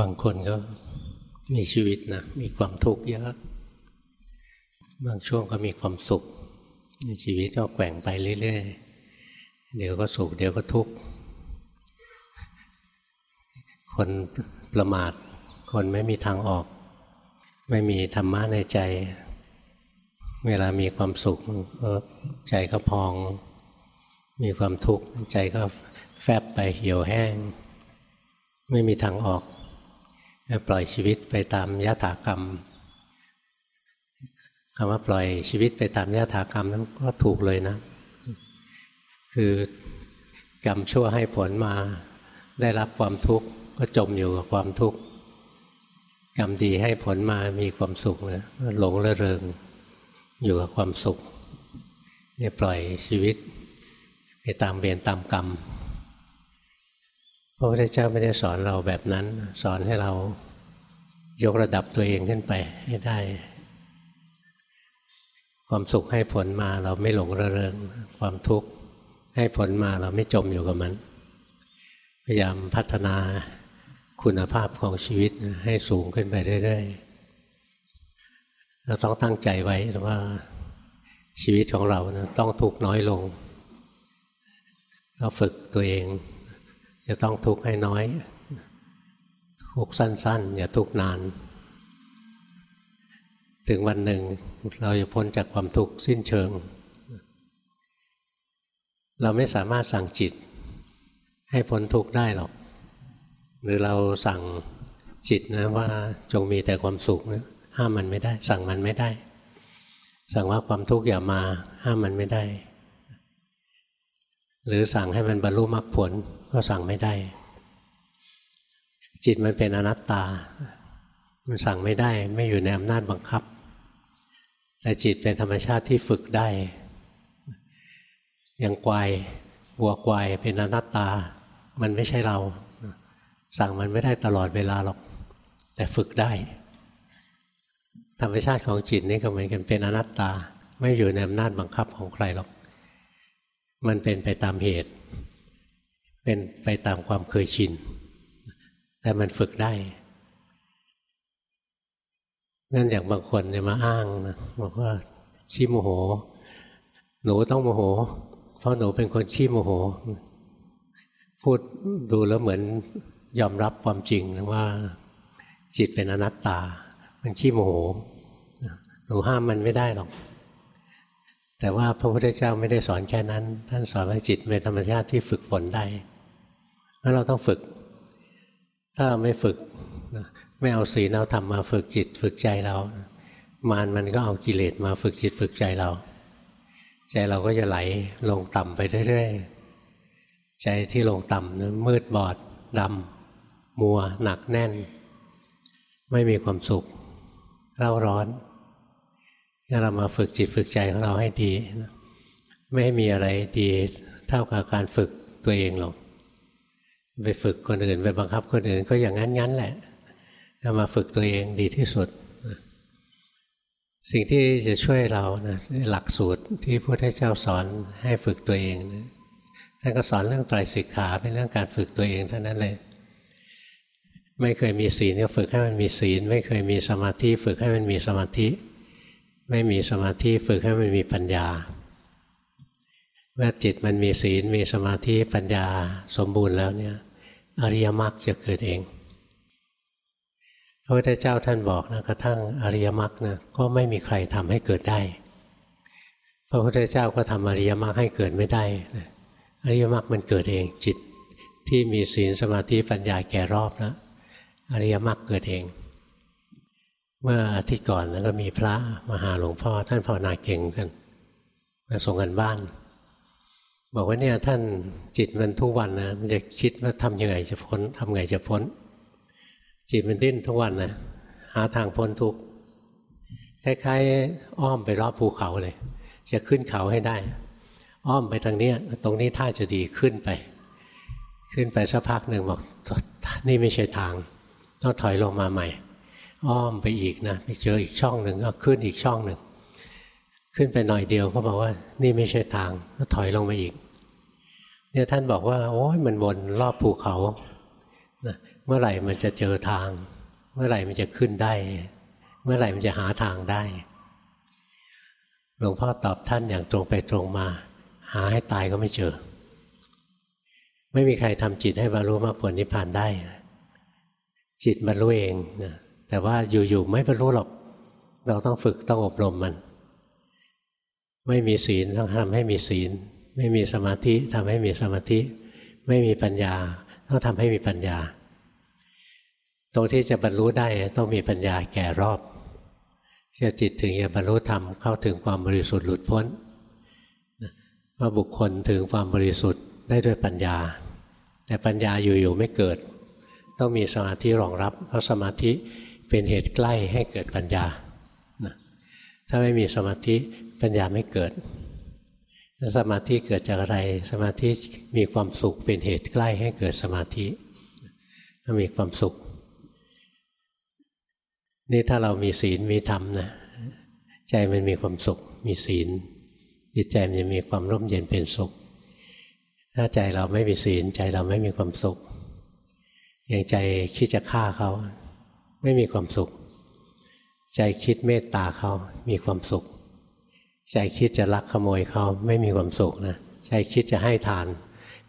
บางคนก็มีชีวิตนะมีความทุกข์เยอะ บางช่วงก็มีความสุขชีวิตก็แกว่งไปเรื่อยๆ เดี๋ยวก็สุขเดี๋ยวก็ทุกข์ คนประมาท คนไม่มีทางออก ไม่มีธรรมะในใจ เวลามีความสุขใจก็พอง มีความทุกข์ใจก็แฟบไปเหี่ยวแห้ง ไม่มีทางออก ปล่อยชีวิตไปตามยถากรรมคำว่าปล่อยชีวิตไปตามยถากรรมนั้นก็ถูกเลยนะ คือกรรมชั่วให้ผลมาได้รับความทุกข์ก็จมอยู่กับความทุกข์กรรมดีให้ผลมามีความสุขนะหลงระเริงอยู่กับความสุขเนี่ยปล่อยชีวิตไปตามเวรตามกรรม ระพุทธเจ้าไม่ได้สอนเราแบบนั้น สอนให้เรายกระดับตัวเองขึ้นไปให้ได้ ความสุขให้ผลมาเราไม่หลงระเริง ความทุกข์ให้ผลมาเราไม่จมอยู่กับมัน พยายามพัฒนาคุณภาพของชีวิตให้สูงขึ้นไปเรื่อยๆเราต้องตั้งใจไว้ว่าชีวิตของเรานะต้องทุกข์น้อยลง เราฝึกตัวเอง จะต้องทุกข์ให้น้อย ทุกข์สั้น ๆ อย่าทุกข์นาน ถึงวันหนึ่งเราจะพ้นจากความทุกข์สิ้นเชิง เราไม่สามารถสั่งจิต ให้พ้นทุกข์ได้หรอก หรือเราสั่งจิตนะว่าจงมีแต่ความสุขนะห้ามมันไม่ได้ สั่งมันไม่ได้ สั่งว่าความทุกข์อย่ามา ห้ามมันไม่ได้ หรือสั่งให้มันบรรลุมรรคผล ก็สั่งไม่ได้ จิตมันเป็นอนัตตา มันสั่งไม่ได้ ไม่อยู่ในอำนาจบังคับ แต่จิตเป็นธรรมชาติที่ฝึกได้ อย่างควายวัวควายเป็นอนัตตา มันไม่ใช่เรา สั่งมันไม่ได้ตลอดเวลาหรอก แต่ฝึกได้ ธรรมชาติของจิตนี่ก็เหมือนกันเป็นอนัตตา ไม่อยู่ในอำนาจบังคับของใครหรอก มันเป็นไปตามเหตุ เป็นไปตามความเคยชิน แต่มันฝึกได้งั้นอย่างบางคนเนี่ยมาอ้างนะบอกว่าขี้โมโห หนูต้องโมโห เพราะหนูเป็นคนขี้โมโห พูดดูแล้วเหมือนยอมรับความจริงว่า จิตเป็นอนัตตา มันขี้โมโห หนูห้ามมันไม่ได้หรอก แต่ว่าพระพุทธเจ้าไม่ได้สอนแค่นั้น ท่านสอนว่าจิตเป็นธรรมชาติที่ฝึกฝนได้ งั้นเราต้องฝึก ถ้าไม่ฝึกไม่เอาศีลเอาธรรมมาฝึกจิตฝึกใจเรามารมันก็เอากิเลสมาฝึกจิตฝึกใจเรา ใจเราก็จะไหลลงต่ำไปเรื่อยๆใจที่ลงต่ำนั้นมืดบอดดำมัวหนักแน่น ไม่มีความสุขเร่าร้อนถ้าเรามาฝึกจิตฝึกใจของเราให้ดี ไม่มีอะไรดีเท่ากับการฝึกตัวเองหรอก ไปฝึกคนอื่นไปบังคับคนอื่นก็อย่างนั้นงั้นแหละามาฝึกตัวเองดีที่สุด สิ่งที่จะช่วยเรานะหลักสูตรที่พระพุทธเจ้าสอนให้ฝึกตัวเองนะท่านก็สอนเรื่องไตรสิกขาเป็นเรื่องการฝึกตัวเองเท่านั้นเลยไม่เคยมีศีลก็ฝึกให้มันมีศีล ไม่เคยมีสมาธิฝึกให้มันมีสมาธิ ไม่มีสมาธิฝึกให้มันมีปัญญา เมื่อจิตมันมีศีลมีสมาธิปัญญาสมบูรณ์แล้วเนี่ย อริยมรรคจะเกิดเองพระพุทธเจ้าท่านบอกนะกระทั่งอริยมรรคนะก็ไม่มีใครทำให้เกิดได้ พระพุทธเจ้าก็ทำอริยมรรคให้เกิดไม่ได้อริยมรรคมันเกิดเองจิตที่มีศีลสมาธิปัญญาแก่รอบแล้วอริยมรรคเกิดเอง เมื่ออาทิตย์ก่อนแล้วก็มีพระมาหาหลวงพ่อท่านภาวนาเก่งกันมาส่งกันบ้าน บอกว่าเนี่ยท่านจิตมันทุกวันนะมันจะคิดว่าทำยังไงจะพ้นทำไงจะพ้น จิตมันดิ้นทุกวันนะหาทางพ้นทุกคล้ายๆอ้อมไปรอบภูเขาเลย จะขึ้นเขาให้ได้ อ้อมไปทางเนี้ยตรงนี้ท่าจะดีขึ้นไป ขึ้นไปสักพักหนึ่งบอกนี่ไม่ใช่ทางต้องถอยลงมาใหม่ อ้อมไปอีกนะไปเจออีกช่องหนึ่งก็ขึ้นอีกช่องหนึ่งขึ้นไปหน่อยเดียวก็บอกว่านี่ไม่ใช่ทางก็ถอยลงมาอีก เนี่ยท่านบอกว่า โอ้ยมันวนรอบภูเขานะเมื่อไหร่มันจะเจอทาง เมื่อไหร่มันจะขึ้นได้ เมื่อไหร่มันจะหาทางได้ หลวงพ่อตอบท่านอย่างตรงไปตรงมา หาให้ตายก็ไม่เจอ ไม่มีใครทำจิตให้บรรลุมรรคผลนิพพานได้ จิตบรรลุเองนะแต่ว่าอยู่ๆไม่บรรลุหรอก เราต้องฝึกต้องอบรมมัน ไม่มีศีลต้องทำให้มีศีล ไม่มีสมาธิทำให้มีสมาธิ ไม่มีปัญญาต้องทำให้มีปัญญา ตรงที่จะบรรลุได้ต้องมีปัญญาแก่รอบจะจิตถึงจะบรรลุธรรมเข้าถึงความบริสุทธิ์หลุดพ้นว่าบุคคลถึงความบริสุทธิ์ได้ด้วยปัญญา แต่ปัญญาอยู่ๆไม่เกิด ต้องมีสมาธิรองรับ เพราะสมาธิเป็นเหตุใกล้ให้เกิดปัญญาถ้าไม่มีสมาธิปัญญาไม่เกิด สมาธิเกิดจากอะไร สมาธิมีความสุขเป็นเหตุใกล้ให้เกิดสมาธิก็มีความสุข นี่ถ้าเรามีศีลมีธรรมนะใจมันมีความสุข มีศีลจิตใจมันจะมีความร่มเย็นเป็นสุข ถ้าใจเราไม่มีศีลใจเราไม่มีความสุข อย่างใจคิดจะฆ่าเขา ไม่มีความสุข ใจคิดเมตตาเขามีความสุข ใจคิดจะลักขโมยเขาไม่มีความสุขนะใจคิดจะให้ทาน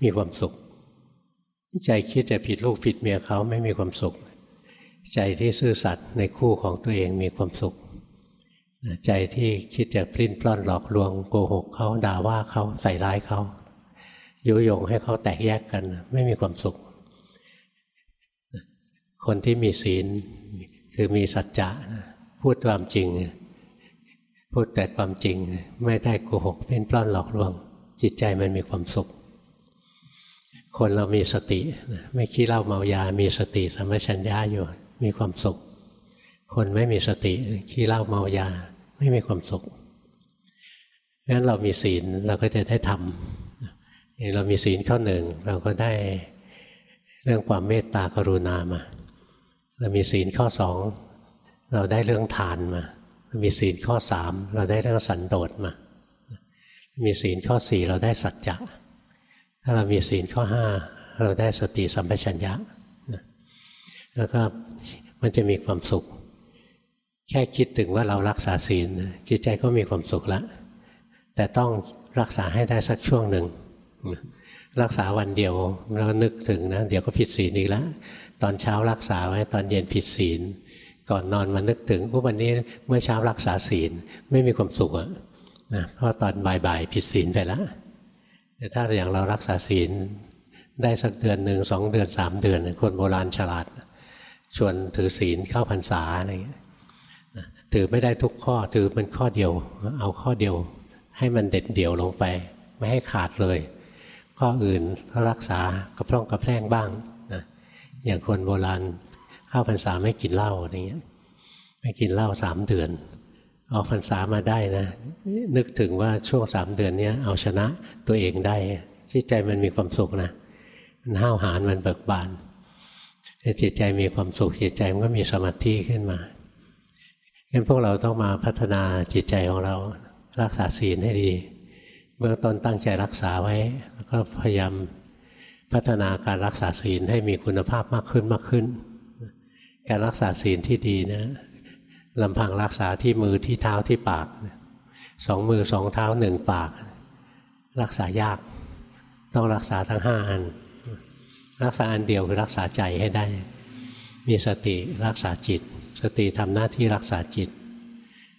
มีความสุข ใจคิดจะผิดลูกผิดเมียเขาไม่มีความสุข ใจที่ซื่อสัตย์ในคู่ของตัวเองมีความสุข ใจที่คิดจะปลิ้นปล้อนหลอกลวงโกหกเขาด่าว่าเขาใส่ร้ายเขายุยงให้เขาแตกแยกกัน ไม่มีความสุข คนที่มีศีลคือมีสัจจะพูดความจริง พูดแต่ความจริงไม่ได้โกหกเป็นปล้อนหลอกลวง จิตใจมันมีความสุข คนเรามีสติไม่ขี้เหล้าเมายา มีสติสัมปชัญญะอยู่มีความสุข คนไม่มีสติขี้เหล้าเมายาไม่มีความสุขงั้นเรามีศีลเราก็จะได้ทำอย่างเรามีศีลข้อหนึ่งเราก็ได้เรื่องความเมตตากรุณามา เรามีศีลข้อสองเราได้เรื่องทานมา มีศีลข้อสามเราได้เรื่องสันโดษมา มีศีลข้อสี่เราได้สัจจะถ้าเรามีศีลข้อห้าเราได้สติสัมปชัญญะแล้วก็มันจะมีความสุข แค่คิดถึงว่าเรารักษาศีลจิตใจก็มีความสุขแล้วแต่ต้องรักษาให้ได้สักช่วงหนึ่งรักษาวันเดียวเรานึกถึงนะเดี๋ยวก็ผิดศีลอีกแล้วตอนเช้ารักษาไว้ตอนเย็นผิดศีล ก่อนนอนมานึกถึงว่าวันนี้เมื่อเช้ารักษาศีลไม่มีความสุขอะนะเพราะตอนบ่ายๆผิดศีลไปแล้วแต่ถ้าอย่างเรารักษาศีลได้สักเดือนหนึ่งสองเดือนสามเดือน คนโบราณฉลาด ชวนถือศีลเข้าพรรษาอะไรอย่างเงี้ยถือไม่ได้ทุกข้อถือเป็นข้อเดียว เอาข้อเดียว ให้มันเด็ดเดี่ยวลงไป ไม่ให้ขาดเลย ข้ออื่นรักษากระพร่องกระแพร่งบ้างนะอย่างคนโบราณ เข้าพรรษาไม่กินเหล้าอะไรเงี้ยไม่กินเหล้าสามเดือนออกพรรษามาได้นะนึกถึงว่าช่วงสามเดือนนี้เอาชนะตัวเองได้จิตใจมันมีความสุขนะมันห้าวหาญมันเบิกบานจิตใจมีความสุขจิตใจมันก็มีสมาธิขึ้นมางั้นพวกเราต้องมาพัฒนาจิตใจของเรารักษาศีลให้ดี เบื้องต้นตั้งใจรักษาไว้ แล้วก็พยายามพัฒนาการรักษาศีลให้มีคุณภาพมากขึ้นมากขึ้น การรักษาศีลที่ดีนะลำพังรักษาที่มือที่เท้าที่ปากสองมือสองเท้าหนึ่งปาก รักษายาก ต้องรักษาทั้งห้าอัน รักษาอันเดียวคือรักษาใจให้ได้ มีสติรักษาจิต สติทำหน้าที่รักษาจิต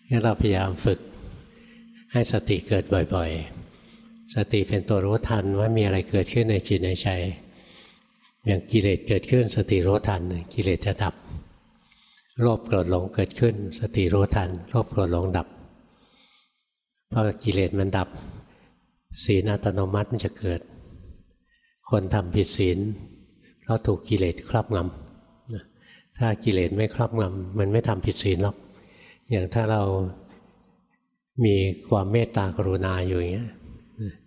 งั้นเราพยายามฝึกให้สติเกิดบ่อยๆ สติเป็นตัวรู้ทันว่ามีอะไรเกิดขึ้นในจิตในใจ อย่างกิเลสเกิดขึ้นสติรู้ทันกิเลสจะดับ โลภโกรธหลงเกิดขึ้น สติรู้ทันโลภโกรธหลงดับพอกิเลสมันดับ ศีลอัตโนมัติมันจะเกิด คนทำผิดศีลเพราะถูกกิเลสครอบงำถ้ากิเลสไม่ครอบงำมันไม่ทำผิดศีลหรอกอย่างถ้าเรามีความเมตตากรุณาอยู่อย่างเงี้ย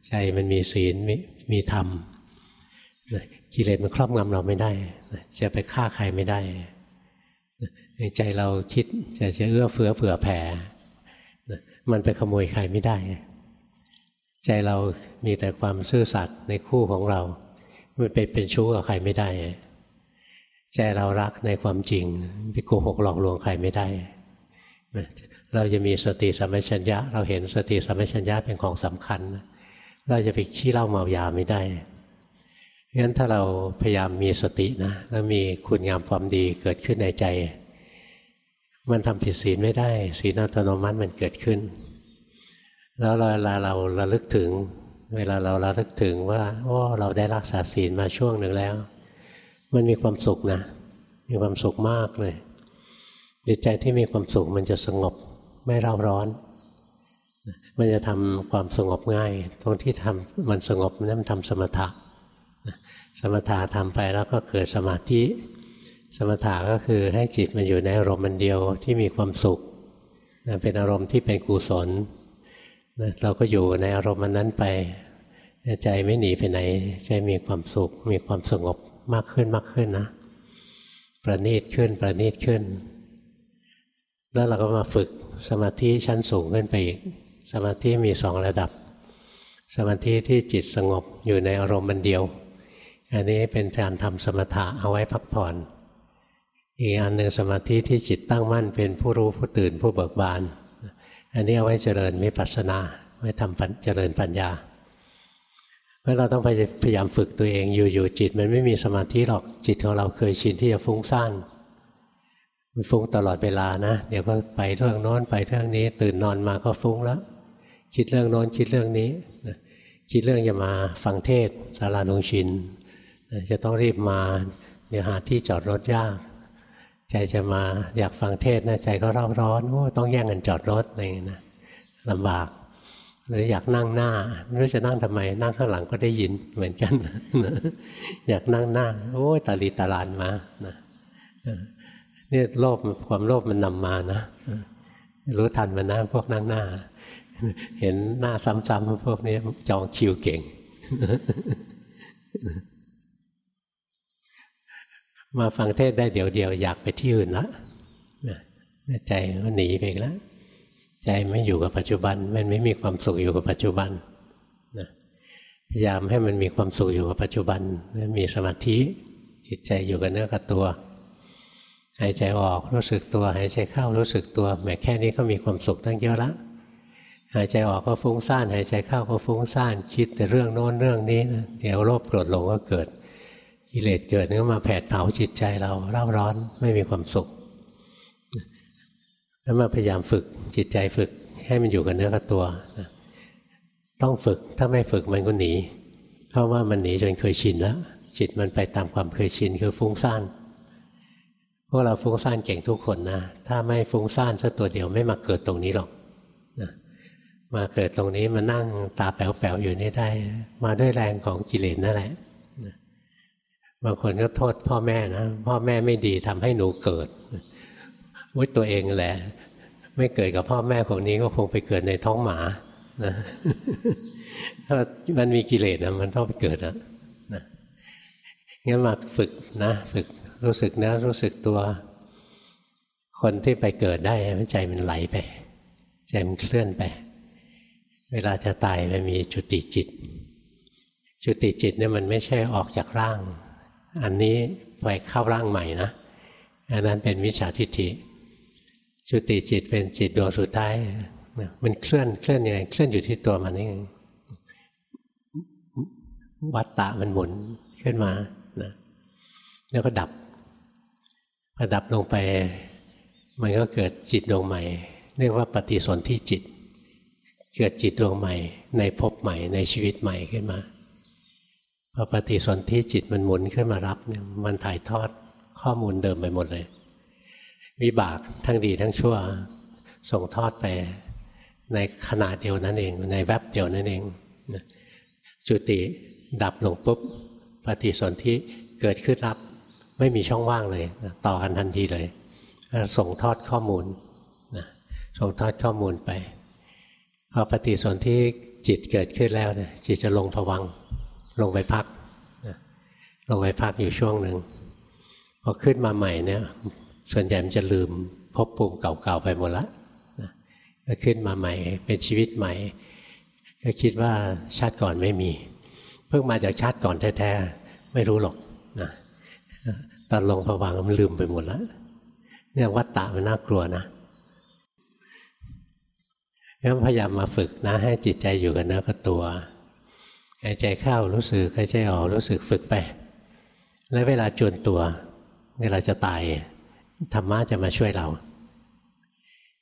ใจมันมีศีลมีมีธรรม กิเลสมันครอบงำเราไม่ได้จะไปฆ่าใครไม่ได้ใจเราคิดจะจะเอื้อเฟื้อเผื่อแผ่มันไปขโมยใครไม่ได้ ใจเรามีแต่ความซื่อสัตย์ในคู่ของเรามันไปเป็นชู้กับใครไม่ได้ ใจเรารักในความจริงไปโกหกหลอกลวงใครไม่ได้ เราจะมีสติสัมปชัญญะ เราเห็นสติสัมปชัญญะเป็นของสำคัญ เราจะไปขี้เล่าเมายาไม่ได้ งั้นถ้าเราพยายามมีสตินะแล้วมีคุณงามความดีเกิดขึ้นในใจ มันทำผิดศีลไม่ได้ศีลอัตโนมัติมันเกิดขึ้น แล้วเวลาเราระลึกถึง เวลาเราระลึกถึงว่าโอ้เราได้รักษาศีลมาช่วงหนึ่งแล้ว มันมีความสุขนะ มีความสุขมากเลยจิตใจที่มีความสุขมันจะสงบไม่เร่าร้อน มันจะทำความสงบง่าย ตรงที่ทำมันสงบนั่นทำสมถะ สมถะทำไปแล้วก็เกิดสมาธิ สมถะก็คือให้จิตมันอยู่ในอารมณ์มันเดียวที่มีความสุขเป็นอารมณ์ที่เป็นกุศลเราก็อยู่ในอารมณ์นั้นไป ใจไม่หนีไปไหน ใจมีความสุข มีความสงบมากขึ้นมากขึ้นนะ ประณีตขึ้นประณีตขึ้น แล้วเราก็มาฝึกสมาธิชั้นสูงขึ้นไปอีก สมาธิมีสองระดับ สมาธิที่จิตสงบอยู่ในอารมณ์มันเดียว อันนี้เป็นการทำสมถะเอาไว้พักผ่อน อีกอันหนึ่งสมาธิที่จิตตั้งมั่นเป็นผู้รู้ผู้ตื่นผู้เบิกบาน อันนี้เอาไว้เจริญมิปัสสนาไว้ทำเจริญปัญญาเพราะเราต้องพยายามฝึกตัวเองอยู่ๆจิต มันไม่มีสมาธิหรอกจิตของเราเคยชินที่จะฟุ้งซ่านมันฟุ้งตลอดเวลานะ เดี๋ยวก็ไปเรื่องโน้นไปเรื่องนี้ ตื่นนอนมาก็ฟุ้งแล้ว คิดเรื่องโน้นคิดเรื่องนี้คิดเรื่องจะมาฟังเทศสารานุชิน จะต้องรีบมาเดี๋ยวหาที่จอดรถยาก ใจจะมาอยากฟังเทศนะใจก็ร้อนร้อนโอ้ต้องแย่งกันจอดรถอะไรอย่างนี้นะลำบาก หรืออยากนั่งหน้าไม่รู้จะนั่งทำไม นั่งข้างหลังก็ได้ยินเหมือนกันอยากนั่งหน้าโอ้ตาลีตาลานมานะนี่ยโลภความโลภมันนำมานะรู้ทันมันนะพวกนั่งหน้า เห็นหน้าซ้ำๆพวกนี้จองคิวเก่ง มาฟังเทศได้เดี๋ยวเดียวอยากไปที่อื่นละใจก็หนีไปแล้วใจไม่อยู่กับปัจจุบัน มันไม่มีความสุขอยู่กับปัจจุบันพยายามให้มันมีความสุขอยู่กับปัจจุบันมีสมาธิจิตใจอยู่กับเนื้อกับตัวหายใจออกรู้สึกตัวหายใจเข้ารู้สึกตัวแม้แค่นี้ก็มีความสุขตั้งเยอะละหายใจออกก็ฟุ้งซ่านหายใจเข้าก็ฟุ้งซ่านคิดแต่เรื่องโน้นเรื่องนี้นะเดี๋ยวโลภโกรธหลงก็เกิด กิเลสเกิดก็มาแผดเผาจิตใจเราเร่าร้อนไม่มีความสุข แล้วมาพยายามฝึกจิตใจฝึกให้มันอยู่กับเนื้อกับตัวต้องฝึกถ้าไม่ฝึกมันก็หนี เพราะว่ามันหนีจนเคยชินแล้ว จิตมันไปตามความเคยชินคือฟุ้งซ่านพวกเราฟุ้งซ่านเก่งทุกคนนะถ้าไม่ฟุ้งซ่านสักตัวเดียวไม่มาเกิดตรงนี้หรอกมาเกิดตรงนี้มานั่งตาแป๋วๆอยู่นี่ได้ มาด้วยแรงของกิเลสนั่นแหละ บางคนก็โทษพ่อแม่นะ พ่อแม่ไม่ดีทำให้หนูเกิดวุ้ตัวเองแหละ ไม่เกิดกับพ่อแม่คนนี้ก็คงไปเกิดในท้องหมานะถ้ามันมีกิเลสนะมันต้องไปเกิดนะนะงั้นมาฝึกนะฝึกรู้สึกนะรู้สึกตัว คนที่ไปเกิดได้ใจมันไหลไป ใจมันเคลื่อนไป เวลาจะตายมันมีจุติจิต จุติจิตเนี่ยมันไม่ใช่ออกจากร่าง อันนี้ไปเข้าร่างใหม่นะอันนั้นเป็นวิชาทิฏฐิจุติจิตเป็นจิตดวงสุดท้ายมันเคลื่อนเคลื่อนยังไงเคลื่อนอยู่ที่ตัวมันนี่วัตตะมันหมุนขึ้นมานะแล้วก็ดับพอดับลงไป มันก็เกิดจิตดวงใหม่ เรียกว่าปฏิสนธิจิต เกิดจิตดวงใหม่ ในภพใหม่ในชีวิตใหม่ขึ้นมา พอปฏิสนธิจิตมันหมุนขึ้นมารับเนี่ยมันถ่ายทอดข้อมูลเดิมไปหมดเลย วิบากทั้งดีทั้งชั่ว ส่งทอดไปในขนาดเดียวนั้นเอง ในแวบเดียวนั่นเองจุติดับลงปุ๊บ ปฏิสนธิเกิดขึ้นรับ ไม่มีช่องว่างเลย ต่อกันทันทีเลยส่งทอดข้อมูลส่งทอดข้อมูลไปพอปฏิสนธิจิตเกิดขึ้นแล้วเนี่ยจิตจะลงผวัง ลงไปพักลงไปพักอยู่ช่วงหนึ่งพอขึ้นมาใหม่เนี่ย ส่วนใหญ่มันจะลืมพบปุ่มเก่าๆไปหมดละก็ขึ้นมาใหม่เป็นชีวิตใหม่ ก็คิดว่าชาติก่อนไม่มี เพิ่งมาจากชาติก่อนแท้ๆไม่รู้หรอกนะตอนลงผวังมันลืมไปหมดแล้วเนี่ยวัตตะมันน่ากลัวนะงั้นพยายามมาฝึกนะ ให้จิตใจอยู่กับเนื้อกับตัว หายใจเข้ารู้สึกหายใจออกรู้สึกฝึกไป แล้วเวลาจวนตัว เวลาจะตายธรรมะจะมาช่วยเรา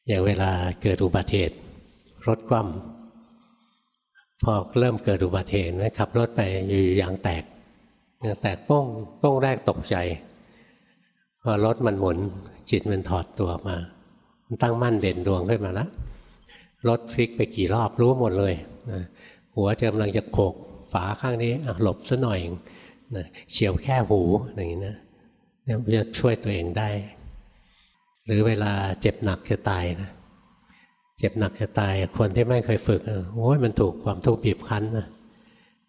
อย่างเวลาเกิดอุบัติเหตุรถคว่ำพอเริ่มเกิดอุบัติเหตุขับรถไปอยู่ยางแตกยางแตกป้งป้งแรกตกใจ พอรถมันหมุนจิตมันถอดตัวมามันตั้งมั่นเด่นดวงขึ้นมาแล้วรถพลิกไปกี่รอบรู้หมดเลยนะ หัวจะกำลังจะโขกฝาข้างนี้หลบซะหน่อยนะเฉียวแค่หูอย่างนี้นะเนี่ยจะช่วยตัวเองได้ หรือเวลาเจ็บหนักจะตายนะเจ็บหนักจะตาย คนที่ไม่เคยฝึกโอ้ยมันถูกความทุกข์บีบคั้นนะ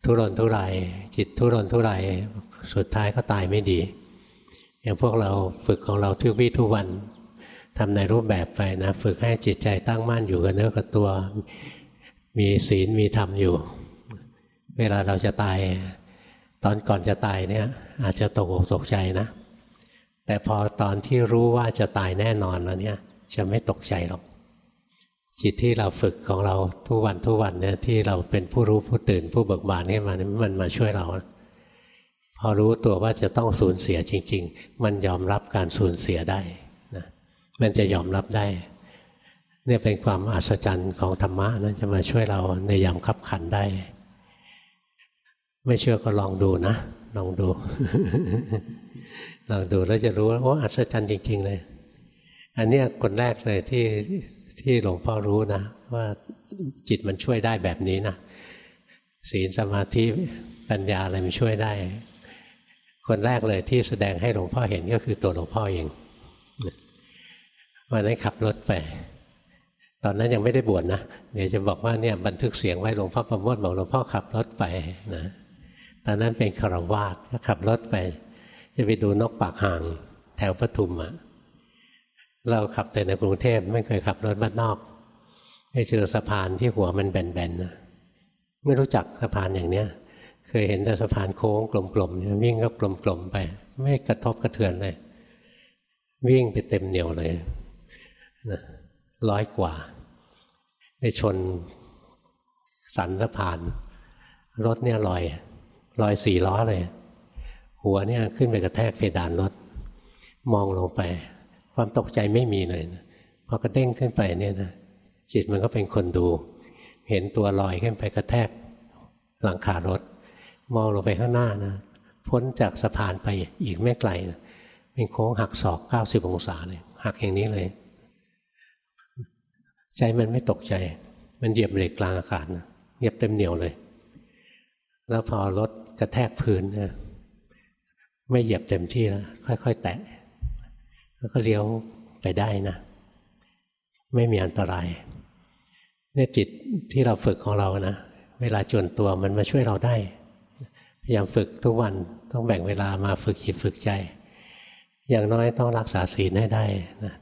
ทุรนทุรายจิตทุรนทุรายสุดท้ายก็ตายไม่ดี อย่างพวกเราฝึกของเราทุกวี่ทุกวันทำในรูปแบบไปนะ ฝึกให้จิตใจตั้งมั่นอยู่กับเนื้อกับตัว มีศีลมีธรรมอยู่ เวลาเราจะตาย ตอนก่อนจะตายเนี่ย อาจจะตกอกตกใจนะ แต่พอตอนที่รู้ว่าจะตายแน่นอนแล้วเนี่ย จะไม่ตกใจหรอก จิตที่เราฝึกของเราทุกวันทุกวันเนี่ยที่เราเป็นผู้รู้ผู้ตื่นผู้เบิกบานขึ้นมาเนี่ยมันมาช่วยเรา พอรู้ตัวว่าจะต้องสูญเสียจริง ๆ มันยอมรับการสูญเสียได้นะมันจะยอมรับได้ เนี่ยเป็นความอัศจรรย์ของธรรมะนะจะมาช่วยเราในยามขับขันได้ ไม่เชื่อก็ลองดูนะ ลองดู ลองดูแล้วจะรู้ว่าโอ้อัศจรรย์จริง ๆ เลย อันนี้คนแรกเลยที่ที่หลวงพ่อรู้นะ ว่าจิตมันช่วยได้แบบนี้นะศีลสมาธิปัญญาอะไรมันช่วยได้ คนแรกเลยที่แสดงให้หลวงพ่อเห็นก็คือตัวหลวงพ่อเองวันนั้นขับรถไป ตอนนั้นยังไม่ได้บวชนะเดี๋ยวจะบอกว่าเนี่ยบันทึกเสียงไว้หลวงพ่อประโมทบอกหลวงพ่อขับรถไปนะตอนนั้นเป็นคารวาสก็ขับรถไป จะไปดูนกปากห่างแถวปทุมอะเราขับแต่ในกรุงเทพไม่เคยขับรถบ้านนอกไปเจอสะพานที่หัวมันแบนๆนะไม่รู้จักสะพานอย่างเนี้ยเคยเห็นแต่สะพานโค้งกลมๆวิ่งก็กลมๆไป ไม่กระทบกระเทือนเลย วิ่งไปเต็มเหนียวเลยนะ ร้อยกว่า ไปชนสันสะพาน รถเนี่ยลอยลอยสี่ล้อเลย หัวเนี่ยขึ้นไปกระแทกเพดานรถ มองลงไป ความตกใจไม่มีเลยนะพอกระเด้งขึ้นไปเนี่ยนะจิตมันก็เป็นคนดู เห็นตัวลอยขึ้นไปกระแทกหลังคารถ มองลงไปข้างหน้านะพ้นจากสะพานไปอีกไม่ไกลนะเป็นโค้งหักศอกเก้าสิบองศาเลยหักอย่างนี้เลย ใจมันไม่ตกใจ มันเหยียบเบรกกลางอากาศนะเหยียบเต็มเหนียวเลย แล้วพอรถกระแทกพื้นนะไม่เหยียบเต็มที่แล้วค่อย ๆ แตะแล้วก็เลี้ยวไปได้นะ ไม่มีอันตรายเนี่ยจิตที่เราฝึกของเรานะเวลาจวนตัวมันมาช่วยเราได้พยายามฝึกทุกวันต้องแบ่งเวลามาฝึกจิตฝึกใจ อย่างน้อยต้องรักษาศีลให้ได้นะ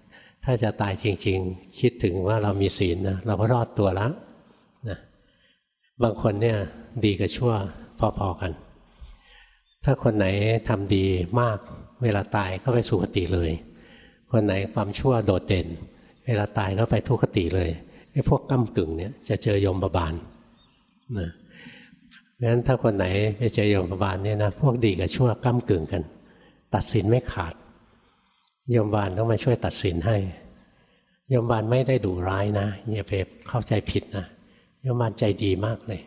ถ้าจะตายจริง ๆ คิดถึงว่าเรามีศีลนะเราก็รอดตัวแล้วนะบางคนเนี่ยดีกับชั่วพอๆกัน ถ้าคนไหนทำดีมากเวลาตายก็ไปสุคติเลย คนไหนความชั่วโดดเด่น เวลาตายก็ไปทุกขติเลยไอ้พวกก้ากึ่งเนี่ยจะเจอยมบาลนะงั้นถ้าคนไหนไปเจอยมบาลเนี่ยนะพวกดีกับชั่วก้ากึ่งกัน ตัดสินไม่ขาด ยมบาลต้องมาช่วยตัดสินให้ยมบาลไม่ได้ดูร้ายนะอย่าไปเข้าใจผิดนะยมบาลใจดีมากเลย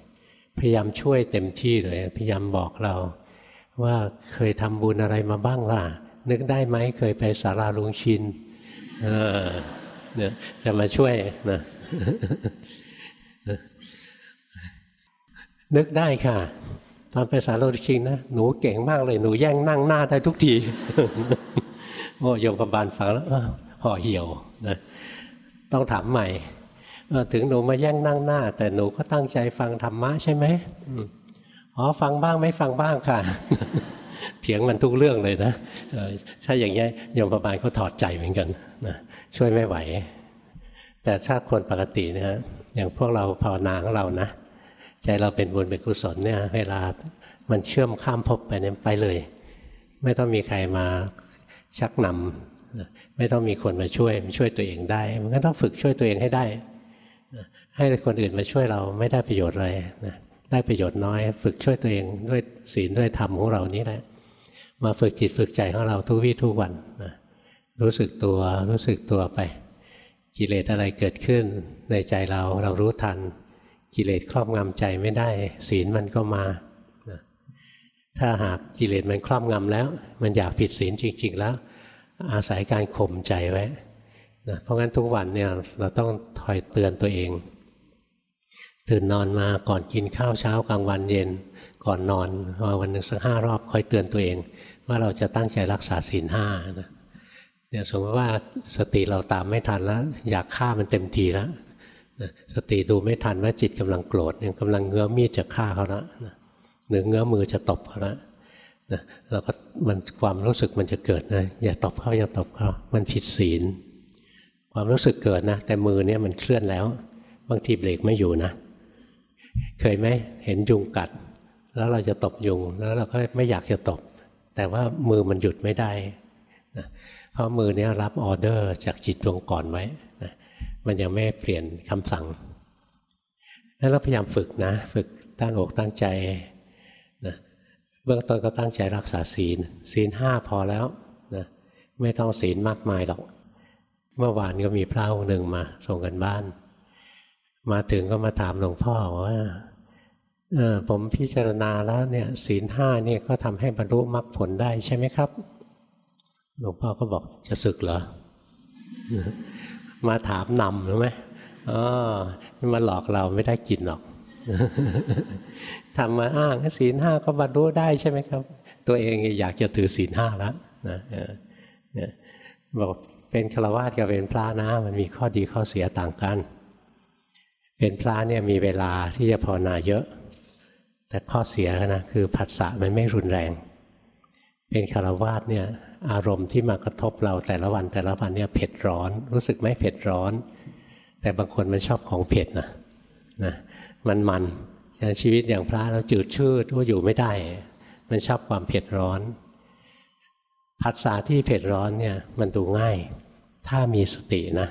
พยายามช่วยเต็มที่เลย พยายามบอกเรา ว่าเคยทำบุญอะไรมาบ้างล่ะ นึกได้ไหมเคยไปสาราลุงชินเนี่ยจะมาช่วยนะนึกได้ค่ะ ตอนไปสาราลุงชินนะหนูเก่งมากเลยหนูแย่งนั่งหน้าได้ทุกที โอ้ยมกบาลฟังแล้วห่อเหี่ยวนะต้องถามใหม่ถึงหนูมาแย่งนั่งหน้า แต่หนูก็ตั้งใจฟังธรรมะใช่ไหมอ๋อฟังบ้างไม่ฟังบ้างค่ะ เถียงมันทุกเรื่องเลยนะถ้าอย่างนี้ยมประบาลเขาถอดใจเหมือนกันนะช่วยไม่ไหว แต่ถ้าคนปกติเนี่ยอย่างพวกเราภาวนาของเรานะใจเราเป็นบุญเป็นกุศลเนี่ย เวลามันเชื่อมข้ามภพไปเนี่ยไปเลย ไม่ต้องมีใครมา ชักนำไม่ต้องมีคนมาช่วยมาช่วยตัวเองได้ มันก็ต้องฝึกช่วยตัวเองให้ได้ ให้คนอื่นมาช่วยเราไม่ได้ประโยชน์อะไรนะได้ประโยชน์น้อย ฝึกช่วยตัวเองด้วยศีลด้วยธรรมของเรานี้แหละมาฝึกจิตฝึกใจของเราทุกวี่ทุกวันนะรู้สึกตัวรู้สึกตัวไป กิเลสอะไรเกิดขึ้นในใจเราเรารู้ทัน กิเลสครอบงำใจไม่ได้ ศีลมันก็มา ถ้าหากกิเลสมันครอบงำแล้ว มันอยากผิดศีลจริง ๆ แล้ว อาศัยการข่มใจไว้นะเพราะงั้นทุกวันเนี่ยเราต้องคอยเตือนตัวเอง ตื่นนอนมาก่อนกินข้าวเช้ากลางวันเย็น ก่อนนอนวันหนึ่งสักห้ารอบคอยเตือนตัวเอง ว่าเราจะตั้งใจรักษาศีลห้านะเนี่ยสมมติว่าสติเราตามไม่ทันแล้ว อยากฆ่ามันเต็มทีแล้วสติดูไม่ทันว่าจิตกำลังโกรธเนี่ยกำลังเงื้อมีดจะฆ่าเขาแล้ว หรือเงื้อมือจะตบเขาแล้วนะเราก็มันความรู้สึกมันจะเกิดนะอย่าตบเขาอย่าตบเขามันผิดศีล ความรู้สึกเกิดนะ แต่มือเนี่ยมันเคลื่อนแล้ว บางทีเบรกไม่อยู่นะ เคยไหมเห็นยุงกัด แล้วเราจะตบยุง แล้วเราก็ไม่อยากจะตบ แต่ว่ามือมันหยุดไม่ได้นะเพราะมือเนี้ยรับออเดอร์จากจิตดวงก่อนไว้นะมันยังไม่เปลี่ยนคำสั่งแล้วเราพยายามฝึกนะ ฝึกตั้งอกตั้งใจ บื้องต้นก็ตั้งใจรักษาศีล ศีลห้าพอแล้วนะไม่ต้องศีลมากมายหรอก เมื่อวานก็มีพระองค์หนึ่งมาส่งกันบ้าน มาถึงก็มาถามหลวงพ่อว่าผมพิจารณาแล้วเนี่ยศีลห้าเนี่ยก็ทำให้บรรลุมรรคผลได้ใช่ไหมครับ หลวงพ่อก็บอกจะศึกเหรอ มาถามนำหรือไหมอ๋อมาหลอกเราไม่ได้กินหรอก ทำมาอ้างศีลห้าก็บรรลุได้ใช่ไหมครับ ตัวเองอยากจะถือศีลห้าแล้วนะบอกเป็นฆราวาสกับเป็นพระนะมันมีข้อดีข้อเสียต่างกัน เป็นพระเนี่ยมีเวลาที่จะภาวนาเยอะ แต่ข้อเสียนะคือผัสสะมันไม่รุนแรง เป็นฆราวาสเนี่ยอารมณ์ที่มากระทบเราแต่ละวันแต่ละวันเนี่ยเผ็ดร้อน รู้สึกไหมเผ็ดร้อน แต่บางคนมันชอบของเผ็ดนะนะ มันมันอย่างชีวิตอย่างพระเราจืดชืดก็อยู่ไม่ได้ มันชอบความเผ็ดร้อนผัสสะที่เผ็ดร้อนเนี่ยมันดูง่าย ถ้ามีสตินะ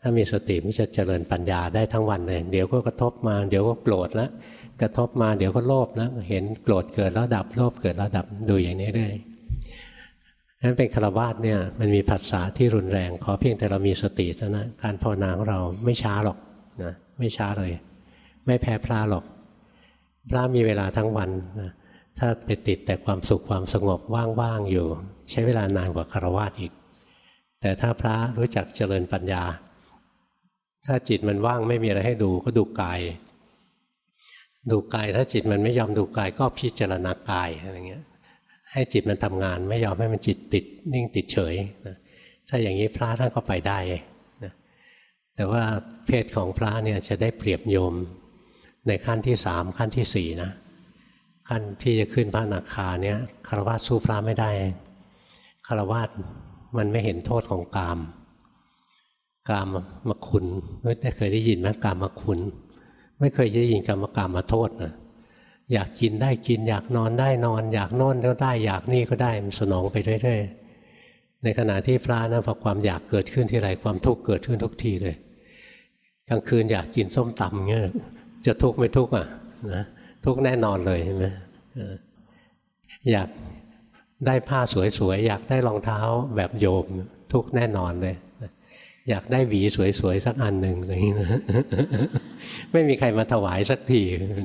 ถ้ามีสติมันจะเจริญปัญญาได้ทั้งวันเลย เดี๋ยวก็กระทบมา เดี๋ยวก็โกรธแล้วกระทบมาเดี๋ยวก็โลภนะเห็นโกรธเกิดแล้วดับโลภเกิดแล้วดับดูอย่างนี้ได้นั้นเป็นคารวาสเนี่ยมันมีผัสสะที่รุนแรง ขอเพียงแต่เรามีสติเท่านั้นการภาวนาของเราไม่ช้าหรอกนะไม่ช้าเลย ไม่แพ้พระหรอก พระมีเวลาทั้งวันนะถ้าไปติดแต่ความสุขความสงบว่างๆอยู่ ใช้เวลานานกว่าคารวะอีก แต่ถ้าพระรู้จักเจริญปัญญา ถ้าจิตมันว่างไม่มีอะไรให้ดูก็ดูกาย ดูกายถ้าจิตมันไม่ยอมดูกายก็พิจารณากายอะไรเงี้ย ให้จิตมันทำงานไม่ยอมให้มันจิตติดนิ่งติดเฉยนะถ้าอย่างนี้พระท่านก็ไปได้นะแต่ว่าเพศของพระเนี่ยจะได้เปรียบโยม ในขั้นที่สามขั้นที่สี่นะขั้นที่จะขึ้นพระนาคาเนี่ยคารวะสู้พระไม่ได้คารวะมันไม่เห็นโทษของกาม กามมาคุณไม่เคยได้ยินไหมกามมาคุณ ไม่เคยได้ยินกามกามมาโทษนะอยากกินได้กิน อยากนอนได้นอน อยากนอนก็ได้ อยากนี่ก็ได้มันสนองไปเรื่อยๆในขณะที่พระนะพอความอยากเกิดขึ้นที่ไรความทุกข์เกิดขึ้นทุกทีเลยกลางคืนอยากกินส้มตำเงี้ย จะทุกข์ไม่ทุกข์อะนะทุกข์แน่นอนเลยใช่ไหมอยากได้ผ้าสวยๆอยากได้รองเท้าแบบโยมทุกข์แน่นอนเลยอยากได้หวีสวยๆสักอันหนึ่งอะไรอย่างนี้นะไม่มีใครมาถวายสักที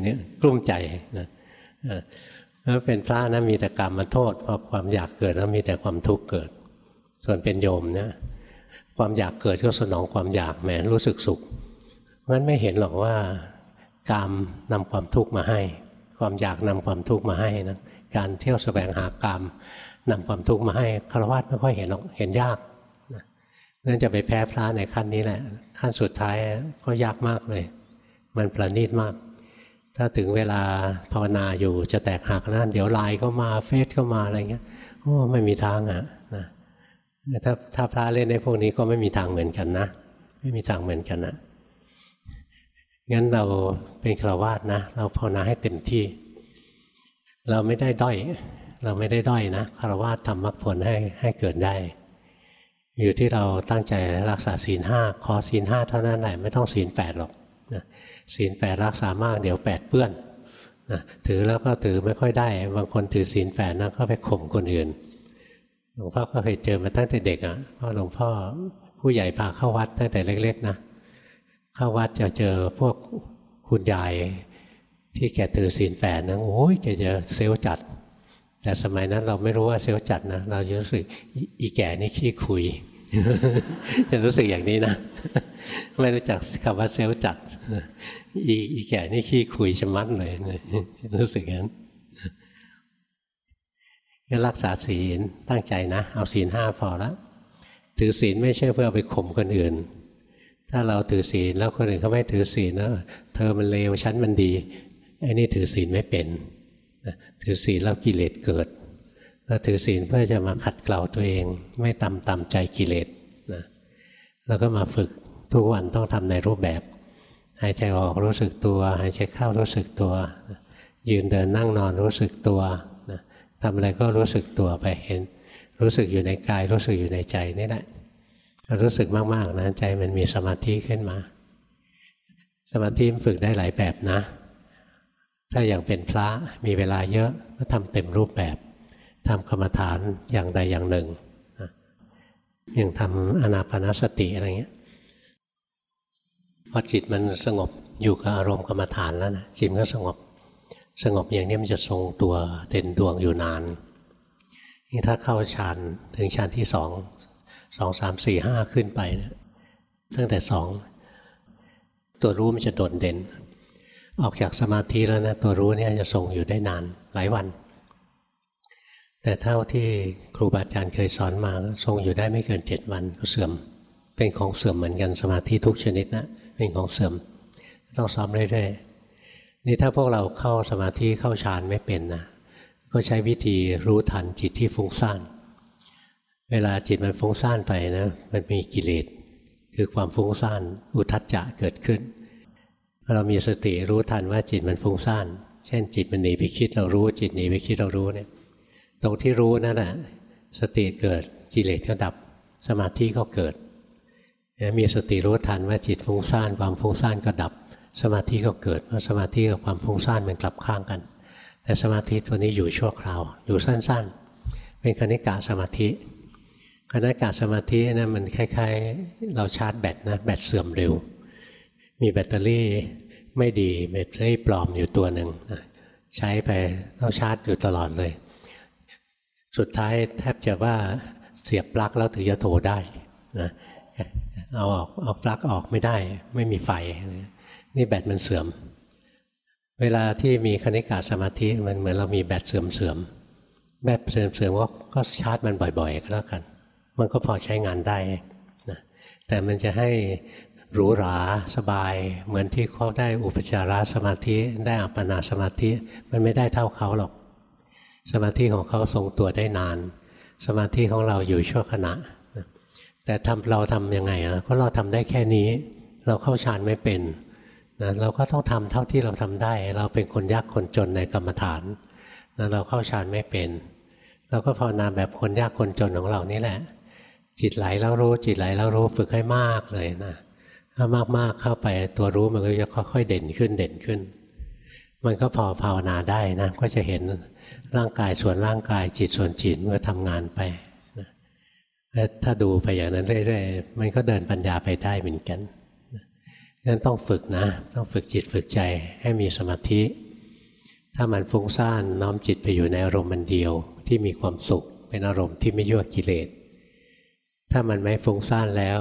นี้กลุ้มใจนะแล้วเป็นพระนะมีแต่กรรมมาโทษพอความอยากเกิดแล้วมีแต่ความทุกข์เกิด ส่วนเป็นโยมนะความอยากเกิดก็สนองความอยากแหมรู้สึกสุขงั้นไม่เห็นหรอกว่า กามนำความทุกข์มาให้ ความอยากนำความทุกข์มาให้นะการเที่ยวสแสวงหากามนำความทุกข์มาให้คารวะไม่ค่อยเห็นหรอกเห็นยากนะงั้นจะไปแพ้พระในขั้นนี้แหละ ขั้นสุดท้ายก็ยากมากเลย มันประณีตมาก ถ้าถึงเวลาภาวนาอยู่จะแตกหักนั่นเดี๋ยวไลน์ก็มาเฟซก็มาอะไรเงี้ยโอ้ไม่มีทางอะนะถ้าถ้าพระเล่นในพวกนี้ก็ไม่มีทางเหมือนกันนะ ไม่มีทางเหมือนกันนะ งั้นเราเป็นฆราวาสนะ เราภาวนาให้เต็มที่ เราไม่ได้ด้อย เราไม่ได้ด้อยนะคารวะทำมรรคผลให้ให้เกิดได้ อยู่ที่เราตั้งใจรักษาศีลห้าขอศีลห้าเท่านั้นแหละไม่ต้องศีลแปดหรอกศีลแปดรักษามากเดี๋ยวแปดเปื้อนนะถือแล้วก็ถือไม่ค่อยได้ บางคนถือศีลแปดนะก็ไปข่มคนอื่น หลวงพ่อก็เคยเจอมาตั้งแต่เด็กอะเพราะหลวงพ่อผู้ใหญ่พาเข้าวัดตั้งแต่เล็ก ๆ นะ เข้าวัดจะเจอพวกคุณยายที่แกถือศีลแปดนะโอ้ยแกจะเซลจัด แต่สมัยนั้นเราไม่รู้ว่าเซลจัดนะเราจะรู้สึกอีแก่นี่ขี้คุยจะรู้สึกอย่างนี้นะ ไม่รู้จักคำว่าเซลจัดอีอีแก่นี่ขี้คุยชะมัดเลยจะรู้สึกอย่างนั้นก็รักษาศีลตั้งใจนะ เอาศีลห้าพอแล้วถือศีลไม่ใช่เพื่อไปข่มคนอื่น ถ้าเราถือศีลแล้วคนอื่นเขาไม่ถือศีลนะเธอมันเลวฉันมันดีไอ้นี่ถือศีลไม่เป็นถือศีลแล้วกิเลสเกิดเราถือศีลเพื่อจะมาขัดเกลาตัวเอง ไม่ตำตำใจกิเลสนะแล้วก็มาฝึกทุกวันต้องทำในรูปแบบหายใจออกรู้สึกตัวหายใจเข้ารู้สึกตัว ยืนเดินนั่งนอนรู้สึกตัวทำอะไรก็รู้สึกตัวไปเห็น รู้สึกอยู่ในกายรู้สึกอยู่ในใจนี่แหละ รู้สึกมากๆนะใจมันมีสมาธิขึ้นมา สมาธิฝึกได้หลายแบบนะ ถ้าอย่างเป็นพระมีเวลาเยอะก็ทำเต็มรูปแบบทำกรรมฐานอย่างใดอย่างหนึ่งอย่างทำอนาปนาสติอะไรเงี้ยพอจิตมันสงบอยู่กับอารมณ์กรรมฐานแล้วนะจิตก็สงบสงบอย่างนี้มันจะทรงตัวเด่นดวงอยู่นานนี่ถ้าเข้าฌานถึงฌานที่สอง สองสามสี่ห้าขึ้นไปเนี่ยตั้งแต่สองตัวรู้มันจะโดดเด่น ออกจากสมาธิแล้วนะตัวรู้เนี่ยจะทรงอยู่ได้นานหลายวัน แต่เท่าที่ครูบาอาจารย์เคยสอนมาทรงอยู่ได้ไม่เกินเจ็ดวันก็เสื่อม เป็นของเสื่อมเหมือนกันสมาธิทุกชนิดนะเป็นของเสื่อม ต้องซ้อมเรื่อยๆนี่ถ้าพวกเราเข้าสมาธิเข้าฌานไม่เป็นนะก็ใช้วิธีรู้ทันจิตที่ฟุ้งซ่าน เวลาจิตมันฟุ้งซ่านไปนะมันมีกิเลสคือความฟุ้งซ่านอุทัจจะเกิดขึ้นเรามีสติรู้ทันว่าจิตมันฟุ้งซ่าน เช่นจิตมันหนีไปคิดเรารู้จิตหนีไปคิดเรารู้เนี่ย ตรงที่รู้นั่นแหละสติเกิดกิเลสก็ดับสมาธิก็เกิด มีสติรู้ทันว่าจิตฟุ้งซ่านความฟุ้งซ่านก็ดับ สมาธิก็เกิดเพราะสมาธิกับความฟุ้งซ่านมันกลับข้างกัน แต่สมาธิตัวนี้อยู่ชั่วคราว อยู่สั้นๆ เป็นคณิกะสมาธิ คณิกะสมาธินะมันคล้ายๆ เราชาร์จแบตนะแบตเสื่อมเร็ว มีแบตเตอรี่ไม่ดีแบตเตอรี่ปลอมอยู่ตัวหนึ่งใช้ไปต้องชาร์จอยู่ตลอดเลย สุดท้ายแทบจะว่าเสียบปลั๊กแล้วถึงจะโทรได้นะเอาออกเอาปลั๊กออกไม่ได้ ไม่มีไฟ นี่แบตมันเสื่อม เวลาที่มีคณิกาสมาธิมันเหมือนเรามีแบตเสื่อมเสื่อมแบตเสื่อมเสื่อมก็ชาร์จมันบ่อย ๆ ก็แล้วกัน มันก็พอใช้งานได้นะแต่มันจะให้หรูหราสบาย เหมือนที่เขาได้อุปจารสมาธิได้อัปปนาสมาธิมันไม่ได้เท่าเขาหรอก สมาธิของเขาทรงตัวได้นาน สมาธิของเราอยู่ชั่วขณะ แต่ทำเราทำยังไงอะก็เราทำได้แค่นี้ เราเข้าฌานไม่เป็นนะเราก็ต้องทำเท่าที่เราทำได้ เราเป็นคนยากคนจนในกรรมฐานนะเราเข้าฌานไม่เป็น เราก็ภาวนาแบบคนยากคนจนของเรานี่แหละ จิตไหลแล้วรู้ จิตไหลแล้วรู้ฝึกให้มากเลยนะถ้ามากๆเข้าไปตัวรู้มันก็จะค่อยๆเด่นขึ้นเด่นขึ้น มันก็พอภาวนาได้นะก็จะเห็นร่างกายส่วนร่างกายจิตส่วนจิตมันก็ทำงานไปถ้าดูไปอย่างนั้นเรื่อยๆมันก็เดินปัญญาไปได้เหมือนกันงั้นต้องฝึกนะ ต้องฝึกจิตฝึกใจให้มีสมาธิ ถ้ามันฟุ้งซ่านน้อมจิตไปอยู่ในอารมณ์มันเดียวที่มีความสุข เป็นอารมณ์ที่ไม่ยั่วกิเลส ถ้ามันไม่ฟุ้งซ่านแล้ว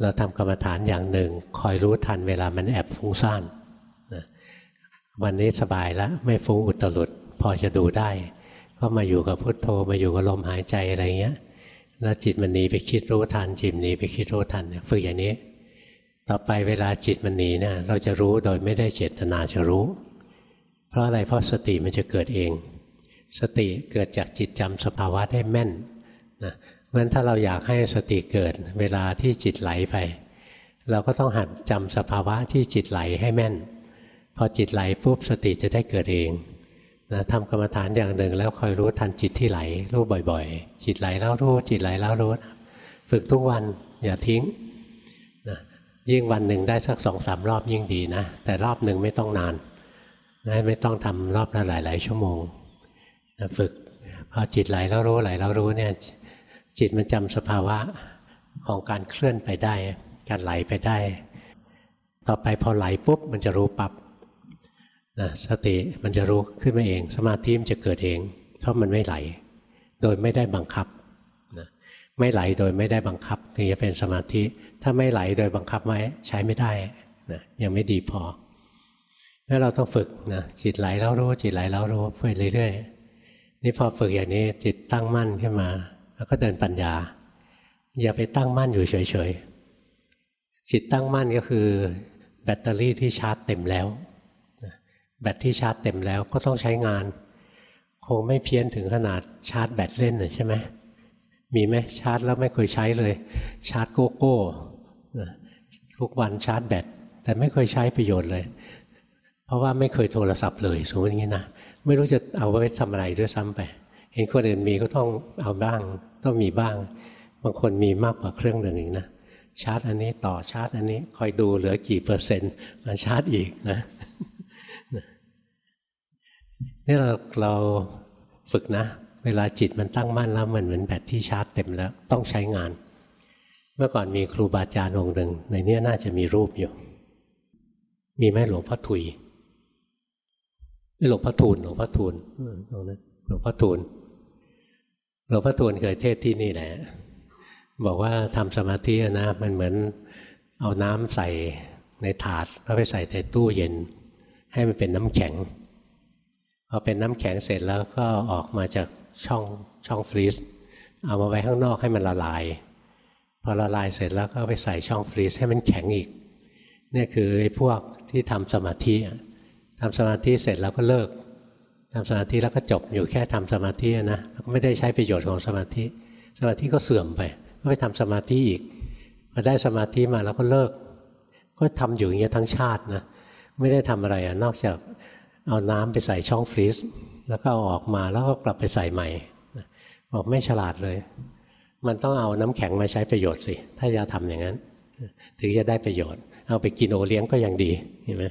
เราทำกรรมฐานอย่างหนึ่ง คอยรู้ทันเวลามันแอบฟุ้งซ่านวันนี้สบายแล้วไม่ฟุ้งอุตรุดพอจะดูได้ ก็มาอยู่กับพุทโธมาอยู่กับลมหายใจอะไรเงี้ยแล้วจิตมันหนีไปคิดรู้ทันจิตหนีไปคิดรู้ทันฝึกอย่างนี้ ต่อไปเวลาจิตมันหนีเนี่ยเราจะรู้โดยไม่ได้เจตนาจะรู้ เพราะอะไรเพราะสติมันจะเกิดเอง สติเกิดจากจิตจำสภาวะได้แม่นนะ เพราะฉะนั้นถ้าเราอยากให้สติเกิด เวลาที่จิตไหลไป เราก็ต้องหัดจำสภาวะที่จิตไหลให้แม่น พอจิตไหลปุ๊บสติจะได้เกิดเองนะทำกรรมฐานอย่างหนึ่ง แล้วคอยรู้ทันจิตที่ไหลรู้บ่อย ๆ จิตไหลแล้วรู้จิตไหลแล้วรู้ฝึกทุกวันอย่าทิ้งนะยิ่งวันหนึ่งได้สักสองสามรอบยิ่งดีนะ แต่รอบหนึ่งไม่ต้องนานนะไม่ต้องทำรอบละหลาย ๆ ชั่วโมงนะฝึกพอจิตไหลแล้วรู้ไหลแล้วรู้เนี่ย จิตมันจำสภาวะของการเคลื่อนไปได้ การไหลไปได้ ต่อไปพอไหลปุ๊บมันจะรู้ปับ๊บนะสติมันจะรู้ขึ้นมาเอง สมาธิมันจะเกิดเองเพราะมันไม่ไหล โดยไม่ได้บังคับนะไม่ไหลโดยไม่ได้บังคับถึงจะเป็นสมาธิ ถ้าไม่ไหลโดยบังคับไว้ใช้ไม่ได้นะยังไม่ดีพอแล้วเราต้องฝึกนะจิตไหลแล้วรู้จิตไหลแล้วรู้ไปเรื่อยๆนี่พอฝึกอย่างนี้จิตตั้งมั่นขึ้นมา แล้วก็เดินปัญญา อย่าไปตั้งมั่นอยู่เฉยๆ จิตตั้งมั่นก็คือ แบตเตอรี่ที่ชาร์จเต็มแล้ว แบตที่ชาร์จเต็มแล้วก็ต้องใช้งาน คงไม่เพี้ยนถึงขนาดชาร์จแบตเล่นใช่ไหมมีไหมชาร์จแล้วไม่เคยใช้เลย ชาร์จโก้ๆทุกวันชาร์จแบตแต่ไม่เคยใช้ประโยชน์เลย เพราะว่าไม่เคยโทรศัพท์เลยสมมติอย่างนี้นะไม่รู้จะเอาไว้ทำอะไรด้วยซ้ำไป เห็นคนอื่นมีก็ต้องเอาบ้าง ต้องมีบ้าง บางคนมีมากกว่าเครื่องหนึ่งอีกนะชาร์จอันนี้ต่อชาร์จอันนี้คอยดูเหลือกี่เปอร์เซ็นต์มาชาร์จอีกนะนี่เราเราฝึกนะ เวลาจิตมันตั้งมั่นแล้วมันเหมือนแบตที่ชาร์จเต็มแล้วต้องใช้งาน เมื่อก่อนมีครูบาอาจารย์องค์หนึ่งในนี้น่าจะมีรูปอยู่ มีไหมหลวงพ่อถุยหลวงพ่อทูลหลวงพ่อทูลตรงนั้นหลวงพ่อทูล หลวงพ่อทูลเคยเทศที่นี่แหละ บอกว่าทำสมาธินะมันเหมือนเอาน้ำใส่ในถาดแล้วไปใส่ในตู้เย็น ให้มันเป็นน้ำแข็งพอเป็นน้ำแข็งเสร็จแล้วก็ออกมาจากช่องช่องฟรีซเอามาไว้ข้างนอกให้มันละลาย พอละลายเสร็จแล้วก็ไปใส่ช่องฟรีซให้มันแข็งอีกนี่คือไอ้พวกที่ทำสมาธิทำสมาธิเสร็จแล้วก็เลิก ทำสมาธิแล้วก็จบอยู่แค่ทำสมาธินะแล้วก็ไม่ได้ใช้ประโยชน์ของสมาธิ สมาธิก็เสื่อมไป ก็ไปทำสมาธิอีกพอได้สมาธิมาแล้วก็เลิก ก็ทำอยู่อย่างเงี้ยทั้งชาตินะไม่ได้ทำอะไรอะนอกจากเอาน้ำไปใส่ช่องฟรีซแล้วก็เอาออกมาแล้วก็กลับไปใส่ใหม่บอกไม่ฉลาดเลย มันต้องเอาน้ำแข็งมาใช้ประโยชน์สิ ถ้าจะทำอย่างนั้น ถึงจะได้ประโยชน์ เอาไปกินโอเลี้ยงก็ยังดีเห็นไหม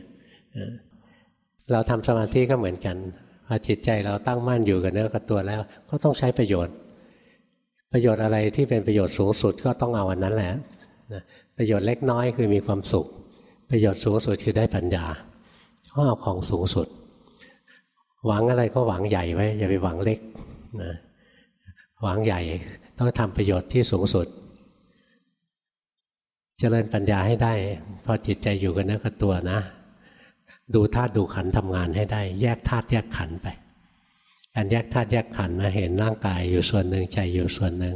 เราทำสมาธิก็เหมือนกัน พอจิตใจเราตั้งมั่นอยู่กับเนื้อกับตัวแล้ว ก็ต้องใช้ประโยชน์ ประโยชน์อะไรที่เป็นประโยชน์สูงสุดก็ต้องเอาอันนั้นแหละประโยชน์เล็กน้อยคือมีความสุข ประโยชน์สูงสุดคือได้ปัญญาก็เอาของสูงสุด หวังอะไรก็หวังใหญ่ไว้อย่าไปหวังเล็กนะหวังใหญ่ต้องทำประโยชน์ที่สูงสุดเจริญปัญญาให้ได้ พอจิตใจอยู่กันเนื้อกับตัวนะ ดูธาตุดูขันทำงานให้ได้ แยกธาตุแยกขันไปการแยกธาตุแยกขันนะเห็นร่างกายอยู่ส่วนหนึ่งใจอยู่ส่วนหนึ่ง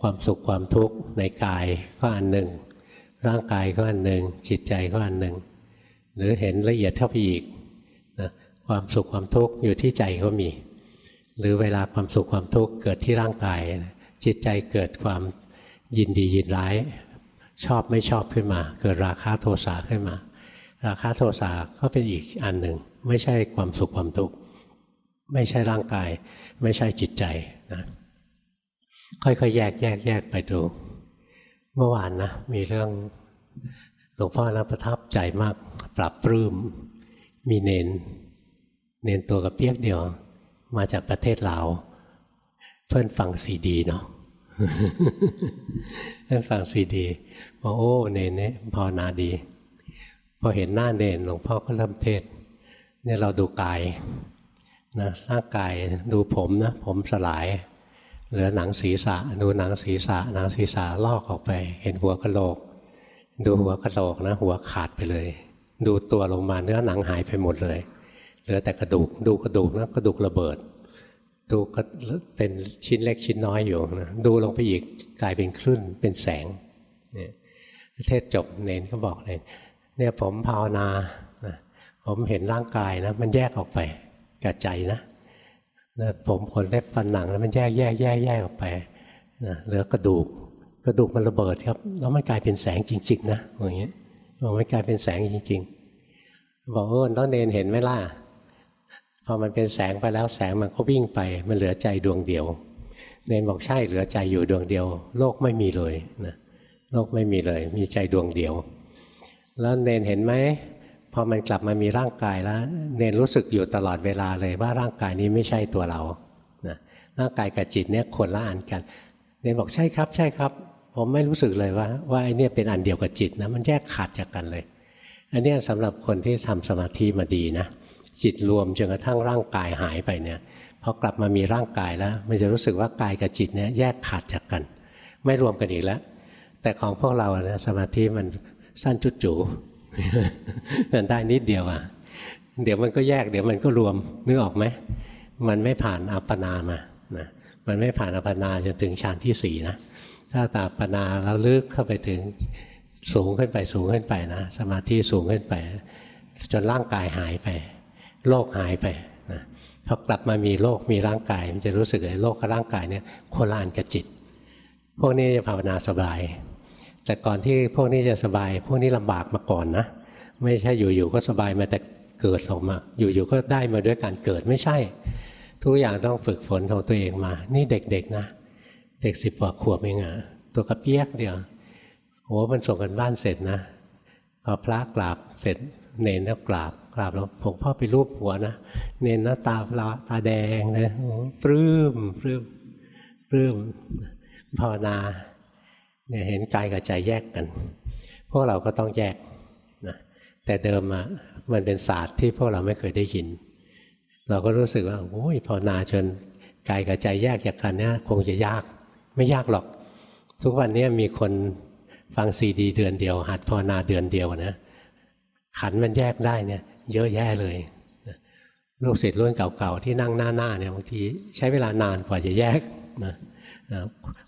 ความสุขความทุกข์ในกายก็อันหนึ่ง ร่างกายก็อันหนึ่ง จิตใจก็อันหนึ่ง หรือเห็นละเอียดเท่าไปอีกนะความสุขความทุกข์อยู่ที่ใจก็มี หรือเวลาความสุขความทุกข์เกิดที่ร่างกาย จิตใจเกิดความยินดียินร้าย ชอบไม่ชอบขึ้นมา เกิดราคะโทสะขึ้นมา ราคะโทสะก็เป็นอีกอันหนึ่ง ไม่ใช่ความสุขความทุกข์ไม่ใช่ร่างกาย ไม่ใช่จิตใจนะค่อยๆแยกแยกแยกไปดู เมื่อวานนะมีเรื่องหลวงพ่อนะประทับใจมากปรับปลื้มมีเนน เนนตัวกับเปียกเดียว มาจากประเทศลาวเพื่อนฟังซีดีเนาะเพื่อนฟังซีดีบอกโอ้เนนเนี่ยพอนาดี พอเห็นหน้าเนนหลวงพ่อก็เริ่มเทศเนี่ยเราดูกายนะร่างกายดูผมนะผมสลาย เหลือหนังศีรษะ ดูหนังศีรษะ หนังศีรษะลอกออกไป เห็นหัวกะโหลก ดูหัวกะโหลกนะ หัวขาดไปเลย ดูตัวลงมาเนื้อหนังหายไปหมดเลย เหลือแต่กระดูกดูกระดูกนะกระดูกระเบิด ดูก็เป็นชิ้นเล็กชิ้นน้อยอยู่นะดูลงไปอีกกลายเป็นคลื่นเป็นแสงเนี่ยเทศจบเนนก็บอกเลย เนี่ยผมภาวนาผมเห็นร่างกายนะมันแยกออกไปกับใจนะนะผมขนเล็บฟันหนังแล้วมันแยกแยกแยกแยกออกไปนะเหลือกระดูกกระดูกมันระเบิดครับแล้วมันกลายเป็นแสงจริง ๆ นะอย่างเงี้ยมันกลายเป็นแสงจริง ๆ บอกเออแล้วเนนเห็นไหมล่ะพอมันเป็นแสงไปแล้วแสงมันก็วิ่งไป มันเหลือใจดวงเดียว เนนบอกใช่เหลือใจอยู่ดวงเดียว โลกไม่มีเลยนะโลกไม่มีเลย มีใจดวงเดียว แล้วเนนเห็นไหมพอมันกลับมามีร่างกายแล้ว เนนรู้สึกอยู่ตลอดเวลาเลยว่าร่างกายนี้ไม่ใช่ตัวเรานะร่างกายกับจิตเนี่ยคนละอันกัน เนนบอกใช่ครับ ใช่ครับ ผมไม่รู้สึกเลยว่า ว่าไอ้นี่ยเป็นอันเดียวกับจิตนะมันแยกขาดจากกันเลย อันนี้สำหรับคนที่ทำสมาธิมาดีนะจิตรวมจนกระทั่งร่างกายหายไปเนี่ยพอกลับมามีร่างกายแล้วมันจะรู้สึกว่ากายกับจิตเนี่ยแยกขาดจากกัน ไม่รวมกันอีกแล้ว แต่ของพวกเราเนี่ยสมาธิมัน สั้นจุดจูมันได้นิดเดียวอะ เดี๋ยวมันก็แยก เดี๋ยวมันก็รวมนึกออกไหมมันไม่ผ่านอัปปนามานะมันไม่ผ่านอัปปนาจนถึงฌานที่สี่นะถ้าตาปนาเราลึกเข้าไปถึงสูงขึ้นไปสูงขึ้นไปนะสมาธิสูงขึ้นไป จนร่างกายหายไป โลกหายไปนะพอกลับมามีโลกมีร่างกาย มันจะรู้สึกเลยโลกกับร่างกายเนี่ยโคลานกับจิต พวกนี้จะภาวนาสบาย แต่ก่อนที่พวกนี้จะสบาย พวกนี้ลำบากมาก่อนนะ ไม่ใช่อยู่ๆก็สบายมาแต่เกิดออกมา อยู่ๆก็ได้มาด้วยการเกิดไม่ใช่ ทุกอย่างต้องฝึกฝนของตัวเองมา นี่เด็กๆนะ เด็กสิบกว่าขวบเองอะตัวกระเปียกเดียวโอ้มันส่งกันบ้านเสร็จนะพอพระกราบเสร็จเนนแล้วกราบกราบแล้วผมพ่อไปรูปหัวนะเนนหน้าตาลตาแดงนะปลื้มปลื้มปลื้มภาวนา เนี่ยเห็นกายกับใจแยกกัน พวกเราก็ต้องแยกนะแต่เดิมอะมันเป็นศาสตร์ที่พวกเราไม่เคยได้ยิน เราก็รู้สึกว่าโอ้ยภาวนาจนกายกับใจแยกจากกันเนี่ยคงจะยากไม่ยากหรอก ทุกวันนี้มีคนฟังซีดีเดือนเดียว หัดภาวนาเดือนเดียวนะขันมันแยกได้เนี่ยเยอะแยะเลยลูกศิษย์รุ่นเก่าๆที่นั่งหน้าๆเนี่ยบางทีใช้เวลานานกว่าจะแยกนะ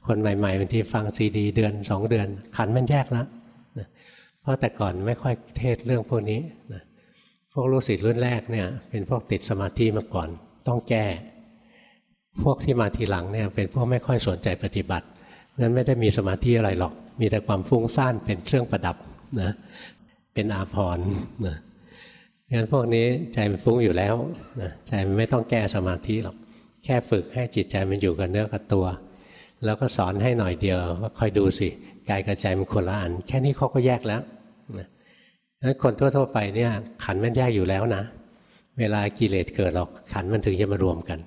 คนใหม่ๆบางทีฟังซีดีเดือนสองเดือน ขันมันแยกแล้วนะเพราะแต่ก่อนไม่ค่อยเทศเรื่องพวกนี้นะพวกลูกศิษย์รุ่นแรกเนี่ยเป็นพวกติดสมาธิมาก่อน ต้องแก้ พวกที่มาทีหลังเนี่ยเป็นพวกไม่ค่อยสนใจปฏิบัติงั้นไม่ได้มีสมาธิอะไรหรอก มีแต่ความฟุ้งซ่านเป็นเครื่องประดับนะเป็นอาภรณ์นะงั้นพวกนี้ใจมันฟุ้งอยู่แล้วนะใจมันไม่ต้องแก้สมาธิหรอกแค่ฝึกให้จิตใจมันอยู่กับเนื้อกับตัว แล้วก็สอนให้หน่อยเดียวว่าคอยดูสิกายกับใจมันคนละอัน แค่นี้เขาก็แยกแล้วนะงั้นคนทั่ว ๆ ไปเนี่ย ขันมันแยกอยู่แล้วนะ เวลากิเลสเกิดหรอกขันมันถึงจะมารวมกัน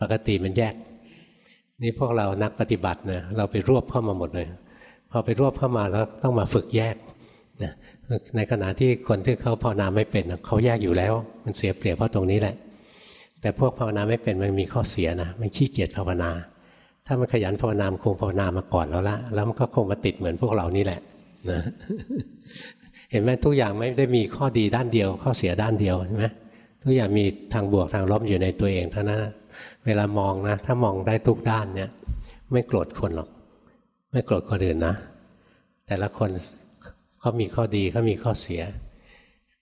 ปกติมันแยก นี่พวกเรานักปฏิบัตินะเราไปรวบเข้ามาหมดเลยพอไปรวบเข้ามาแล้วต้องมาฝึกแยกนะในขณะที่คนที่เขาภาวนาไม่เป็นเขาแยกอยู่แล้ว มันเสียเปรียบเพราะตรงนี้แหละ แต่พวกภาวนาไม่เป็นมันมีข้อเสียนะมันขี้เกียจภาวนา ถ้ามันขยันภาวนามคงภาวนามาก่อนแล้วละแล้วมันก็คงมาติดเหมือนพวกเรานี่แหละนะเห็นไหมทุกอย่างไม่ได้มีข้อดีด้านเดียว ข้อเสียด้านเดียวใช่ไหมทุกอย่างมีทางบวกทางลบอยู่ในตัวเองเท่านั้นเวลามองนะ ถ้ามองได้ทุกด้านเนี่ย ไม่โกรธคนหรอก ไม่โกรธคนอื่นนะ แต่ละคนเขามีข้อดีเขามีข้อเสีย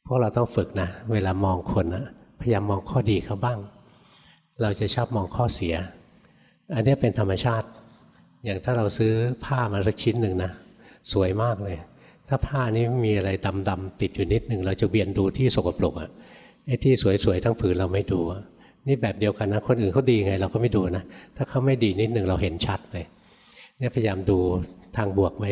พวกเราต้องฝึกนะ เวลามองคนนะพยายามมองข้อดีเขาบ้าง เราจะชอบมองข้อเสีย อันนี้เป็นธรรมชาติ อย่างถ้าเราซื้อผ้ามาสักชิ้นหนึ่งนะสวยมากเลย ถ้าผ้านี้มีอะไรดำๆติดอยู่นิดหนึ่งเราจะเวียนดูที่สกปรกอะ่ะไอ้ที่สวยๆทั้งผืนเราไม่ดูนี่แบบเดียวกันนะคนอื่นเขาดีไงเราก็ไม่ดูนะถ้าเขาไม่ดีนิดหนึ่งเราเห็นชัดเลยเนี่ยพยายามดูทางบวกไว้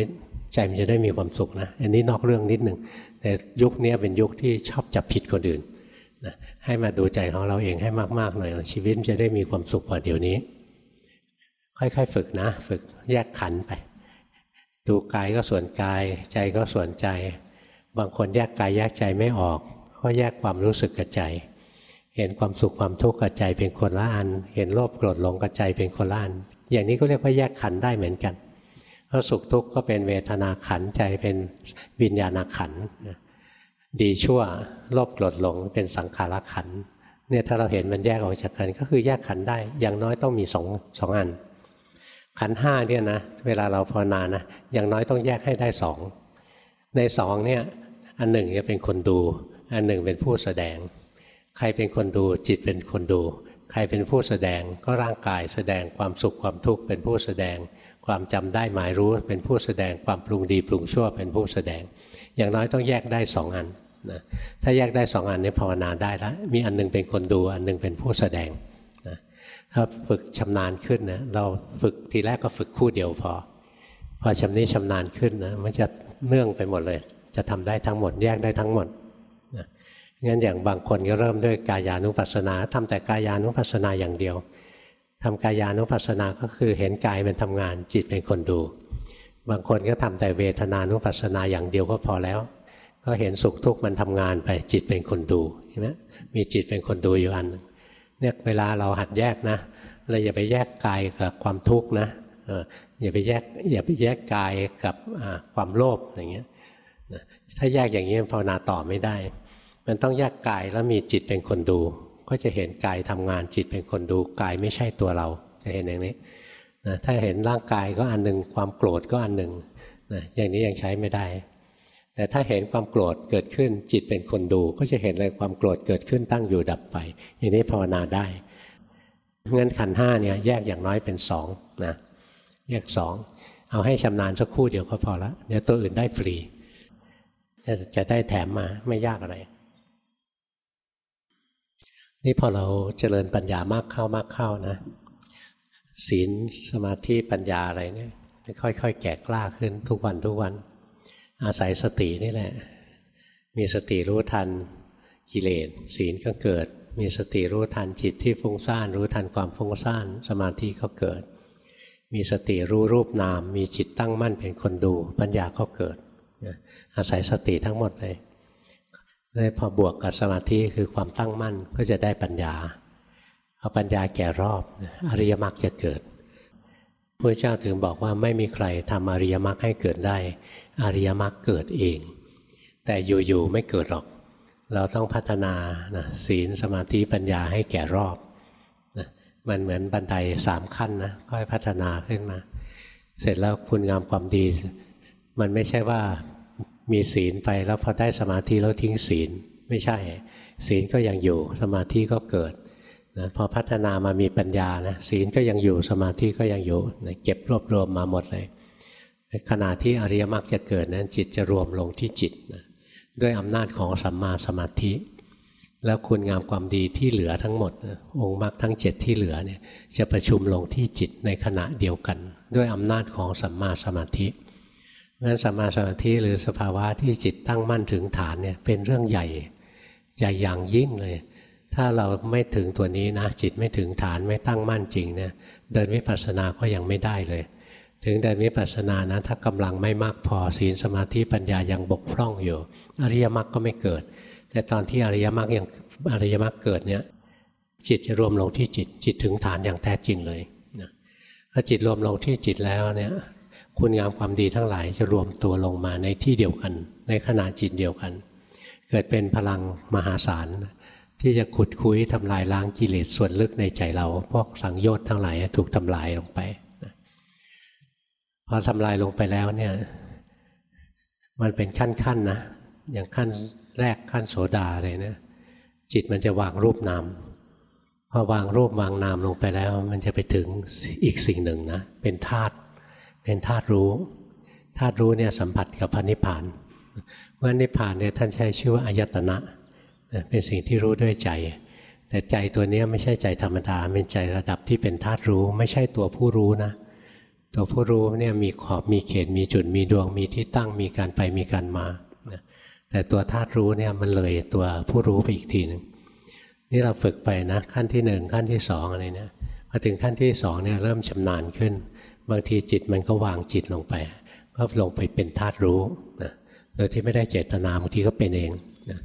ใจมันจะได้มีความสุขนะอันนี้นอกเรื่องนิดหนึ่งแต่ยุคนี้เป็นยุคที่ชอบจับผิดคนอื่นนะให้มาดูใจของเราเองให้มากๆหน่อยชีวิตจะได้มีความสุขกว่าเดี๋ยวนี้ ค่อยๆฝึกนะ ฝึกแยกขันไป ดูกายก็ส่วนกาย ใจก็ส่วนใจ บางคนแยกกายแยกใจไม่ออก ก็แยกความรู้สึกกับใจ เห็นความสุขความทุกข์กับใจเป็นคนละอัน เห็นโลภโกรธหลงกับใจเป็นคนละอัน อย่างนี้ก็เรียกว่าแยกขันได้เหมือนกันเพราะสุขทุกข์ก็เป็นเวทนาขันใจเป็นวิญญาณขันดีชั่วโลภโกรธหลงเป็นสังขารขันเนี่ยถ้าเราเห็นมันแยกออกจากกันก็คือแยกขันได้ อย่างน้อยต้องมีสองสองอัน ขันห้าเนี่ยนะเวลาเราภาวนานะอย่างน้อยต้องแยกให้ได้สองในสองเนี่ยอันหนึ่งจะเป็นคนดู อันหนึ่งเป็นผู้แสดง ใครเป็นคนดูจิตเป็นคนดู ใครเป็นผู้แสดงก็ร่างกายแสดงความสุขความทุกข์เป็นผู้แสดง ความจำได้หมายรู้เป็นผู้แสดงความปรุงดีปรุงชั่วเป็นผู้แสดง อย่างน้อยต้องแยกได้สองอันนะถ้าแยกได้สองอันนี้ภาวนาได้แล้วมีอันหนึงเป็นคนดูอันหนึงเป็นผู้แสดง นะถ้าฝึกชำนาญขึ้นนะเราฝึกทีแรกก็ฝึกคู่เดียวพอ พอชำนี้ชำนาญขึ้นนะมันจะเนื่องไปหมดเลย จะทำได้ทั้งหมดแยกได้ทั้งหมดนะงั้นอย่างบางคนก็เริ่มด้วยกายานุปัสสนาทำแต่กายานุปัสสนาอย่างเดียวทำกายานุปัสสนาก็คือเห็นกายมันทำงานจิตเป็นคนดู บางคนก็ทำแต่เวทนานุปัสสนาอย่างเดียวก็พอแล้ว ก็เห็นสุขทุกข์มันทำงานไปจิตเป็นคนดูเห็นไหมมีจิตเป็นคนดูอยู่อันหนึ่ง เนี่ยเวลาเราหัดแยกนะเราอย่าไปแยกกายกับความทุกข์นะอย่าไปแยกอย่าไปแยกกายกับความโลภอย่างเงี้ยถ้าแยกอย่างนี้ภาวนาต่อไม่ได้ มันต้องแยกกายแล้วมีจิตเป็นคนดู ก็จะเห็นกายทำงานจิตเป็นคนดูกายไม่ใช่ตัวเรา จะเห็นอย่างนี้นะถ้าเห็นร่างกายก็อันหนึ่งความโกรธก็อันหนึ่งนะอย่างนี้ยังใช้ไม่ได้ แต่ถ้าเห็นความโกรธเกิดขึ้น จิตเป็นคนดูก็จะเห็นเลยความโกรธเกิดขึ้นตั้งอยู่ดับไป อย่างนี้ภาวนาได้เงั้นขันห้าเนี่ยแยกอย่างน้อยเป็นสองนะแยกสองเอาให้ชำนาญสักคู่เดียวก็พอละเดี๋ยวตัวอื่นได้ฟรี จะได้แถมมาไม่ยากอะไร นี่พอเราเจริญปัญญามากเข้ามากเข้านะ ศีลสมาธิปัญญาอะไรเนี่ยค่อยๆแก่กล้าขึ้นทุกวันทุกวัน อาศัยสตินี่แหละ มีสติรู้ทันกิเลสศีลก็เกิด มีสติรู้ทันจิตที่ฟุ้งซ่าน รู้ทันความฟุ้งซ่าน สมาธิก็เกิด มีสติรู้รูปนาม มีจิตตั้งมั่นเป็นคนดู ปัญญาก็เกิด อาศัยสติทั้งหมดเลยเลยพอบวกกับสมาธิคือความตั้งมั่นก็จะได้ปัญญาเอาปัญญาแก่รอบอริยมรรคจะเกิดพระเจ้าถึงบอกว่าไม่มีใครทำอริยมรรคให้เกิดได้ อริยมรรคเกิดเอง แต่อยู่ๆไม่เกิดหรอก เราต้องพัฒนานะศีลสมาธิปัญญาให้แก่รอบนะมันเหมือนบันไดสามขั้นนะค่อยพัฒนาขึ้นมา เสร็จแล้วคุณงามความดี มันไม่ใช่ว่ามีศีลไปแล้วพอได้สมาธิแล้วทิ้งศีลไม่ใช่ ศีลก็ยังอยู่สมาธิก็เกิดนะพอพัฒนามามีปัญญานะศีลก็ยังอยู่สมาธิก็ยังอยู่นะเก็บรวบรวมมาหมดเลย ขณะที่อริยมรรคจะเกิดนั้นจิตจะรวมลงที่จิตนะด้วยอำนาจของสัมมาสมาธิ แล้วคุณงามความดีที่เหลือทั้งหมด องค์มรรคทั้งเจ็ดที่เหลือเนี่ยจะประชุมลงที่จิตในขณะเดียวกัน ด้วยอำนาจของสัมมาสมาธิงั้นสัมมาสมาธิหรือสภาวะที่จิตตั้งมั่นถึงฐานเนี่ยเป็นเรื่องใหญ่ใหญ่อย่างยิ่งเลย ถ้าเราไม่ถึงตัวนี้นะจิตไม่ถึงฐานไม่ตั้งมั่นจริงเนี่ยเดินวิปัสสนาก็ยังไม่ได้เลย ถึงเดินวิปัสสนานะถ้ากำลังไม่มากพอศีลสมาธิปัญญายังบกพร่องอยู่ อริยมรรคก็ไม่เกิด แต่ตอนที่อริยมรรคยังอริยมรรคเกิดเนี่ยจิตจะรวมลงที่จิตจิตถึงฐานอย่างแท้จริงเลยนะพอจิตรวมลงที่จิตแล้วเนี่ยคุณงามความดีทั้งหลายจะรวมตัวลงมาในที่เดียวกัน ในขณะจิตเดียวกัน เกิดเป็นพลังมหาศาลที่จะขุดคุยทำลายล้างกิเลสส่วนลึกในใจเรา พวกสังโยชน์ทั้งหลายถูกทำลายลงไป พอทำลายลงไปแล้วเนี่ย มันเป็นขั้นๆนนะอย่างขั้นแรกขั้นโสดาเลยเนี่ยจิตมันจะวางรูปนามพอวางรูปวางนามลงไปแล้ว มันจะไปถึงอีกสิ่งหนึ่งนะเป็นธาตุเป็นธาตุรู้ธาตุรู้เนี่ยสัมผัสกับพระนิพพานเพราะนิพพานเนี่ยท่านใช้ชื่อว่าอายตนะเป็นสิ่งที่รู้ด้วยใจ แต่ใจตัวนี้ไม่ใช่ใจธรรมดาเป็นใจระดับที่เป็นธาตุรู้ ไม่ใช่ตัวผู้รู้นะ ตัวผู้รู้เนี่ยมีขอบมีเขตมีจุดมีดวงมีที่ตั้งมีการไปมีการมาแต่ตัวธาตุรู้เนี่ยมันเลยตัวผู้รู้ไปอีกทีหนึ่งนี่เราฝึกไปนะขั้นที่หนึ่งขั้นที่สองอะไรเนี่ยพอถึงขั้นที่สองเนี่ยเริ่มชำนาญขึ้น บางทีจิตมันก็วางจิตลงไปก็ลงไปเป็นธาตุรู้นะโดยที่ไม่ได้เจตนาบางทีก็เป็นเองนะ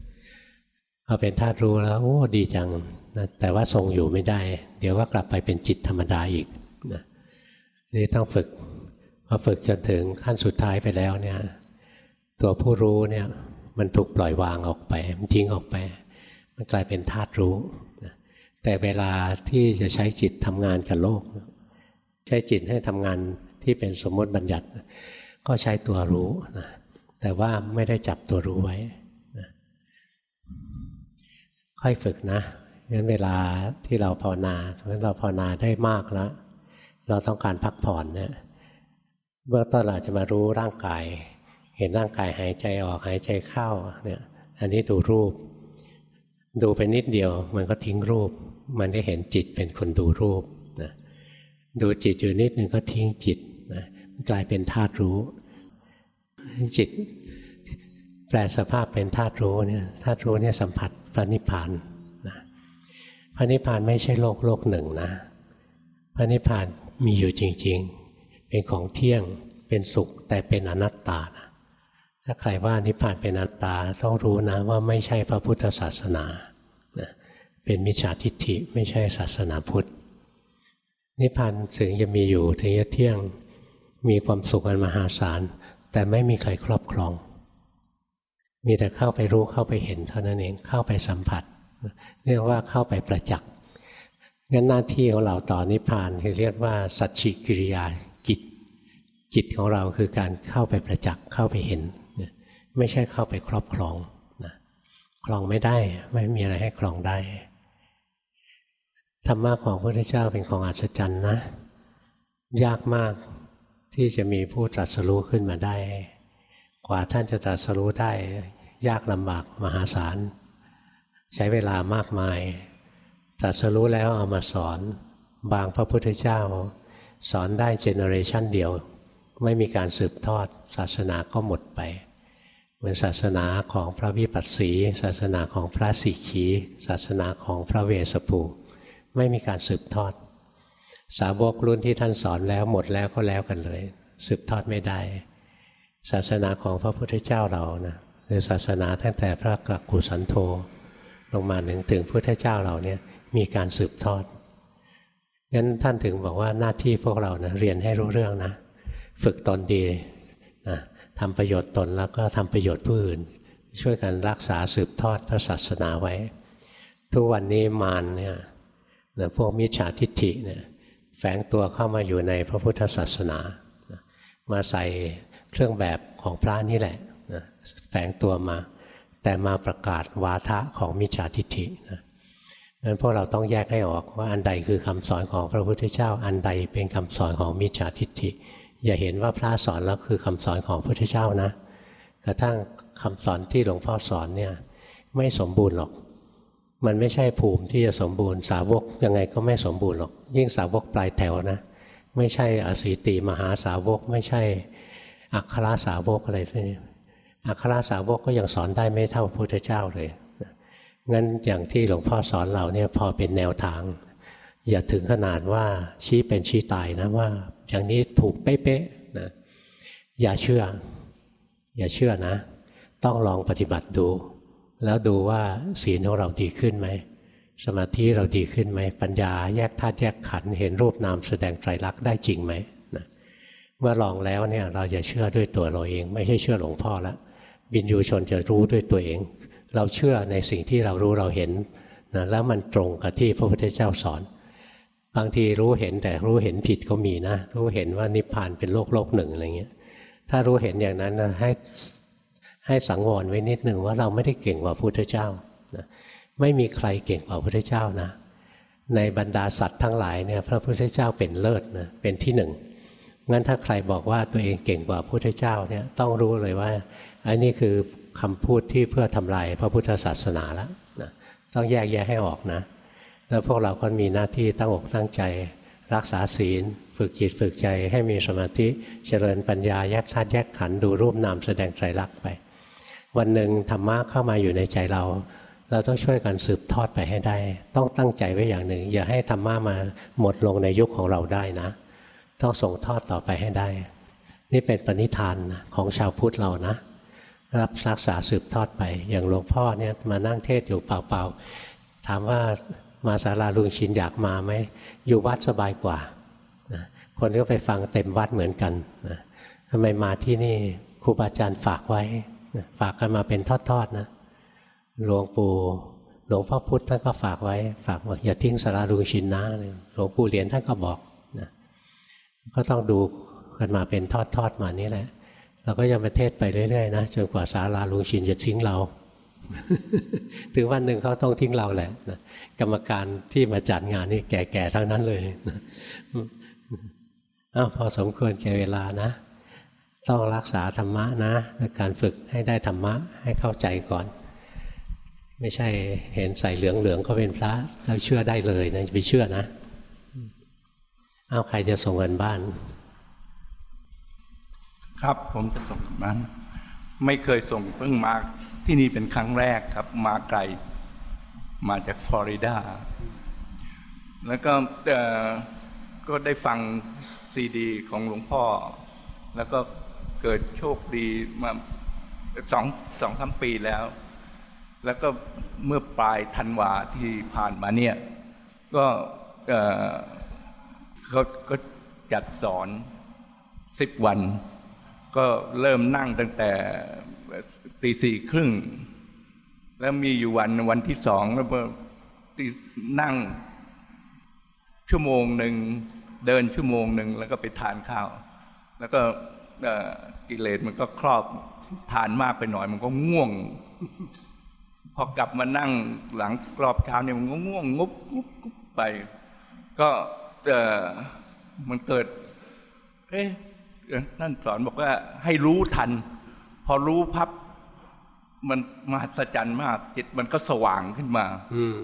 พอเป็นธาตุรู้แล้วโอ้ดีจังนะแต่ว่าทรงอยู่ไม่ได้ เดี๋ยวก็กลับไปเป็นจิตธรรมดาอีกนะ นี่ต้องฝึกพอฝึกจนถึงขั้นสุดท้ายไปแล้วเนี่ย ตัวผู้รู้เนี่ยมันถูกปล่อยวางออกไป มันทิ้งออกไป มันกลายเป็นธาตุรู้ แต่เวลาที่จะใช้จิตทำงานกับโลก ใช้จิตให้ทำงานที่เป็นสมมติบัญญัติ ก็ใช้ตัวรู้นะแต่ว่าไม่ได้จับตัวรู้ไว้นะค่อยฝึกนะงั้นเวลาที่เราภาวนาเพราะเราภาวนาได้มากแล้ว เราต้องการพักผ่อนเนี่ยเบื้องต้นเราจะมารู้ร่างกาย เห็นร่างกายหายใจออกหายใจเข้าเนี่ยอันนี้ดูรูป ดูไปนิดเดียวมันก็ทิ้งรูป มันได้เห็นจิตเป็นคนดูรูปนะดูจิตอยู่นิดนึงก็ทิ้งจิตนะกลายเป็นธาตุรู้ จิตแปลสภาพเป็นธาตุรู้เนี่ยธาตุรู้เนี่ยสัมผัสพระนิพพานนะพระนิพพานไม่ใช่โลกโลกหนึ่งนะ พระนิพพาน มีอยู่จริง ๆ เป็นของเที่ยงเป็นสุขแต่เป็นอนัตตานะถ้าใครว่านิพพานเป็นอนัตตาต้องรู้นะว่าไม่ใช่พระพุทธศาสนานะเป็นมิจฉาทิฏฐิไม่ใช่ศาสนาพุทธ นิพพานถึงจะมีอยู่ถึงจะเที่ยงมีความสุขอันมหาศาล แต่ไม่มีใครครอบครอง มีแต่เข้าไปรู้เข้าไปเห็นเท่านั้นเองเข้าไปสัมผัสเรียกว่าเข้าไปประจักษ์ งั้นหน้าที่ของเราต่อนิพพานคือเรียกว่า สัจฉิกิริยาจิต จิตของเราคือการเข้าไปประจักษ์เข้าไปเห็น ไม่ใช่เข้าไปครอบครองนะครองไม่ได้ไม่มีอะไรให้ครองได้ธรรมะของพระพุทธเจ้าเป็นของอัศจรรย์นะ ยากมากที่จะมีผู้ตรัสรู้ขึ้นมาได้ กว่าท่านจะตรัสรู้ได้ ยากลำบากมหาศาล ใช้เวลามากมาย ตรัสรู้แล้วเอามาสอนบางพระพุทธเจ้า สอนได้ generation เดียว ไม่มีการสืบทอด ศาสนาก็หมดไปเหมือนศาสนาของพระวิปัสสี ศาสนาของพระสิขีศาสนาของพระเวสสภูไม่มีการสืบทอด สาวกรุ่นที่ท่านสอนแล้วหมดแล้วก็แล้วกันเลย สืบทอดไม่ได้ ศาสนาของพระพุทธเจ้าเรานะคือศาสนาตั้งแต่พระกักกุสันโธลงมาถึงถึงพุทธเจ้าเราเนี่ย มีการสืบทอดงั้นท่านถึงบอกว่าหน้าที่พวกเรานะเรียนให้รู้เรื่องนะ ฝึกตนดีนะทำประโยชน์ตนแล้วก็ทำประโยชน์ผู้อื่น ช่วยกันรักษาสืบทอดพระศาสนาไว้ ทุกวันนี้มารเนี่ยนะพวกมิจฉาทิฏฐิเนี่ยแฝงตัวเข้ามาอยู่ในพระพุทธศาสนา มาใส่เครื่องแบบของพระนี่แหละนะแฝงตัวมา แต่มาประกาศวาทะของมิจฉาทิฏฐินะ งั้นพวกเราต้องแยกให้ออกว่าอันใดคือคำสอนของพระพุทธเจ้า อันใดเป็นคำสอนของมิจฉาทิฏฐิ อย่าเห็นว่าพระสอนแล้วคือคำสอนของพระพุทธเจ้านะ กระทั่งคำสอนที่หลวงพ่อสอนเนี่ยไม่สมบูรณ์หรอก มันไม่ใช่ภูมิที่จะสมบูรณ์สาวกยังไงก็ไม่สมบูรณ์หรอก ยิ่งสาวกปลายแถวนะ ไม่ใช่อสีติมหาสาวก ไม่ใช่อัครสาวกอะไรพวกนี้อัครสาวกก็ยังสอนได้ไม่เท่าพระพุทธเจ้าเลย งั้นอย่างที่หลวงพ่อสอนเราเนี่ยพอเป็นแนวทาง อย่าถึงขนาดว่าชี้เป็นชี้ตายนะว่า อย่างนี้ถูกเป๊ะๆนะอย่าเชื่อ อย่าเชื่อนะ ต้องลองปฏิบัติดู แล้วดูว่าศีลของเราดีขึ้นไหมสมาธิเราดีขึ้นไหมปัญญาแยกธาตุแยกขันธ์เห็นรูปนามแสดงไตรลักษณ์ได้จริงไหมนะเมื่อลองแล้วเนี่ยเราจะเชื่อด้วยตัวเราเอง ไม่ใช่เชื่อหลวงพ่อแล้วบินยูชนจะรู้ด้วยตัวเอง เราเชื่อในสิ่งที่เรารู้เราเห็นนะแล้วมันตรงกับที่พระพุทธเจ้าสอน บางทีรู้เห็นแต่รู้เห็นผิดก็มีนะ รู้เห็นว่านิพพานเป็นโลกโลกหนึ่งอะไรเงี้ยถ้ารู้เห็นอย่างนั้นนะให้ให้สังวรไว้นิดหนึ่งว่าเราไม่ได้เก่งกว่าพระพุทธเจ้านะไม่มีใครเก่งกว่าพระพุทธเจ้านะ ในบรรดาสัตว์ทั้งหลายเนี่ยพระพุทธเจ้าเป็นเลิศนะเป็นที่หนึ่งงั้นถ้าใครบอกว่าตัวเองเก่งกว่าพระพุทธเจ้าเนี่ยต้องรู้เลยว่าอันนี้คือ คำพูดที่เพื่อทำลายพระพุทธศาสนาแล้วนะต้องแยกแยะให้ออกนะ แล้วพวกเราก็มีหน้าที่ตั้งอกตั้งใจ รักษาศีล ฝึกจิตฝึกใจให้มีสมาธิเจริญปัญญาแยกธาตุแยกขันธ์ดูรูปนามแสดงไตรลักษณ์ไป วันหนึ่งธรรมะเข้ามาอยู่ในใจเรา เราต้องช่วยกันสืบทอดไปให้ได้ ต้องตั้งใจไว้อย่างหนึ่ง อย่าให้ธรรมะมาหมดลงในยุคของเราได้นะ ต้องส่งทอดต่อไปให้ได้ นี่เป็นปณิธานของชาวพุทธเรานะ รับรักษาสืบทอดไป อย่างหลวงพ่อเนี่ยมานั่งเทศอยู่เปล่าๆ ถามว่ามาศาลาลุงชินอยากมาไหม อยู่วัดสบายกว่า คนก็ไปฟังเต็มวัดเหมือนกันนะทำไมมาที่นี่ครูบาอาจารย์ฝากไว้ ฝากกันมาเป็นทอดๆนะหลวงปู่หลวงพ่อพุธท่านก็ฝากไว้ ฝากบอกอย่าทิ้งสาราลุงชินนะหลวงปู่เหรียญท่านก็บอกนะก็ต้องดูกันมาเป็นทอดๆมานี่แหละ เราก็ยังประเทศไปเรื่อยๆนะจนกว่าสาราลุงชินจะทิ้งเราถึงวันหนึ่งเขาต้องทิ้งเราแหละกรรมการที่มาจัดงานนี่แก่ๆทั้งนั้นเลยอ้าพอสมควรแก่เวลานะ ต้องรักษาธรรมะนะในการฝึกให้ได้ธรรมะให้เข้าใจก่อน ไม่ใช่เห็นใส่เหลืองๆก็เป็นพระเราเชื่อได้เลยนะไปเชื่อนะ เอาใครจะส่งเงินบ้าน ครับ ผมจะส่งนั้น ไม่เคยส่งเพิ่งมาที่นี่เป็นครั้งแรกครับ มาไกล มาจากฟลอริดา แล้วก็ก็ได้ฟังซีดี ของหลวงพ่อ แล้วก็เกิดโชคดีมาสองสองสามปีแล้ว แล้วก็เมื่อปลายธันวาที่ผ่านมาเนี่ย ก็เอ่อเขาก็จัดสอนสิบวัน ก็เริ่มนั่งตั้งแต่ตีสี่ครึ่ง แล้วมีอยู่วันวันที่สองแล้วก็ตีนั่งชั่วโมงหนึ่งเดินชั่วโมงหนึ่งแล้วก็ไปทานข้าว แล้วก็กิเลสมันก็ครอบทานมากไปหน่อย มันก็ง่วง พอกลับมานั่งหลังกรอบเช้าเนี่ยมันก็ง่วงงุบงุบงุบไป ก็เออมันเกิด เอ๊ะ เอ่อนั่นสอนบอกว่าให้รู้ทัน พอรู้พับมันมหัศจรรย์มาก จิตมันก็สว่างขึ้นมา อืม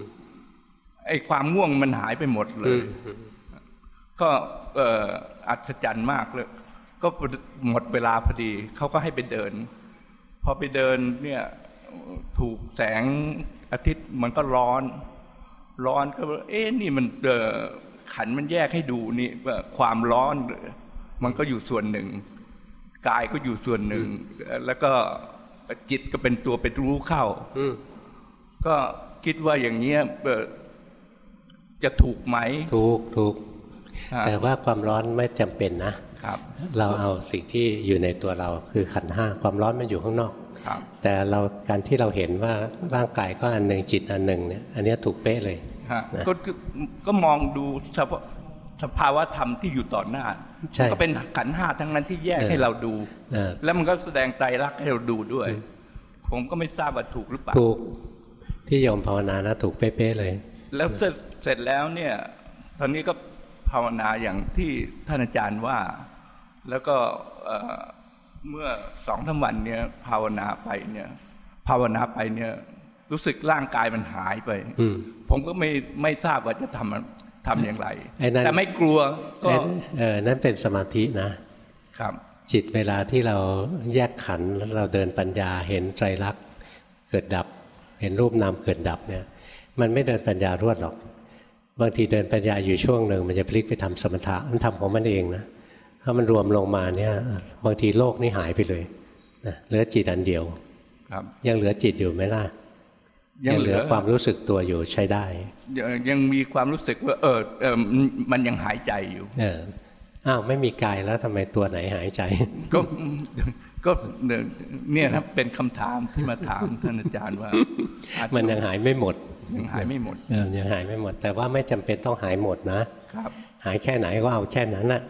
ไอ้ความง่วงมันหายไปหมดเลย ก็เอ่ออัศจรรย์มากเลย ก็หมดเวลาพอดี เขาก็ให้ไปเดิน พอไปเดินเนี่ยถูกแสงอาทิตย์มันก็ร้อน ร้อนก็ เอ๊ะนี่มันเอ่อขันมันแยกให้ดูนี่ว่าความร้อน มันก็อยู่ส่วนหนึ่งกายก็อยู่ส่วนหนึ่ง แล้วก็จิตก็เป็นตัวเป็นรู้เข้าอืมก็คิดว่าอย่างเนี้ยเอ่อจะถูกไหม ถูกถูกอ่าแต่ว่าความร้อนไม่จำเป็นนะครับ เราเอาสิ่งที่อยู่ในตัวเราคือขันธ์ห้าความร้อนมันอยู่ข้างนอกครับแต่เราการที่เราเห็นว่าร่างกายก็อันหนึ่งจิตอันหนึ่งเนี่ยอันเนี้ยถูกเป๊ะเลยฮะนะก็ก็ก็มองดูสภาสภาวะธรรมที่อยู่ต่อหน้าใช่มัน ก็เป็นขันธ์ห้าทั้งนั้นที่แยกเออให้เราดูเออแล้วมันก็แสดงไตรลักษณ์ให้เราดูด้วย ผมก็ไม่ทราบว่าถูกหรือเปล่าถูกที่โยมภาวนานะถูกเป๊ะๆเลย แล้วเสร็จเสร็จแล้วเนี่ย ตอนนี้ก็ภาวนาอย่างที่ท่านอาจารย์ว่า แล้วก็เอ่อเมื่อสองสามวันเนี่ยภาวนาไปเนี่ย ภาวนาไปเนี่ย รู้สึกร่างกายมันหายไปอืมผมก็ไม่ไม่ทราบว่าจะทำ ทำอย่างไรไอ้นั่นแต่ไม่กลัวก็เอ้ยเออนั่นเป็นสมาธินะครับ จิตเวลาที่เราแยกขันธ์แล้วเราเดินปัญญาเห็นไตรลักษณ์เกิดดับ เห็นรูปนามเกิดดับเนี่ย มันไม่เดินปัญญารวดหรอก บางทีเดินปัญญาอยู่ช่วงหนึ่งมันจะพลิกไปทำสมถะมันทำของมันเองนะถ้ามันรวมลงมาเนี่ย บางทีโลกนี่หายไปเลยนะเหลือจิตอันเดียวครับยังเหลือจิตอยู่ไหมล่ะ ยังเหลือความรู้สึกตัวอยู่ใช้ได้ ยังยังมีความรู้สึกว่า เออเออมันมันยังหายใจอยู่ เอออ้าวไม่มีกายแล้วทำไมตัวไหนหายใจ ก็ก็เนี่ยนะเป็นคำถามที่มาถามท่านอาจารย์ว่าอาจจะมันยังหายไม่หมดยังหายไม่หมดเออยังหายไม่หมด แต่ว่าไม่จำเป็นต้องหายหมดนะครับ หายแค่ไหนก็เอาแค่นั้นน่ะ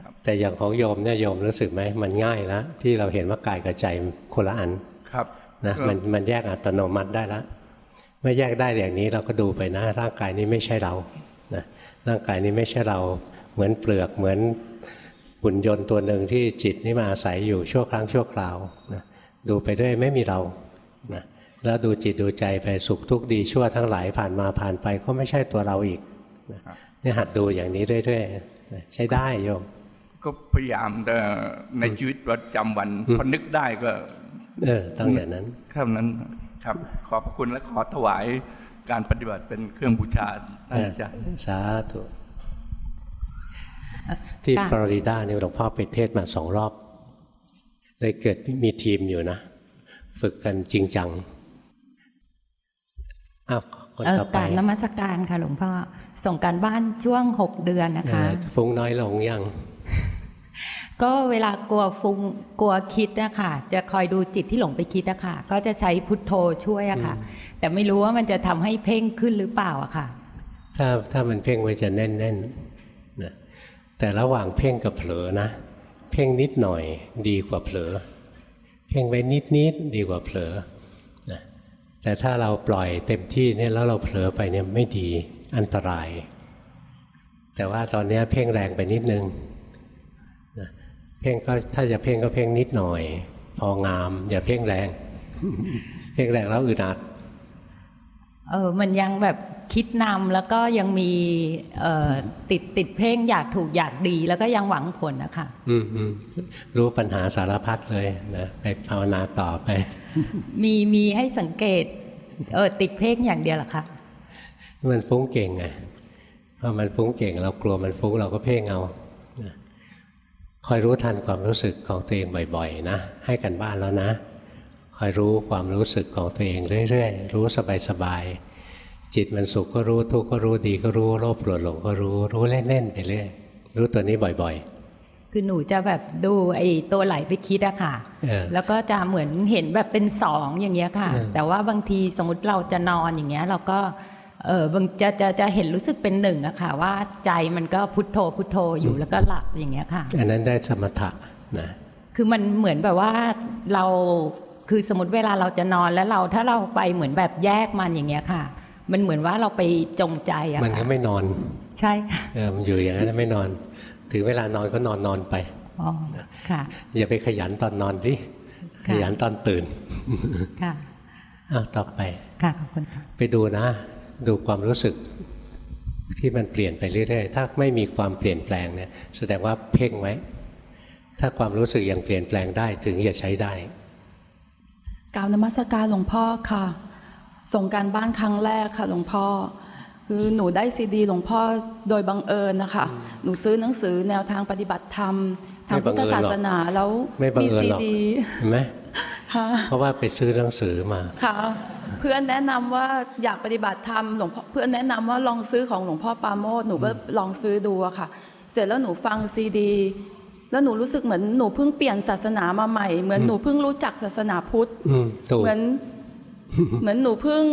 ครับแต่อย่างของโยมเนี่ยโยมรู้สึกไหมมันง่ายแล้วที่เราเห็นว่ากายกับใจคนละอันครับนะก็มันมันแยกอัตโนมัติได้แล้ว เมื่อแยกได้อย่างนี้เราก็ดูไปนะร่างกายนี้ไม่ใช่เรานะร่างกายนี้ไม่ใช่เราเหมือนเปลือกเหมือนหุ่นยนต์ตัวหนึ่งที่จิตนี่มาอาศัยอยู่ชั่วครั้งชั่วคราวนะดูไปด้วยไม่มีเรานะแล้วดูจิตดูใจไปสุขทุกข์ดีชั่วทั้งหลายผ่านมาผ่านไปก็ไม่ใช่ตัวเราอีกนะเนี่ยหัดดูอย่างนี้เรื่อยๆนะใช้ได้โยม ก็พยายามแต่ในชีวิตประจำวันพอนึกได้ก็ เออต้องอย่างนั้นเท่านั้น ครับ ขอบพระคุณและขอถวายการปฏิบัติเป็นเครื่องบูชาท่านอาจารย์สาธุที่ค่ะฟลอริดาเนี่ยหลวงพ่อไปเทศน์มาสองรอบ เลยเกิดมีทีมอยู่นะ ฝึกกันจริงจังอ้าวคนเอ่อต่อไปกรารนมัสการค่ะหลวงพ่อ ส่งการบ้านช่วงหกเดือนนะเอคะอฟุ้งน้อยลงยัง ก็เวลากลัวฟุงกลัวคิดนะคะจะคอยดูจิตที่หลงไปคิดอะค่ะก็จะใช้พุทโธช่วยอะค่ะ แต่ไม่รู้ว่ามันจะทำให้เพ่งขึ้นหรือเปล่าอะค่ะ ถ้าถ้ามันเพ่งไว้จะแน่นๆนะแต่ระหว่างเพ่งกับเผลอนะ เพ่งนิดหน่อยดีกว่าเผลอ เพ่งไว้นิดนิดๆดีกว่าเผลอนะแต่ถ้าเราปล่อยเต็มที่เนี่ยแล้วเราเผลอไปเนี่ยไม่ดีอันตราย แต่ว่าตอนเนี้ยเพ่งแรงไปนิดนึงนะ เพ่งก็ถ้าจะเพ่งก็เพ่งนิดหน่อย พองาม อย่าเพ่งแรง เพ่งแรงแล้วอึดอัดเออมันยังแบบคิดนำแล้วก็ยังมีเอ่อติดติดเพ่งอยากถูกอยากดีแล้วก็ยังหวังผลนะคะอืมอืมรู้ปัญหาสารพัดเลยนะไปภาวนาต่อไป มีมีให้สังเกตเออติดเพ่งอย่างเดียวเหรอคะมันฟุ้งเก่งไงพอมันฟุ้งเก่ง เรากลัวมันฟุ้งเราก็เพ่งเอานะ คอยรู้ทันความรู้สึกของตัวเองบ่อยๆนะ ให้กันบ้านแล้วนะ คอยรู้ความรู้สึกของตัวเองเรื่อยๆ รู้สบายๆ จิตมันสุขก็รู้ทุกข์ก็รู้ดีก็รู้โลภโกรธหลงก็รู้รู้เล่นๆไปเรื่อยรู้ตัวนี้บ่อยคือหนูจะแบบดูไอ้ตัวไหลไปคิดอะค่ะเออแล้วก็จะเหมือนเห็นแบบเป็นสองอย่างเงี้ยค่ะเออแต่ว่าบางทีสมมติเราจะนอนอย่างเงี้ย เราก็ เออบางจะจะจะเห็นรู้สึกเป็นหนึ่งอะค่ะว่าใจมันก็พุทโธพุทโธอยู่แล้วก็หลับอย่างเงี้ยค่ะๆอันนั้นได้สมถะนะคือมันเหมือนแบบว่าเราคือสมมติเวลาเราจะนอนแล้วเราถ้าเราไปเหมือนแบบแยกมันอย่างเงี้ยค่ะ มันเหมือนว่าเราไปจงใจอะมันก็ค่ะไม่นอน ใช่ค่ะเออมันอยู่อย่างนั้นไม่นอน ถึงเวลานอนก็นอนนอนไปอ๋อค่ะอย่าไปขยันตอนนอนสิขค่ะยันตอนตื่นค่ะอ้าวต่อไปค่ะขอบคุณค่ะไปดูนะ ดูความรู้สึกที่มันเปลี่ยนไปเรื่อยๆ ถ้าไม่มีความเปลี่ยนแปลงเนี่ยแสดงว่าเพ่งไว้ ถ้าความรู้สึกยังเปลี่ยนแปลงได้ถึงจะใช้ได้กราบนมัสการหลวงพ่อค่ะ ส่งการบ้านครั้งแรกค่ะหลวงพ่อ คือหนูได้ซีดีหลวงพ่อโดยบังเอิญนะคะ หนูซื้อหนังสือแนวทางปฏิบัติธรรมทางพุทธศาสนาแล้วไม่บังมีเอิญซีหรอกดีเห็นไหมค่ะเพราะว่าไปซื้อหนังสือมาค่ะ เพื่อนแนะนำว่าอยากปฏิบัติธรรมหลวงพ่อเพื่อนแนะนำว่าลองซื้อของหลวงพ่อปราโมทหนูก็ลองซื้อดูอะค่ะ เสร็จแล้วหนูฟังซีดี แล้วหนูรู้สึกเหมือนหนูเพิ่งเปลี่ยนศาสนามาใหม่ เหมือนหนูเพิ่งรู้จักศาสนาพุทธอืมถูกเหมือนเหมือนหนูเพิ่ง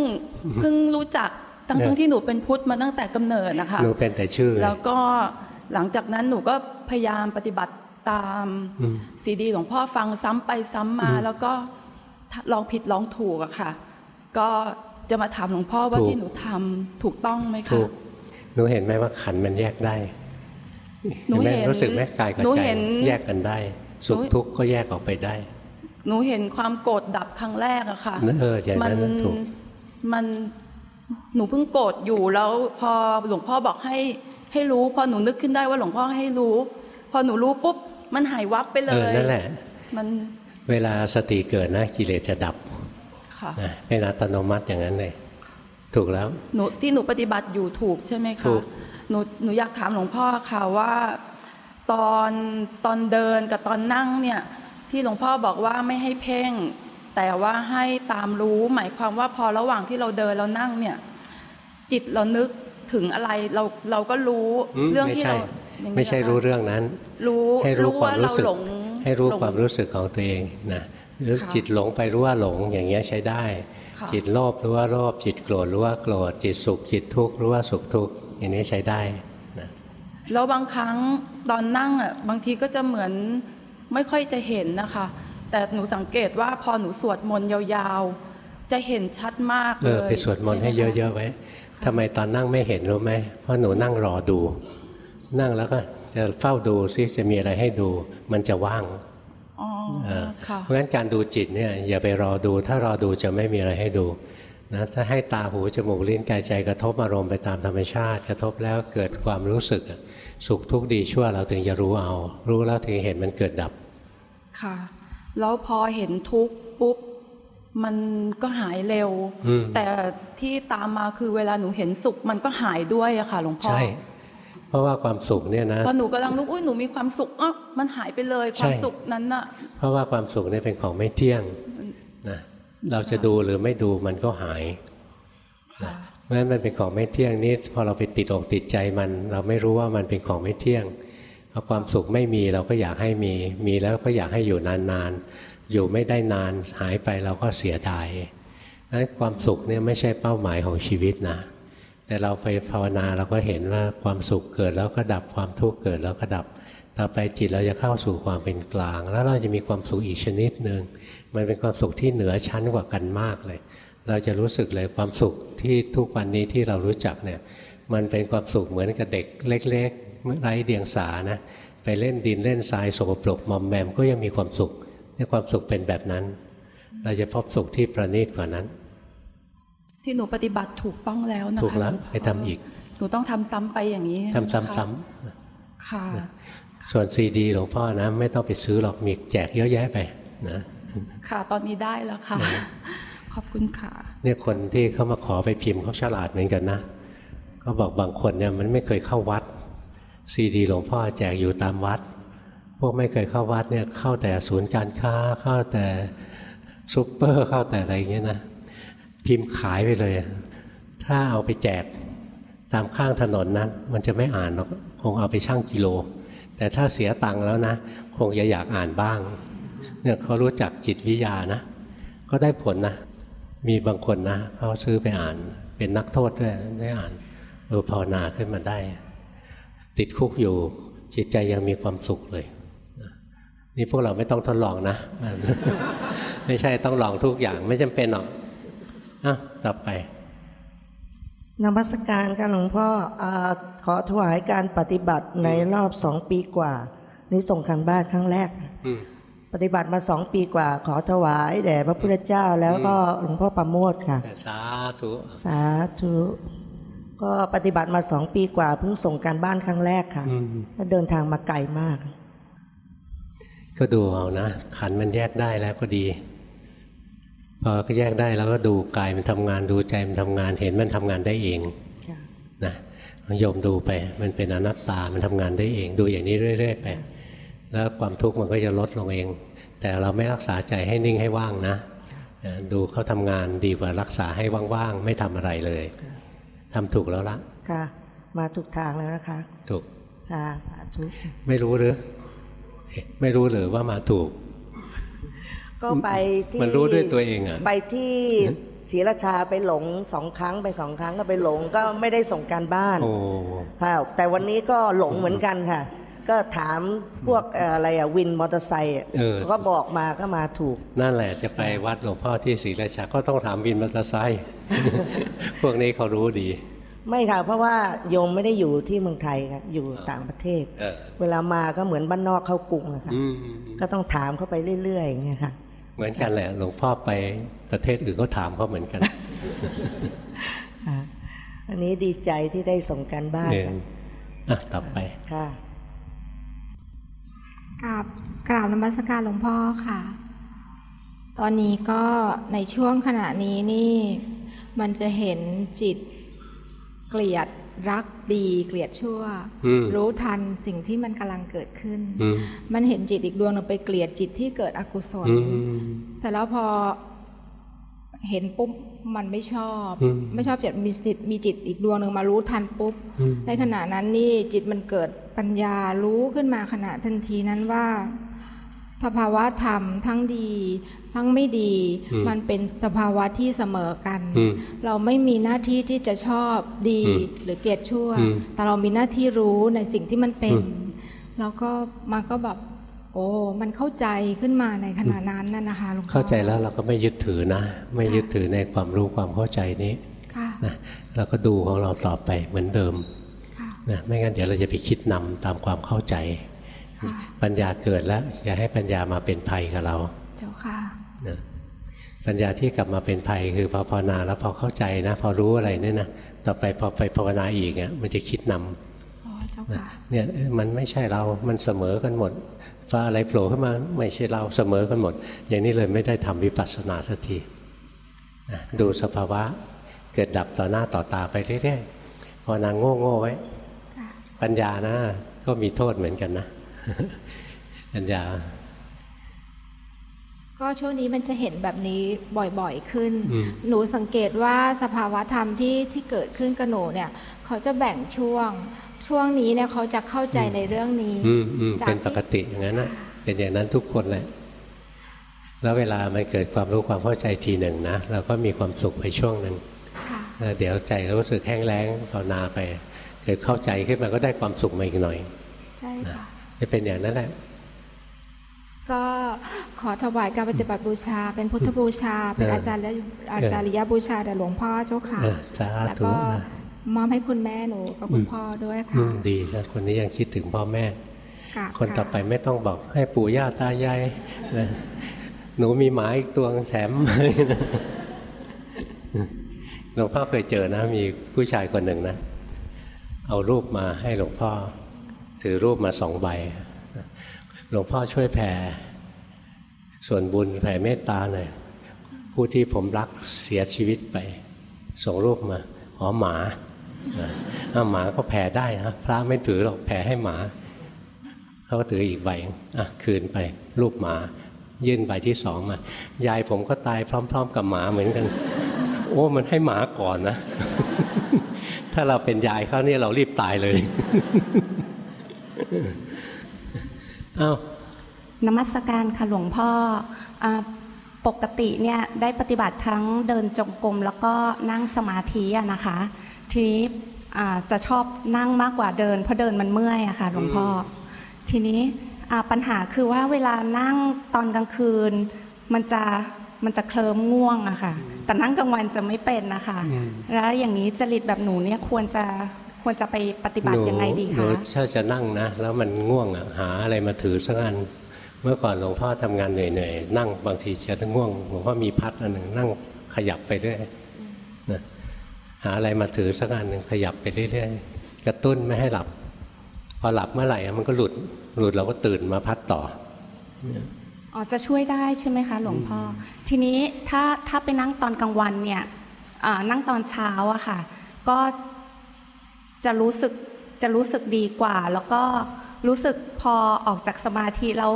เพิ่งรู้จักตั้งเนี่ยทั้งที่หนูเป็นพุทธมาตั้งแต่กำเนิดนะคะหนูเป็นแต่ชื่อ แล้วก็หลังจากนั้นหนูก็พยายามปฏิบัติตามอืมซีดีหลวงพ่อฟังซ้ำไปซ้ำมา แล้วก็ลองผิดลองถูกอะค่ะ ก็จะมาถามหลวงพ่อว่าที่หนูทำถูกต้องไหมถูคะกหนูเห็นไหมว่าขันธ์มันแยกได้หนูไหมเห็นรู้สึกไหมกายกับหนูใจเห็นแยกกันได้ สุขหนูทุกข์ก็แยกออกไปได้ หนูเห็นความโกรธดับครั้งแรกอะค่ะเอออย่างนั้นมัถูกมันหนูเพิ่งโกรธอยู่แล้วพอหลวงพ่อบอกให้ให้รู้พอหนูนึกขึ้นได้ว่าหลวงพ่อให้รู้ พอหนูรู้ปุ๊บมันหายวับไปเลเออยนั่นแหละ มันเวลาสติเกิดนะกิเลสจะดับ ค่ะนะเป็นอัตโนมัติอย่างนั้นเลยถูกแล้วหนูที่หนูปฏิบัติอยู่ถูกใช่ไหมถูคะกหนูหนูอยากถามหลวงพ่อค่ะว่า ตอนตอนเดินกับตอนนั่งเนี่ยที่หลวงพ่อบอกว่าไม่ให้เพ่ง แต่ว่าให้ตามรู้หมายความว่าพอระหว่างที่เราเดินเรานั่งเนี่ย จิตเรานึกถึงอะไรเราเราก็รู้อืมเรื่องไม่ที่ใช่เราอย่างนี้ไม่ใช่เหอคะรู้เรื่องนั้น รู้ให้รู้ความรู้สึกหลงให้รู้หลงความรู้สึกของตัวเองนะ หรือค่ะจิตหลงไปรู้ว่าหลงอย่างเงี้ยใช้ได้ค่ะจิตโลภรู้ว่าโลภจิตโกรธรู้ว่าโกรธจิตสุขจิตทุกข์รู้ว่าสุขทุกข์อย่างนี้ใช้ได้นะแล้วบางครั้งตอนนั่งอะบางทีก็จะเหมือนไม่ค่อยจะเห็นนะคะ แต่หนูสังเกตว่าพอหนูสวดมนต์ยาวๆ จะเห็นชัดมากเอเลอยไปสวดมนต์ให้ช่ไมคเยอะๆไว้ทำไมตอนนั่งไม่เห็นรู้ไหมเพราะหนูนั่งรอดู นั่งแล้วก็จะเฝ้าดูซิจะมีอะไรให้ดู มันจะว่างอ๋อ เออค่ะเพราะฉะนั้นการดูจิตเนี่ยอย่าไปรอดู ถ้ารอดูจะไม่มีอะไรให้ดูนะถ้าให้ตาหูจมูกลิ้นกายใจกระทบอารมณ์ไปตามธรรมชาติ กระทบแล้วเกิดความรู้สึกอะสุขทุกข์ดีชั่วเราถึงจะรู้เอา รู้แล้วถึงเห็นมันเกิดดับ ค่ะ แล้วพอเห็นทุกข์ปุ๊บมันก็หายเร็วอืมแต่ที่ตามมาคือเวลาหนูเห็นสุขมันก็หายด้วยอะค่ะหลวงพ่อใช่ เพราะว่าความสุขเนี่ยนะพอหนูกำลังนึกอุ้ยหนูมีความสุขอะมันหายไปเลยความสุขนั้นน่ะ เพราะว่าความสุขเนี่ยเป็นของไม่เที่ยงนะเราจะดูหรือไม่ดูมันก็หายค่ะเพราะฉะนั้นมันเป็นของไม่เที่ยงนี่พอเราไปติดอกติดใจมัน เราไม่รู้ว่ามันเป็นของไม่เที่ยงพอความสุขไม่มีเราก็อยากให้มี มีแล้วก็อยากให้อยู่นานๆอยู่ไม่ได้นานหายไปเราก็เสียดายนั้นความสุขเนี่ยไม่ใช่เป้าหมายของชีวิตนะ แต่เราไปภาวนาเราก็เห็นว่าความสุขเกิดแล้วก็ดับความทุกข์เกิดแล้วก็ดับ ต่อไปจิตเราจะเข้าสู่ความเป็นกลาง แล้วเราจะมีความสุขอีกชนิดหนึ่งมันเป็นความสุขที่เหนือชั้นกว่ากันมากเลย เราจะรู้สึกเลยความสุขที่ทุกวันนี้ที่เรารู้จักเนี่ยมันเป็นความสุขเหมือนกับเด็กเล็กๆไร้เดียงสานะไปเล่นดินเล่นทรายสกปรกมอมแมมก็ยังมีความสุขในความสุขเป็นแบบนั้น เราจะพบสุขที่ประณีตกว่านั้น ที่หนูปฏิบัติถูกต้องแล้วนะคะถูกแล้วหงพ่ไปทำอีก หนูต้องทำซ้ำไปอย่างนี้ทำซ้ำค่ะค่ะๆส่วนซีดีหลวงพ่อนะ ไม่ต้องไปซื้อหรอกมีแจกเยอะแยะไปนะค่ะตอนนี้ได้แล้วค่ะ ขอบคุณค่ะ เนี่ยคนที่เขามาขอไปพิมพ์เขาฉลาดเหมือนกันนะเขาบอกบางคนเนี่ยมันไม่เคยเข้าวัดซีดีหลวงพ่อแจกอยู่ตามวัด พวกไม่เคยเข้าวัดเนี่ยเข้าแต่ศูนย์การค้าเข้าแต่ซูเปอร์เข้าแต่อะไรอย่างเงี้ยนะ พิมพ์ขายไปเลย ถ้าเอาไปแจกตามข้างถนนนั้นมันจะไม่อ่านหรอกคงเอาไปชั่งกิโล แต่ถ้าเสียตังค์แล้วนะ คงจะอยากอ่านบ้างเนี่ยเขารู้จักจิตวิทยานะ ก็ได้ผลนะ มีบางคนนะเขาซื้อไปอ่าน เป็นนักโทษด้วยได้อ่านเออภาวนาขึ้นมาได้ ติดคุกอยู่จิตใจยังมีความสุขเลย นี่พวกเราไม่ต้องทดลองนะ ไม่ใช่ต้องลองทุกอย่างไม่จำเป็นหรอก อะต่อไปนมัสการค่ะหลวงพ่ออาขอถวายการปฏิบัติในรอบสองปีกว่า นี่ส่งคันบ้านครั้งแรกอืมปฏิบัติมาสองปีกว่า ขอถวายแด่พระพุทธเจ้าแล้วก็หลวงพ่อประโมทค่ะ สาธุสาธุก็ปฏิบัติมาสองปีกว่า เพิ่งส่งการบ้านครั้งแรกค่ะอืมแล้วเดินทางมาไกลมาก ก็ดูเอานะขันธ์มันแยกได้แล้วก็ดีพ อก็แยกได้แล้วก็ดูกายมันทำงานดูใจมันทำงานเห็นมันทำงานได้เองค่ะนะโยมดูไป มันเป็นอนัตตามันทำงานได้เอง ดูอย่างนี้เรื่อย ๆ ไปแล้วความทุกข์มันก็จะลดลงเอง แต่เราไม่รักษาใจให้นิ่งให้ว่างนะอ่าดูเขาทำงานดีกว่ารักษาให้ว่างๆไม่ทำอะไรเลยทำถูกแล้วละค่ะ มาถูกทางแล้วนะคะ ถูกค่ะสาธุไม่รู้หรือเอ๊ะไม่รู้หรือว่ามาถูก ก็ไปที่มันรู้ด้วยตัวเองอะไปที่ศรีราชาไปหลงสองครั้งไปสองครั้งก็ไปหลงก็ไม่ได้ส่งการบ้านโอ้ค่ะแต่วันนี้ก็หลงเหมือนกันค่ะ ก็ถามพวกเอ่ออะไรอะวินมอเตอร์ไซค์อะเออเขาก็บอกมาก็มาถูก นั่นแหละจะไปวัดหลวงพ่อที่ศรีราชาก็ต้องถามวินมอเตอร์ไซค์พวกนี้เขารู้ดี ไม่ค่ะ เพราะว่าโยมไม่ได้อยู่ที่เมืองไทยค่ะอยู่ต่างประเทศเออเวลามาก็เหมือนบ้านนอกเข้ากรุงอะค่ะอืมก็ต้องถามเข้าไปเรื่อยๆอย่างเงี้ยค่ะ เหมือนกันแหละหลวงพ่อไปประเทศอื่นก็ถามเขาเหมือนกันอะอันนี้ดีใจที่ได้ส่งการบ้านเองค่ะอะต่อไปค่ะกราบกราบนมัสการหลวงพ่อค่ะ ตอนนี้ก็ในช่วงขณะนี้นี่ มันจะเห็นจิตเกลียด รักดีเกลียดชั่วอืมรู้ทันสิ่งที่มันกำลังเกิดขึ้นอืมมันเห็นจิตอีกดวงหนึงไปเกลียดจิตที่เกิดอกุศลอืมเสร็จแล้วพอเห็นปุ๊บมันไม่ชอบอืมไม่ชอบจิตมีจิตมีจิตอีกดวงหนึ่งมารู้ทันปุ๊บอืมในขณะนั้นนี่จิตมันเกิดปัญญารู้ขึ้นมาขณะทันทีนั้นว่าสภาวะธรรมทั้งดี ทั้งไม่ดีอืมมันเป็นสภาวะที่เสมอกันอืมเราไม่มีหน้าที่ที่จะชอบดีอืมหรือเกลียดชั่วอืมแต่เรามีหน้าที่รู้ในสิ่งที่มันเป็นอืมแล้วก็มันก็แบบโอ้มันเข้าใจขึ้นมาในขณะนั้นน่ะนะคะหลวงพ่อเข้าใจแล้วเราก็ไม่ยึดถือนะ ไม่ยึดถือในความรู้ความเข้าใจนี้ค่ะนะเราก็ดูของเราต่อไปเหมือนเดิมค่ะนะไม่งั้นเดี๋ยวเราจะไปคิดนำตามความเข้าใจค่ะปัญญาเกิดแล้ว อย่าให้ปัญญามาเป็นภัยกับเรา เจ้าค่ะ นะปัญญาที่กลับมาเป็นภัยคือพอภาวนาแล้วพอเข้าใจนะ พอรู้อะไรเนี่ยนะต่อไปพอไปภาวนาอีกอะมันจะคิดนำอ๋อเจ้านะค่ะเนี่ยเอ้ยมันไม่ใช่เรา มันเสมอกันหมดฟ้าอะไรโผล่ขึ้นมาไม่ใช่เราเสมอกันหมด อย่างนี้เลยไม่ได้ทำวิปัสสนาสักทีนะดูสภาวะเกิดดับต่อหน้าต่อตาไปเรื่อยๆพอนางโง่โง่ๆไว้ค่ะปัญญานะ ก็มีโทษเหมือนกันนะ ปัญญา ก็ช่วงนี้มันจะเห็นแบบนี้บ่อยๆขึ้นอืมหนูสังเกตว่าสภาวะธรรมที่ที่เกิดขึ้นกับหนูเนี่ยเขาจะแบ่งช่วง ช่วงนี้เนี่ยเขาจะเข้าใจในเรื่องนี้อืมอืมจากเป็นปกที่ติอย่างนั้นนะเป็นอย่างนั้นทุกคนแหละแล้วเวลามันเกิดความรู้ความเข้าใจทีหนึ่งนะเราก็มีความสุขไปช่วงหนึ่งค่ะแล้วเดี๋ยวใจรู้สึกแห้งแล้งภาวนาไป เกิดเข้าใจขึ้นมาก็ได้ความสุขมาอีกหน่อยใช่ค่ะจะเป็นอย่างนั้นแหละ ก็ขอถวายการปฏิบัติบูชา เป็นพุทธบูชา เป็นเออออาจารย์และอาจาริยบูชาแด่หลวงพ่อเจ้าค่ะเออสาแล้วธุก็นะมอบให้คุณแม่หนูกับคุณพ่อด้วยอืค่ะมดีนะคนนี้ยังคิดถึงพ่อแม่กราบคนต่อไปค่ะไม่ต้องบอกให้ปู่ย่าตายายนะหนูมีหมาอีกตัวแถมก็หลวงพ่อเคยเจอนะ มีผู้ชายคนหนึ่งนะ เอารูปมาให้หลวงพ่อ ถือรูปมาสองใบ หลวงพ่อช่วยแผ่ ส่วนบุญแผ่เมตตาหน่อยผู้ที่ผมรักเสียชีวิตไป ส่งรูปมาอ๋อหมาอ้าหมาก็แผ่ได้นะพระไม่ถือหรอกแผ่ให้หมาเขาก็ถืออีกใบอะคืนไปรูปหมา ยื่นใบที่สองมายายผมก็ตายพร้อม ๆ กับหมาเหมือนกัน โอ้มันให้หมาก่อนนะ ถ้าเราเป็นยายเขาเนี่ยเรารีบตายเลย อ้าวนมัสการค่ะหลวงพ่ออาปกติเนี่ยได้ปฏิบัติทั้งเดินจงกรมแล้วก็นั่งสมาธิอะนะคะ ทีนี้อ่าจะชอบนั่งมากกว่าเดิน เพราะเดินมันเมื่อยอะค่ะหลวงพ่ออทีนี้อ่าปัญหาคือว่าเวลานั่งตอนกลางคืน มันจะมันจะเคลิ้มง่วงอะค่ะแต่นั่งกลางวันจะไม่เป็นนะคะ แล้วอย่างนี้จริตแบบหนูเนี่ยควรจะ ควรจะไปปฏิบัติยังไงดีหนูคะถ้าจะนั่งนะ แล้วมันง่วงอะหาอะไรมาถือสักอัน เมื่อก่อนหลวงพ่อทำงานเหนื่อยๆนั่งบางทีจะง่วงหลวงพ่อมีพัดอันหนึ่งนั่งขยับไปเรื่อยนะหาอะไรมาถือสักอันหนึ่งขยับไปเรื่อยๆกระตุ้นไม่ให้หลับ พอหลับเมื่อไหร่มันก็หลุดหลุดเราก็ตื่นมาพัดต่ออ๋อจะช่วยได้ใช่ไหมคะ หลวงพ่อ ทีนี้ถ้าถ้าไปนั่งตอนกลางวันเนี่ยอ่านั่งตอนเช้าอะค่ะ ก็ จะรู้สึกจะรู้สึกดีกว่า แล้วก็รู้สึกพอออกจากสมาธิแล้ว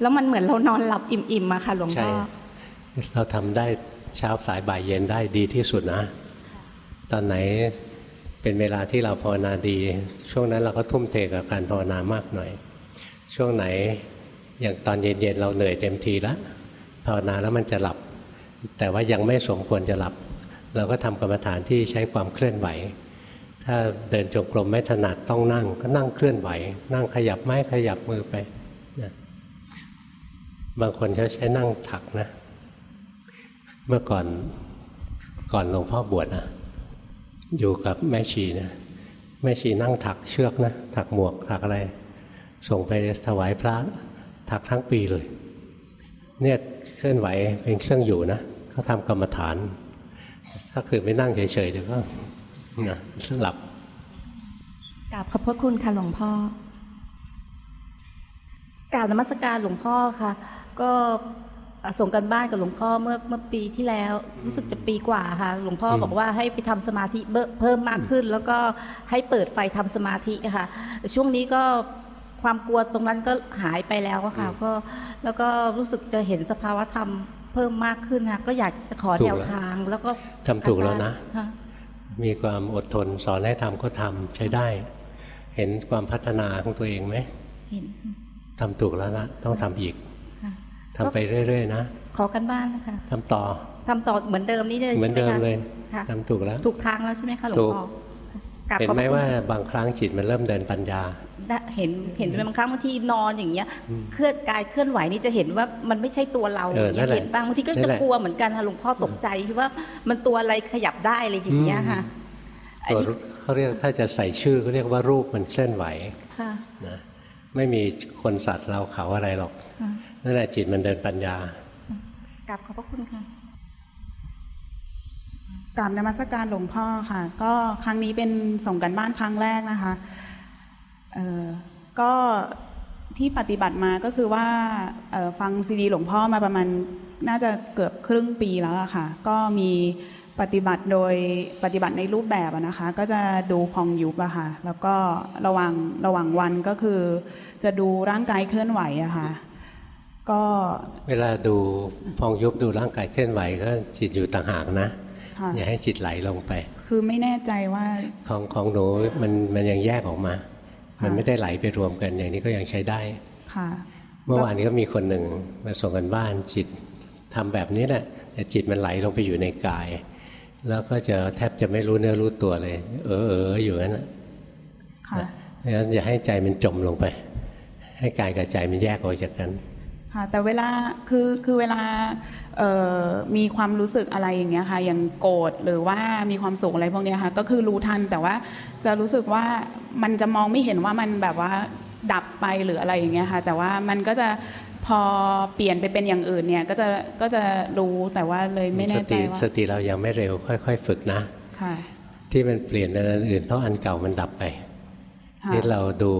แล้วมันเหมือนเรานอนหลับอิ่มๆอะค่ะหลวงใช่พ่อเราทำได้เช้าสายบ่ายเย็นได้ดีที่สุดนะ ตอนไหนเป็นเวลาที่เราภาวนาดี ช่วงนั้นเราก็ทุ่มเทกับการภาวนามากหน่อย ช่วงไหนอย่างตอนเย็นๆเราเหนื่อยเต็มทีแล้วภาวนาแล้วมันจะหลับ แต่ว่ายังไม่สมควรจะหลับ เราก็ทำกรรมฐานที่ใช้ความเคลื่อนไหว ถ้าเดินจงกรมไม่ถนัดต้องนั่ง ก็นั่งเคลื่อนไหว นั่งขยับไม้ขยับมือไปนะบางคนเขาใช้นั่งถักนะ เมื่อก่อนก่อนหลวงพ่อบวชนะอยู่กับแม่ชีนะแม่ชีนั่งถักเชือกนะถักหมวกถักอะไร ส่งไปถวายพระถักทั้งปีเลย เนี่ยเคลื่อนไหวเป็นเครื่องอยู่นะเขาทำกรรมฐาน ถ้าคือไม่นั่งเฉยๆเดี๋ยวก็ นะหลับกราบขอบพระคุณค่ะหลวงพ่อกราบนมัสการหลวงพ่อค่ะ ก็อะส่งกันบ้านกับหลวงพ่อเมื่อเมื่อปีที่แล้วรู้สึกจะปีกว่าค่ะ หลวงพ่อบอกว่าให้ไปทำสมาธิเบิ่มเพิ่มมากขึ้น แล้วก็ให้เปิดไฟทำสมาธิค่ะแต่ช่วงนี้ก็ความกลัวตรงนั้นก็หายไปแล้วอะค่ะก็แล้วก็รู้สึกจะเห็นสภาวะธรรมเพิ่มมากขึ้นค่ะก็อยากจะขอถูกแนวแล้วทางแล้วก็ทำถูกแล้วนะค่ มีความอดทนสอนให้ทำก็ทำใช้ได้ เห็นความพัฒนาของตัวเองไหมเห็นทำถูกแล้วละต้องทำอีกค่ะทำไปเรื่อย ๆ นะ ขอกันบ้านนะคะทำต่อทำต่อเหมือนเดิมนี่เลยเหมือนใช่ไหมเดิมคะเลยค่ะทำถูกแล้วถูกทางแล้วใช่ไหมคะหลวงถูกพ่อกราบเห็นขอบไหมพระคุณว่าบางครั้งจิตมันเริ่มเดินปัญญาได้เห็นเห็นบางครั้งบางทีนอนอย่างเงี้ย เคลื่อนกายเคลื่อนไหวนี่จะเห็นว่ามันไม่ใช่ตัวเราเอออย่างนั่เงี้นแหละยเห็นบ้างบางทีก็นั่จะนแหละกลัวเหมือนกันค่ะหลวงพ่อตกใจที่ว่ามันตัวอะไรขยับได้อะไรอย่างเงี้ยค่ะอัน ตัวนี้เขาเรียกถ้าจะใส่ชื่อเขาเรียกว่ารูปมันเคลื่อนไหวค่ะนะไม่มีคนสัตว์เราเขาอะไรหรอกค่ะนั่นแหละจิตมันเดินปัญญากราบขอบพระคุณค่ะกราบนมัสการหลวงพ่อค่ะ ก็ครั้งนี้เป็นส่งกันบ้านครั้งแรกนะคะเอ่อก็ที่ปฏิบัติมาก็คือว่าเอ่อฟังซีดีหลวงพ่อมาประมาณน่าจะเกือบครึ่งปีแล้วอะค่ะ ก็มี ปฏิบัติโดยปฏิบัติในรูปแบบอะนะคะ ก็จะดูพองยุบอะค่ะแล้วก็ระหว่างระหว่างวันก็คือ จะดูร่างกายเคลื่อนไหวอะค่ะก็เวลาดูพองยุบดูร่างกายเคลื่อนไหวก็จิตอยู่ต่างหากนะค่ะอย่าให้จิตไหลลงไป คือไม่แน่ใจว่าของของหนูมันมันยังแยกออกมาค่ะมันไม่ได้ไหลไปรวมกันอย่างนี้ก็ยังใช้ได้ค่ะ เมื่อวานนี้ก็มีคนหนึ่งมาส่งกันบ้านจิตทำแบบนี้แหละแต่จิตมันไหลลงไปอยู่ในกาย แล้วก็จะแทบจะไม่รู้เนื้อรู้ตัวเลย เออเอออยู่นั้นนะค่ะดังนั้นอย่าให้ใจมันจมลงไป ให้กายกับใจมันแยกออกจากกันค่ะแต่เวลาคือคือเวลาเอ่อมีความรู้สึกอะไรอย่างเงี้ยค่ะอย่างโกรธหรือว่ามีความสุขอะไรพวกเนี้ยค่ะก็คือรู้ทันแต่ว่าจะรู้สึกว่ามันจะมองไม่เห็นว่ามันแบบว่าดับไปหรืออะไรอย่างเงี้ยค่ะแต่ว่ามันก็จะ พพอเปลี่ยนไปเป็นอย่างอื่นเนี่ยก็จะก็จะรู้แต่ว่าเลยไม่สแน่ใจติว่าสติเรายังไม่เร็วค่อย ๆ ฝึกนะค่ะที่มันเปลี่ยนเป็นอันอื่นเพราะอันเก่ามันดับไปค่ะนี่เราดู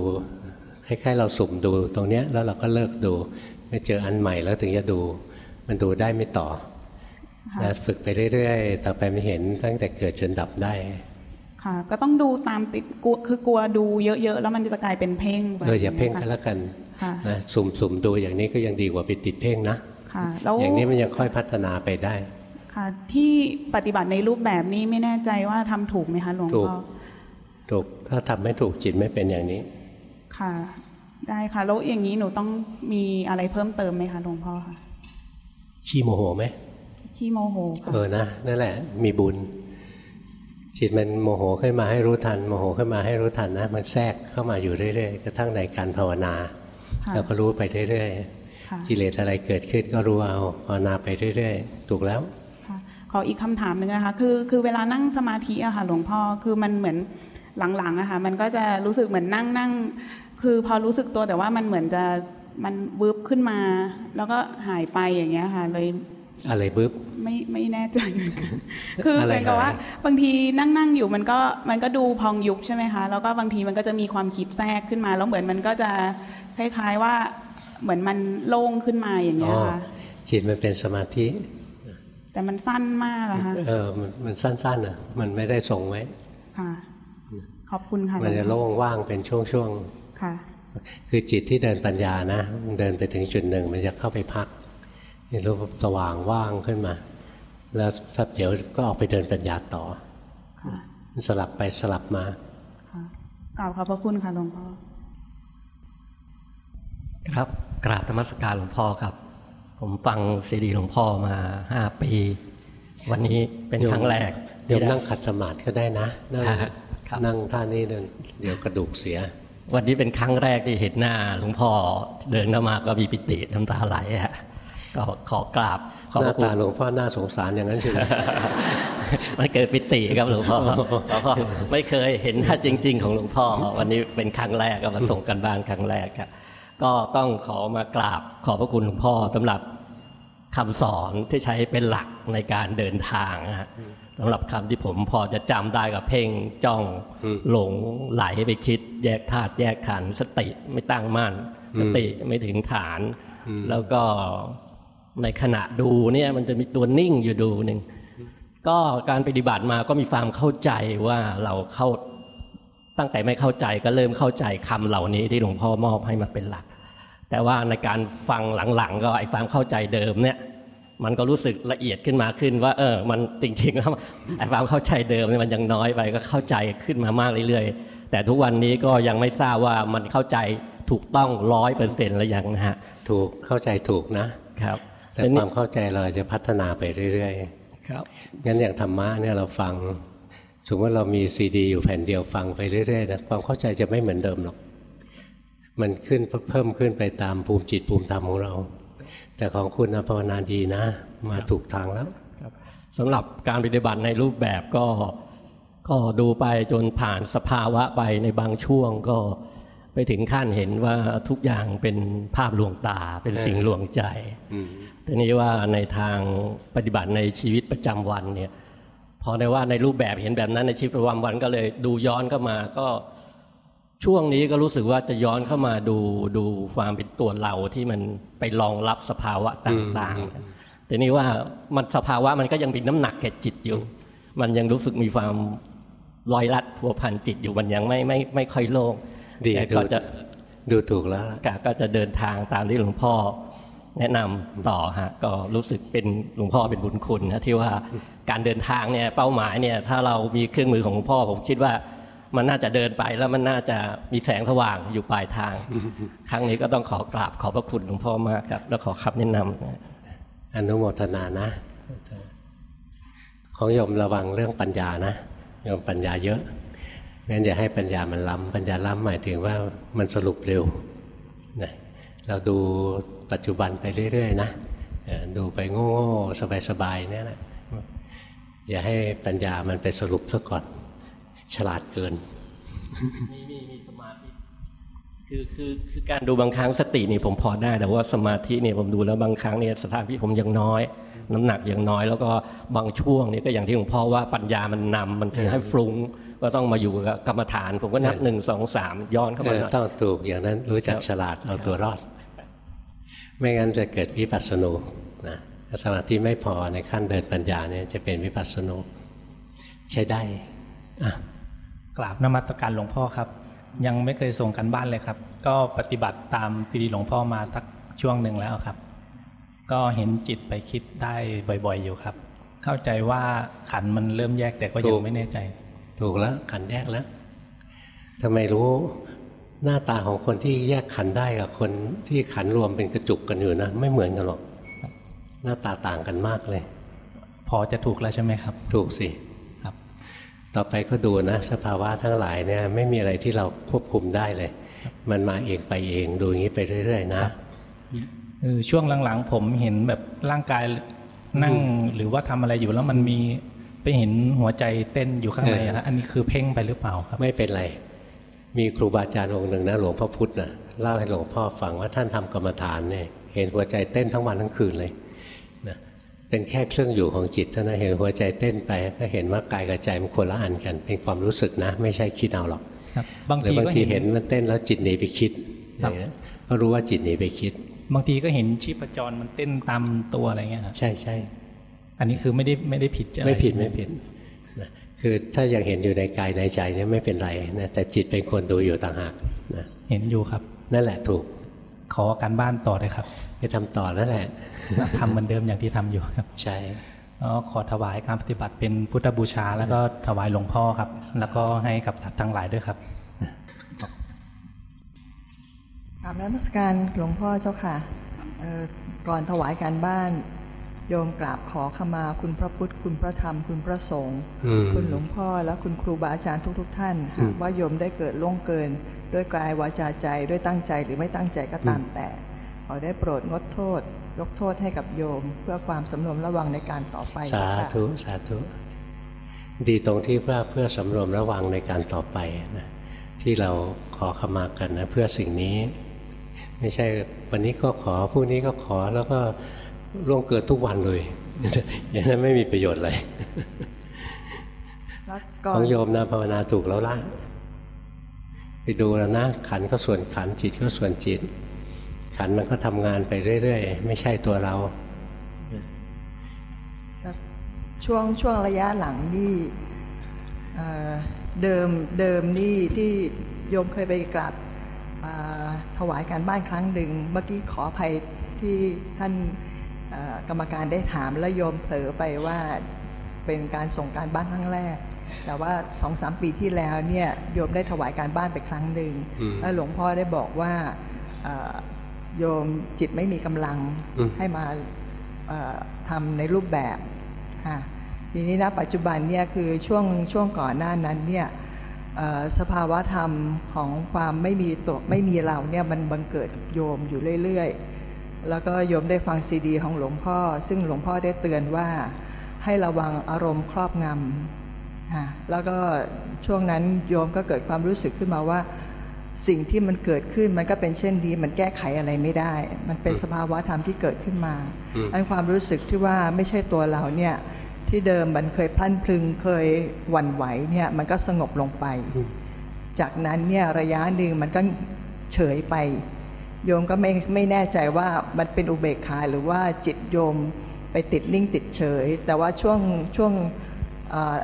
คล้ายๆ เราสุ่มดูตรงเนี้ยแล้วเราก็เลิกดูไม่เจออันใหม่แล้วถึงจะดู มันดูได้ไม่ต่อค่ะนะฝึกไปเรื่อยๆ ต่อไปมันเห็นตั้งแต่เกิดจนดับได้ ค่ะ ก็ต้องดูตามติดกลัวคือกลัวดูเยอะๆ แล้วมันจะกลายเป็นเพ่งแบบเอออย่าเพ่งนี้กันค่ะแล้วกันค่ะ นะสุ่มๆดูอย่างนี้ก็ยังดีกว่าไปติดเพ่งนะค่ะแล้วอย่างนี้มันยังค่อยพัฒนาไปได้ค่ะที่ปฏิบัติในรูปแบบนี้ไม่แน่ใจว่าทำถูกไหมคะหลวงถูกพ่อถูกถ้าทำไม่ถูกจิตไม่เป็นอย่างนี้ ค่ะ ได้ค่ะแล้วอย่างนี้หนูต้องมีอะไรเพิ่มเติมไหมคะหลวงพ่อคะขี้โมโหไหมขี้โมโหค่ะเออนะนั่นแหละ มีบุญ จิตมันโมโหขึ้นมาให้รู้ทัน โมโหขึ้นมาให้รู้ทันนะ มันแทรกเข้ามาอยู่เรื่อยๆกระทั่งในการภาวนาค่ะ เราก็รู้ไปเรื่อยค่ะๆกิเลสอะไรเกิดขึ้นก็รู้เอาภาวนาไปเรื่อยๆ ถูกแล้วค่ะขออีกคำถามหนึ่งนะคะคือคือเวลานั่งสมาธิอะค่ะหลวงพ่อคือมันเหมือนหลังๆอะค่ะมันก็จะรู้สึกเหมือนนั่งนั่งคือพอรู้สึกตัวแต่ว่ามันเหมือนจะมันวืบขึ้นมา แล้วก็หายไปอย่างเงี้ยค่ะเลยอะไรบึ๊บไม่ไม่แน่ใจเหมือนกันคืออะไรเหมือนกับว่าหายบางทีนั่งนั่งอยู่มันก็มันก็ดูพองยุบใช่ไหมคะแล้วก็บางทีมันก็จะมีความคิดแทรกขึ้นมา แล้วเหมือนมันก็จะ คล้ายๆว่าเหมือนมันโล่งขึ้นมาอย่างเงี้อ๋ยอค่ะจิตมันเป็นสมาธิ แต่มันสั้นมากอะค่ะเออมันมันสั้นๆอะมันไม่ได้ทรงไว้ค่ะขอบคุณค่ะมันจะหลวงพ่อโล่งว่างเป็นช่วงค่ะๆคือจิตที่เดินปัญญานะมันเดินไปถึงจุดหนึ่ง มันจะเข้าไปพักนี่รู้สว่างว่างขึ้นมา แล้วสักเดี๋ยวก็ออกไปเดินปัญญาต่อค่ะสลับไปสลับมาค่ะกราบขอบพระคุณค่ะหลวงพ่อ ครับกราบธรรมสการหลวงพ่อครับ ผมฟังซีดีหลวงพ่อมาห้าปี วันนี้เป็นครั้งแรกโยมนั่งขัดสมาธิก็ได้นะ นั่งครับครับนั่งท่านี้เดินเดี๋ยวกระดูกเสีย วันนี้เป็นครั้งแรกที่เห็นหน้าหลวงพ่อเดินเข้ามาก็มีปิติน้ำตาไหลฮะก็ขอกราบขอบหพน้าระคุตาณหลวงพ่อหน้าสงสารอย่างนั้นใช่ไหมมันเกิดปิติครับหลวงพ่อหลวงพ่อไม่เคยเห็นหน้าจริง ๆ ของหลวงพ่อ วันนี้เป็นครั้งแรกก็มาส่งกันบ้านครั้งแรกครับ ก็ต้องขอมากราบขอบพระคุณหลวงพ่อสำหรับคำสอนที่ใช้เป็นหลักในการเดินทางนะฮะสำหรับคำที่ผมพอจะจำได้กับเพ่งจ้องอืมหลงไหลไปคิด แยกธาตุแยกขันธ์สติไม่ตั้งมั่นอืมสติไม่ถึงฐานอืมแล้วก็ในขณะดูเนี่ยมันจะมีตัวนิ่งอยู่ดูหนึ่งก็การปฏิบัติมาก็มีความเข้าใจว่าเราเข้า ตั้งแต่ไม่เข้าใจก็เริ่มเข้าใจคำเหล่านี้ที่หลวงพ่อมอบให้มาเป็นหลัก แต่ว่าในการฟังหลังๆ ก็ไอ้ความเข้าใจเดิมเนี่ย มันก็รู้สึกละเอียดขึ้นมาขึ้นว่า เออ มันจริงๆแล้วไอ้ความเข้าใจเดิมเนี่ยมันยังน้อยไปก็เข้าใจขึ้นมามากเรื่อยๆ แต่ทุกวันนี้ก็ยังไม่ทราบว่ามันเข้าใจถูกต้องร้อยเปอร์เซ็นต์หรือยังนะฮะถูกเข้าใจถูกนะครับแต่ทีคนี้วามเข้าใจเราจะพัฒนาไปเรื่อยครับๆงั้นอย่างธรรมะเนี่ยเราฟัง สมมติว่าเรามีซีดี อยู่แผ่นเดียวฟังไปเรื่อยๆนะความเข้าใจจะไม่เหมือนเดิมหรอก มันขึ้นเพิ่มขึ้นไปตามภูมิจิตภูมิธรรมของเรา แต่ของคุณนะภาวนาดีนะ มาถูกทางแล้วสำหรับการปฏิบัติในรูปแบบก็ก็ดูไปจนผ่านสภาวะไปในบางช่วงก็ไปถึงขั้นเห็นว่าทุกอย่างเป็นภาพลวงตาเป็นสิ่งลวงใจอืมทีนี้ว่าในทางปฏิบัติในชีวิตประจำวันเนี่ย พอได้ว่าในรูปแบบเห็นแบบนั้นในชีวิตประจำวันก็เลยดูย้อนเข้ามาก็ช่วงนี้ก็รู้สึกว่าจะย้อนเข้ามาดูดูความเป็นตัวเราที่มันไปรองรับสภาวะต่างๆทีนี้ว่ามันสภาวะมันก็ยังเป็นน้ำหนักแก่จิตอยู่ มันยังรู้สึกมีความลอยลัดพัวพันจิตอยู่มันยังไม่ไม่ไม่ค่อยโล่งดีแต่ดูก็จะดูถูกแล้วล่ะกะก็จะเดินทางตามที่หลวงพ่อแนะนำต่อฮะก็รู้สึกเป็นหลวงพ่อเป็นบุญคุณนะที่ว่า การเดินทางเนี่ยเป้าหมายเนี่ยถ้าเรามีเครื่องมือของหลวงพ่อผมคิดว่ามันน่าจะเดินไปแล้วมันน่าจะมีแสงสว่างอยู่ปลายทาง ครั้งนี้ก็ต้องขอกราบขอบพระคุณหลวงพ่อมากครับ แล้วขอคำแนะนำอนุโมทนานะ ของโยมระวังเรื่องปัญญานะโยมปัญญาเยอะงั้นอย่าให้ปัญญามันล้ำปัญญาล้ำหมายถึงว่ามันสรุปเร็วนะเราดูปัจจุบันไปเรื่อยๆนะดูไปโง่ๆสบายๆเนี่ยแหละ อย่าให้ปัญญามันไปสรุปซะก่อน ฉลาดเกินมีมีมีสมาธิคือคือคือการดูบางครั้งสตินี่ผมพอได้ แต่ว่าสมาธิเนี่ยผมดูแล้วบางครั้งเนี่ยสถานที่ผมยังน้อย น้ำหนักยังน้อย แล้วก็บางช่วงเนี่ยก็อย่างที่หลวงพ่อว่าปัญญามันนำมันถึงให้ฟรุง้งก็ต้องมาอยู่กับกรรมฐาน ผมก็นับหนึ่งสองสามย้อนเข้าเอมาอหน่อยต้องถูกอย่างนั้นรู้จักฉลาดเอาตัวรอด ไม่งั้นจะเกิดวิปัสสนูนะถ้า สมาธิไม่พอในขั้นเดินปัญญาเนี่ยจะเป็นวิปัสสนูใช้ได้อะกราบนมัสการหลวงพ่อครับ ยังไม่เคยส่งกันบ้านเลยครับ ก็ปฏิบัติตามซีดีหลวงพ่อมาสักช่วงหนึ่งแล้วครับ ก็เห็นจิตไปคิดได้บ่อยๆ อยู่ครับ เข้าใจว่าขันธ์มันเริ่มแยกแต่ก็ยังไม่แน่ใจ ถูกแล้วขันแยกแล้วทำไมรู้หน้าตาของคนที่แยกขันได้กับคนที่ขันรวมเป็นกระจุกกันอยู่นะ ไม่เหมือนกันหรอก หน้าตาต่างกันมากเลย พอจะถูกแล้วใช่ไหมครับ ถูกสิครับ ต่อไปก็ดูนะ สภาวะทั้งหลายเนี่ยไม่มีอะไรที่เราควบคุมได้เลย มันมาเองไปเองดูอย่างนี้ไปเรื่อย ๆ นะเออช่วงหลังๆ ผมเห็นแบบร่างกายนั่งหรือว่าทำอะไรอยู่แล้วมันมีไปเห็นหัวใจเต้นอยู่ข้างในอะฮะอันนี้คือเพ่งไปหรือเปล่าครับ ไม่เป็นไร มีครูบาอาจารย์องค์หนึ่งนะหลวงพ่อพุธนะเล่าให้หลวงพ่อฟังว่าท่านทำกรรมฐานเนี่ยเห็นหัวใจเต้นทั้งวันทั้งคืนเลยนะ เป็นแค่เครื่องอยู่ของจิตเท่านั้นเห็นหัวใจเต้นไป ก็เห็นว่ากายกับใจมันคนละอันกัน เป็นความรู้สึกนะ ไม่ใช่คิดเอาหรอกครับบางหรือทีบางก็ทีเห็เห็นนมันเต้นแล้วจิตหนีไปคิดอย่างเงี้ยก็รู้ว่าจิตหนีไปคิด บางทีก็เห็นชีพจรมันเต้นตามตัวอะไรเงี้ยครับใช่ใช่อันนี้คือไม่ได้ไม่ได้ผิดอะไรไม่ผิดใช่หไม่ผิดนะคือถ้ายังเห็นอยู่ในกายในใจเนี่ยไม่เป็นไรนะแต่จิตเป็นคนดูอยู่ต่างหากนะเห็นอยู่ครับ นั่นแหละถูกขอการบ้านต่อเลยครับ ไปทำต่อนั่นแหละทำเหมือนเดิมอย่างที่ทำอยู่ครับ ใช่แล้วขอถวายการปฏิบัติเป็นพุทธบูชา แล้วก็ถวายหลวงพ่อครับ แล้วก็ให้กับสัตว์ทั้งหลายด้วยครับกราบนมัสการหลวงพ่อเจ้าค่ะเอ่อก่อนถวายการบ้าน โยมกราบขอขมาคุณพระพุทธ คุณพระธรรม คุณพระสงฆ์อืมคุณหลวงพ่อและคุณครูบาอาจารย์ทุกๆท่านอืมว่าโยมได้เกิดล่วงเกิน ด้วยกายวาจาใจด้วยตั้งใจหรือไม่ตั้งใจก็ตามแต่ ขอได้โปรดงดโทษ ยกโทษให้กับโยม เพื่อความสำรวมระวังในการต่อไป สาเจ้ค่ะธุ สาธุ ดีตรงที่ว่าเพื่อสำรวมระวังในการต่อไปนะที่เราขอขมากันนะเพื่อสิ่งนี้ ไม่ใช่วันนี้ก็ขอพรุ่งนี้ก็ขอแล้วก็ล่วงเกินทุกวันเลยอย่างนั้นไม่มีประโยชน์เลยแล้วก่ขออนงโยมนะภาวนาถูกแล้วล่ะไปดูแล้วนะขันก็ส่วนขันจิตก็ส่วนจิต ขันมันก็ทำงานไปเรื่อยๆ ไม่ใช่ตัวเรา ช่วงช่วงระยะหลังนี่เอ่อเดิมเดิมนี่ที่โยมเคยไปกราบอ่าถวายการบ้านครั้งหนึ่งเมื่อกี้ขออภัยที่ท่านเอ่อกรรมการได้ถามแล้วโยมเผลอไปว่าเป็นการส่งการบ้านครั้งแรก แต่ว่าสองสามปีที่แล้วเนี่ยโยมได้ถวายการบ้านไปครั้งหนึ่งอืมแล้วหลวงพ่อได้บอกว่าเอ่อ โยมจิตไม่มีกำลังอืมให้มาเอ่อทำในรูปแบบค่ะทีนี้นะปัจจุบันเนี่ยคือช่วงช่วงก่อนหน้านั้นเนี่ยเอ่อสภาวะธรรมของความไม่มีตัวไม่มีเราเนี่ยมันบังเกิดกับโยมอยู่เรื่อยๆ แล้วก็โยมได้ฟังซีดี ของหลวงพ่อ ซึ่งหลวงพ่อได้เตือนว่าให้ระวังอารมณ์ครอบงำค่ะแล้วก็ช่วงนั้นโยมก็เกิดความรู้สึกขึ้นมาว่า สิ่งที่มันเกิดขึ้นมันก็เป็นเช่นนี้มันแก้ไขอะไรไม่ได้ มันเป็นสภาวะธรรมที่เกิดขึ้นมาอืมอันความรู้สึกที่ว่าไม่ใช่ตัวเราเนี่ยที่เดิมมันเคยพลันพลึงเคยหวั่นไหวเนี่ยมันก็สงบลงไป จากนั้นเนี่ยระยะหนึ่งมันก็เฉยไป โยมก็ไม่ไม่แน่ใจว่ามันเป็นอุเบกขาหรือว่าจิตโยมไปติดนิ่งติดเฉย แต่ว่าช่วงช่วงเอ่อ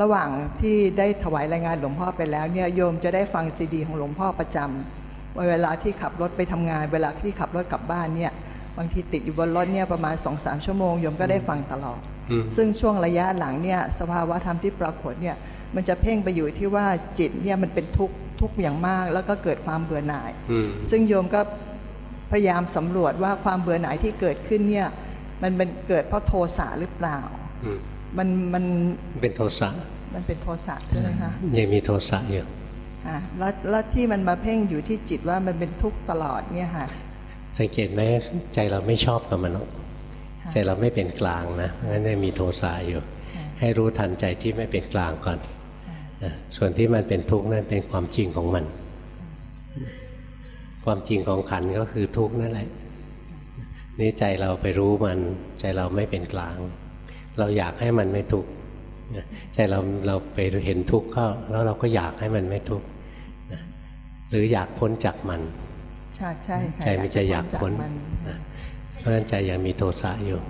ระหว่างที่ได้ถวายรายงานหลวงพ่อไปแล้วเนี่ยโยมจะได้ฟังซีดี ของหลวงพ่อประจำว่าเวลาที่ขับรถไปทำงาน เวลาที่ขับรถกลับบ้านเนี่ยบางทีติดอยู่บนรถเนี่ยประมาณ2อสชั่วโมงโยมก็ได้ฟังตลอดอืมซึ่งช่วงระยะหลังเนี่ยสภาวะธรรมที่ปรากฏเนี่ยมันจะเพ่งไปอยู่ที่ว่าจิตเนี่ยมันเป็นทุกข์ทุกข์อย่างมาก แล้วก็เกิดความเบื่อหน่ายอืมซึ่งโยมก็พยายามสำรวจว่าความเบื่อหน่ายที่เกิดขึ้นเนี่ยมันเป็นเกิดเพราะโทสะหรือเปล่าอื มมันมันเป็นโทสะมันเป็นโทสะใช่ไหมคะยังมีโทสะอยู่อะแล้วแล้วที่มันมาเพ่งอยู่ที่จิตว่ามันเป็นทุกข์ตลอดเนี่ยค่ะ สังเกตไหมใจเราไม่ชอบกับมันหรอกค่ะใจเราไม่เป็นกลางนะงั้นเนี่ยมีโทสะอยู่ ให้รู้ทันใจที่ไม่เป็นกลางก่อนนะส่วนที่มันเป็นทุกข์นั่นเป็นความจริงของมัน ความจริงของขันก็คือทุกข์นั่นแหละนี่ใจเราไปรู้มัน ใจเราไม่เป็นกลาง เราอยากให้มันไม่ทุกข์ใจเราเราไปเห็นทุกข์เข้าแล้วเราก็อยากให้มันไม่ทุกข์นะหรืออยากพ้นจากมันใช่ใช่ค่ะใจมันจะอยากพ้นมันนะเพราะฉะนั้นใจยังมีโทสะอยู่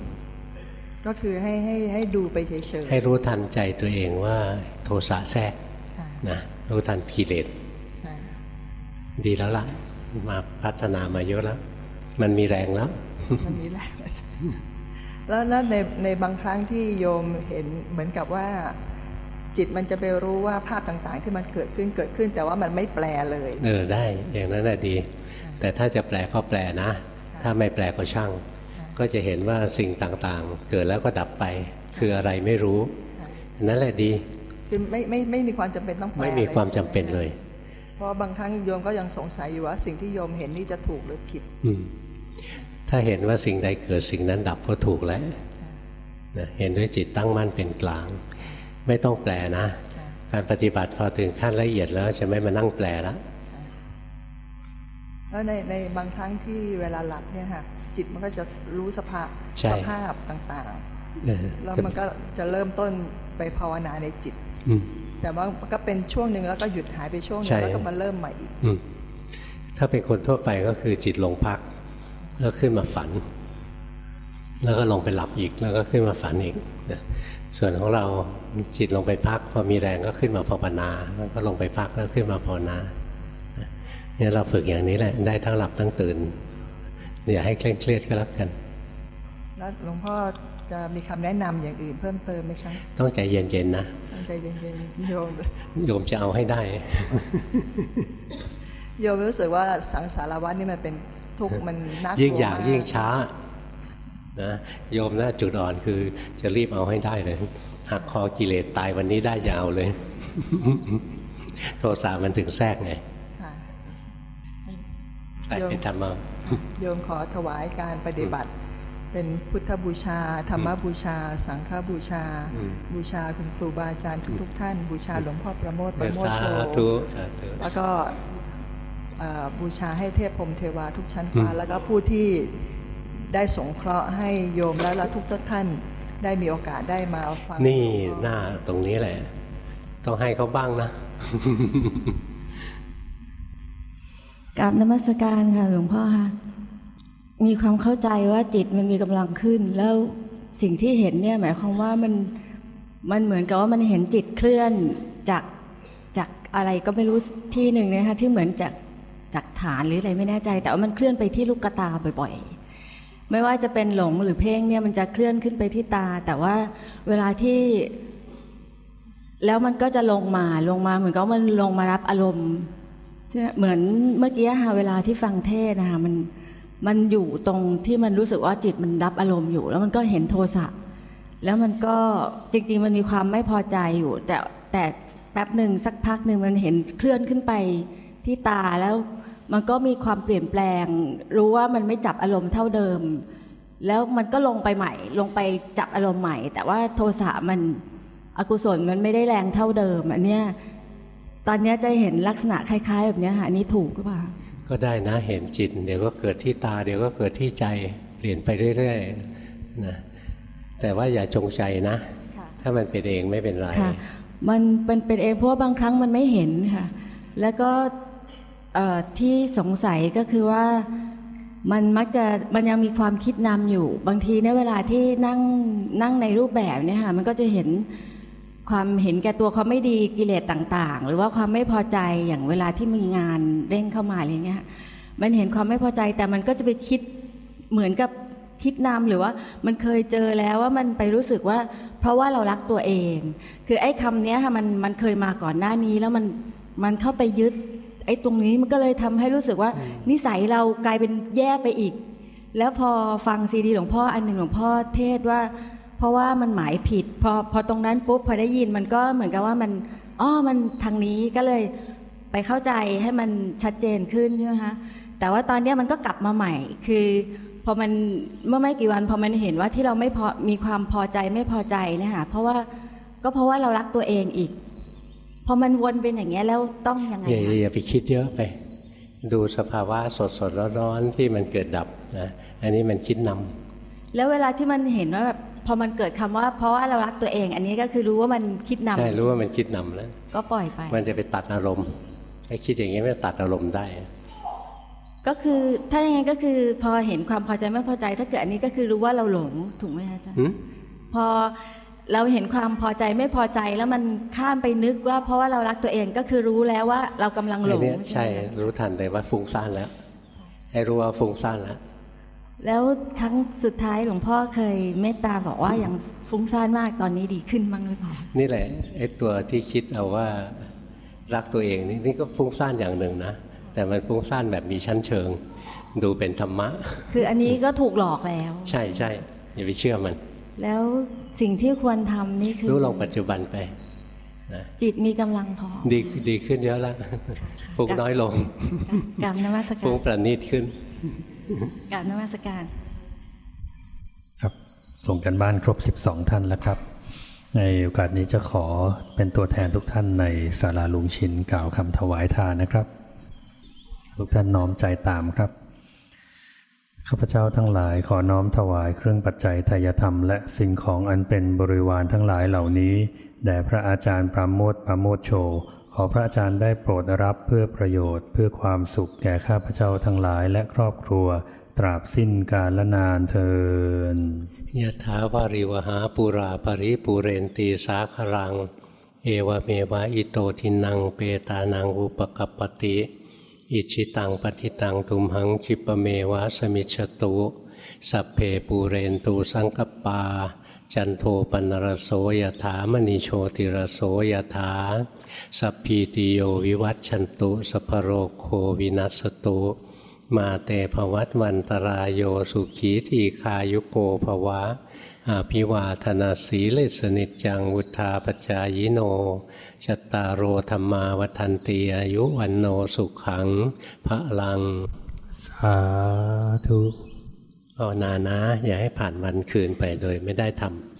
ก็คือให้ให้ให้ดูไปเฉยๆให้รู้ทันใจตัวเองว่าโทสะแทรกค่ะนะรู้ทันกิเลสค่ะดีแล้วล่ะ มาพัฒนามาเยอะแล้ว มันมีแรงแล้ว มันมีแรงแล้ว แล้วในในบางครั้งที่โยมเห็นเหมือนกับว่าจิตมันจะไปรู้ว่าภาพต่างๆ ที่มันเกิดขึ้นเกิดขึ้น แต่ว่ามันไม่แปลเลย เออได้อย่างนั้นแหะดี แต่ถ้าจะแปลก็แปลนะ ถ้าไม่แปลก็ช่าง ก็จะเห็นว่าสิ่งต่างๆ เกิดแล้วก็ดับไป คืออะไรไม่รู้ นั่นแหละดีคือไม่ไม่ไม่มีความจำเป็นต้องแปลไม่มีความลยจำเป็นเลย เพราะบางครั้งโยมก็ยังสงสัยอยู่ว่าสิ่งที่โยมเห็นนี่จะถูกหรือผิด อืม ถ้าเห็นว่าสิ่งใดเกิดสิ่งนั้นดับก็ถูกแล้วนะเห็นด้วยจิตตั้งมั่นเป็นกลาง ไม่ต้องแปลนะ การปฏิบัติพอถึงขั้นละเอียดแล้วจะไม่มานั่งแปลแล้วแล้วในในบางครั้งที่เวลาหลับเนี่ยค่ะจิตมันก็จะรู้สภาพใช่สภาพต่างเออๆแล้วมันก็จะเริ่มต้นไปภาวนาในจิตอืมแต่ว่ามันก็เป็นช่วงหนึ่งแล้วก็หยุดหายไปช่วงหนึใช่งแล้วก็มาเริ่มใหม่อีกอืมถ้าเป็นคนทั่วไปก็คือจิตลงพัก แล้วขึ้นมาฝัน แล้วก็ลงไปหลับอีกแล้วก็ขึ้นมาฝันอีกนะส่วนของเราจิตลงไปพักพอมีแรงก็ขึ้นมาภาวนาแล้วก็ลงไปพักแล้วขึ้นมาภาวนาเนี่ยเราฝึกอย่างนี้แหละได้ทั้งหลับทั้งตื่นอย่าให้เคร่งเครียดก็แล้วกันแล้วหลวงพ่อจะมีคำแนะนำอย่างอื่นเพิ่มเติมไหมคะต้องใจเย็นๆนะตั้งใจเย็นๆโยมโยมจะเอาให้ได้ โยมรู้สึกว่าสังสารวัฏนี่มันเป็น ทุกข์มันน่ากลัวยิ่งอยากมยิ่งช้านะโยมนะจุดอ่อนคือจะรีบเอาให้ได้เลยหักคอกิเลสตายวันนี้ได้จะเอาเลย โทสะมันถึงแทรกไงค่ะไปไปทำเอาโยมขอถวายการปฏิบัติ เป็นพุทธบูชา ธรรมบูชา สังฆบูชาอืมบูชาคุณครูบาอาจารย์ทุกๆท่าน บูชาหลวงพ่อประโมทประโมทสาโชธุสาธุแล้วก็เอ่อ บูชาให้เทพพรหมเทวาทุกชั้นฟ้าอืมแล้วก็ผู้ที่ได้สงเคราะห์ให้โยมและและทุกท่านได้มีโอกาสได้มาฟังนี่หน้าตรงนี้แหละ ต้องให้เขาบ้างนะกราบนมัสการค่ะ หลวงพ่อค่ะมีความเข้าใจว่าจิตมันมีกำลังขึ้น แล้วสิ่งที่เห็นเนี่ยหมายความว่ามันมันเหมือนกับว่ามันเห็นจิตเคลื่อนจากจากอะไรก็ไม่รู้ที่หนึ่งนะคะที่เหมือนจาก จากฐานหรืออะไรไม่แน่ใจ แต่ว่ามันเคลื่อนไปที่ลูกตาบ่อยๆ ไม่ว่าจะเป็นหลงหรือเพ่งเนี่ยมันจะเคลื่อนขึ้นไปที่ตา แต่ว่าเวลาที่แล้วมันก็จะลงมาลงมาเหมือนกับมันลงมารับอารมณ์ใช่ไหมเหมือนเมื่อกี้ค่ะเวลาที่ฟังเทศนะคะมันมันอยู่ตรงที่มันรู้สึกว่าจิตมันรับอารมณ์อยู่ แล้วมันก็เห็นโทสะแล้วมันก็จริง ๆ มันมีความไม่พอใจอยู่ แต่แต่แป๊บหนึ่งสักพักหนึ่งมันเห็นเคลื่อนขึ้นไป ที่ตาแล้วมันก็มีความเปลี่ยนแปลง รู้ว่ามันไม่จับอารมณ์เท่าเดิม แล้วมันก็ลงไปใหม่ ลงไปจับอารมณ์ใหม่ แต่ว่าโทสะมันอกุศลมันไม่ได้แรงเท่าเดิมอันเนี้ยตอนเนี้ยจะเห็นลักษณะคล้าย ๆ แบบเนี้ยค่ะอันนี้ถูกหรือเปล่าก็ได้นะเห็นจิต เดี๋ยวก็เกิดที่ตา เดี๋ยวก็เกิดที่ใจเปลี่ยนไปเรื่อยๆนะแต่ว่าอย่าจงใจนะ ถ้ามันเป็นเองไม่เป็นไรมันเป็นเป็นเองเพราะบางครั้งมันไม่เห็นค่ะ แล้วก็ ที่สงสัยก็คือว่ามันมักจะมันยังมีความคิดนำอยู่ บางทีในเวลาที่นั่งนั่งในรูปแบบเนี่ยค่ะมันก็จะเห็นความเห็นแก่ตัวความไม่ดีกิเลสต่าง ๆ หรือว่าความไม่พอใจอย่างเวลาที่มีงานเร่งเข้ามาอะไรเงี้ยมันเห็นความไม่พอใจแต่มันก็จะไปคิดเหมือนกับคิดนำหรือว่ามันเคยเจอแล้วว่ามันไปรู้สึกว่า เพราะว่าเรารักตัวเอง คือไอ้คำนี้ค่ะมันมันเคยมาก่อนหน้านี้แล้วมันมันเข้าไปยึด ไอ้ตรงนี้มันก็เลยทำให้รู้สึกว่า นิสัยเรากลายเป็นแย่ไปอีก แล้วพอฟังซีดีหลวงพ่ออันหนึ่งหลวงพ่อเทศว่า เพราะว่ามันหมายผิด พอพอตรงนั้นปุ๊บพอได้ยินมันก็เหมือนกับว่ามันอ้อมันทางนี้ก็เลยไปเข้าใจให้มันชัดเจนขึ้นใช่ไหมคะแต่ว่าตอนเนี้ยมันก็กลับมาใหม่ คือพอมันเมื่อไม่กี่วันพอมันเห็นว่าที่เราไม่พอมีความพอใจไม่พอใจเนะคะเพราะว่าก็เพราะว่าเรารักตัวเองอีก พอมันวนเป็นอย่างเงี้ยแล้วต้องยังไงอย่าคะอย่าไปคิดเยอะไป ดูสภาวะสดสดๆร้อนๆที่มันเกิดดับนะอันนี้มันคิดนำแล้วเวลาที่มันเห็นว่าแบบพอมันเกิดคำว่า เพราะว่าเรารักตัวเอง อันนี้ก็คือรู้ว่ามันคิดนำใช่รู้ว่ามันคิดนำแล้ว ก็ปล่อยไป มันจะไปตัดอารมณ์ไอ้คิดอย่างนี้ไม่ตัดอารมณ์ได้ ก็คือถ้าอย่างนั้นก็คือพอเห็นความพอใจไม่พอใจ ถ้าเกิดอันนี้ก็คือรู้ว่าเราหลงถูกไหมคะอาจารย์หืมพอ เราเห็นความพอใจไม่พอใจแล้วมันข้ามไปนึกว่าเพราะว่าเรารักตัวเองก็คือรู้แล้วว่าเรากำลังหลไอ้งเนี่ยใช่ใช่ไหมคะรู้ทันเลยว่าฟุ้งซ่านแล้ว ให้รู้ว่าฟุ้งซ่านแล้วแล้วครั้งสุดท้ายหลวงพ่อเคยเมตตาบอกว่าอย่างฟุ้งซ่านมากตอนนี้ดีขึ้นบ้างหรือเปล่านี่แหละไอ้ตัวที่คิดเอาว่ารักตัวเองนี่นี่ก็ฟุ้งซ่านอย่างหนึ่งนะแต่มันฟุ้งซ่านแบบมีชั้นเชิง ดูเป็นธรรมะ คืออันนี้ก็ถูกหลอกแล้ว ใช่ใช่อย่าไปเชื่อมัน แล้ว สิ่งที่ควรทำนี่คือรู้ลงปัจจุบันไปนะจิตมีกำลังพอ ดีดีขึ้นเยอะแล้วฟุ้งน้อยลงกราบนมัสกาฟุ้งรประณีตขึ้นกราบนมัสการ ครับ ส่งกันบ้านครบ 12 ท่านแล้วครับ ในโอกาสนี้จะขอเป็นตัวแทนทุกท่านในศาลาลุงชินกล่าวคำถวายทานนะครับ ทุกท่านน้อมใจตามครับ ข้าพเจ้าทั้งหลายขอน้อมถวายเครื่องปัจจัยทายธรรมและสิ่งของอันเป็นบริวารทั้งหลายเหล่านี้แด่พระอาจารย์ปราโมทปราโมทโช ขอพระอาจารย์ได้โปรดรับเพื่อประโยชน์ เพื่อความสุขแก่ข้าพเจ้าทั้งหลายและครอบครัว ตราบสิ้นกาลนานเทินยะถาวาริวหาปุราปริปุเรนตีสาครัง เอวเมวะอิโตทินังเปตานังอุปกปปติ อิชิตังปฏิตังตุมหังคิปเมวะสมิจฉตุ สัพเพปูเรนตูสังกปา จันโทปนรโสยถามณีโชติรโสยถา สัพพีติโยวิวัตชันตุ สัพพโรโควินัสตุ มาเตภวัตวันตรายโยสุขีทีคายุโกภวะ อาภิวาธนาสีเลสนิจจังวุธาปจายโนชตตารโรธรรมาวันตีอายุวันโนสุขังพระลัง สาธุภาวนานะ อย่าให้ผ่านวันคืนไปโดยไม่ได้ทำ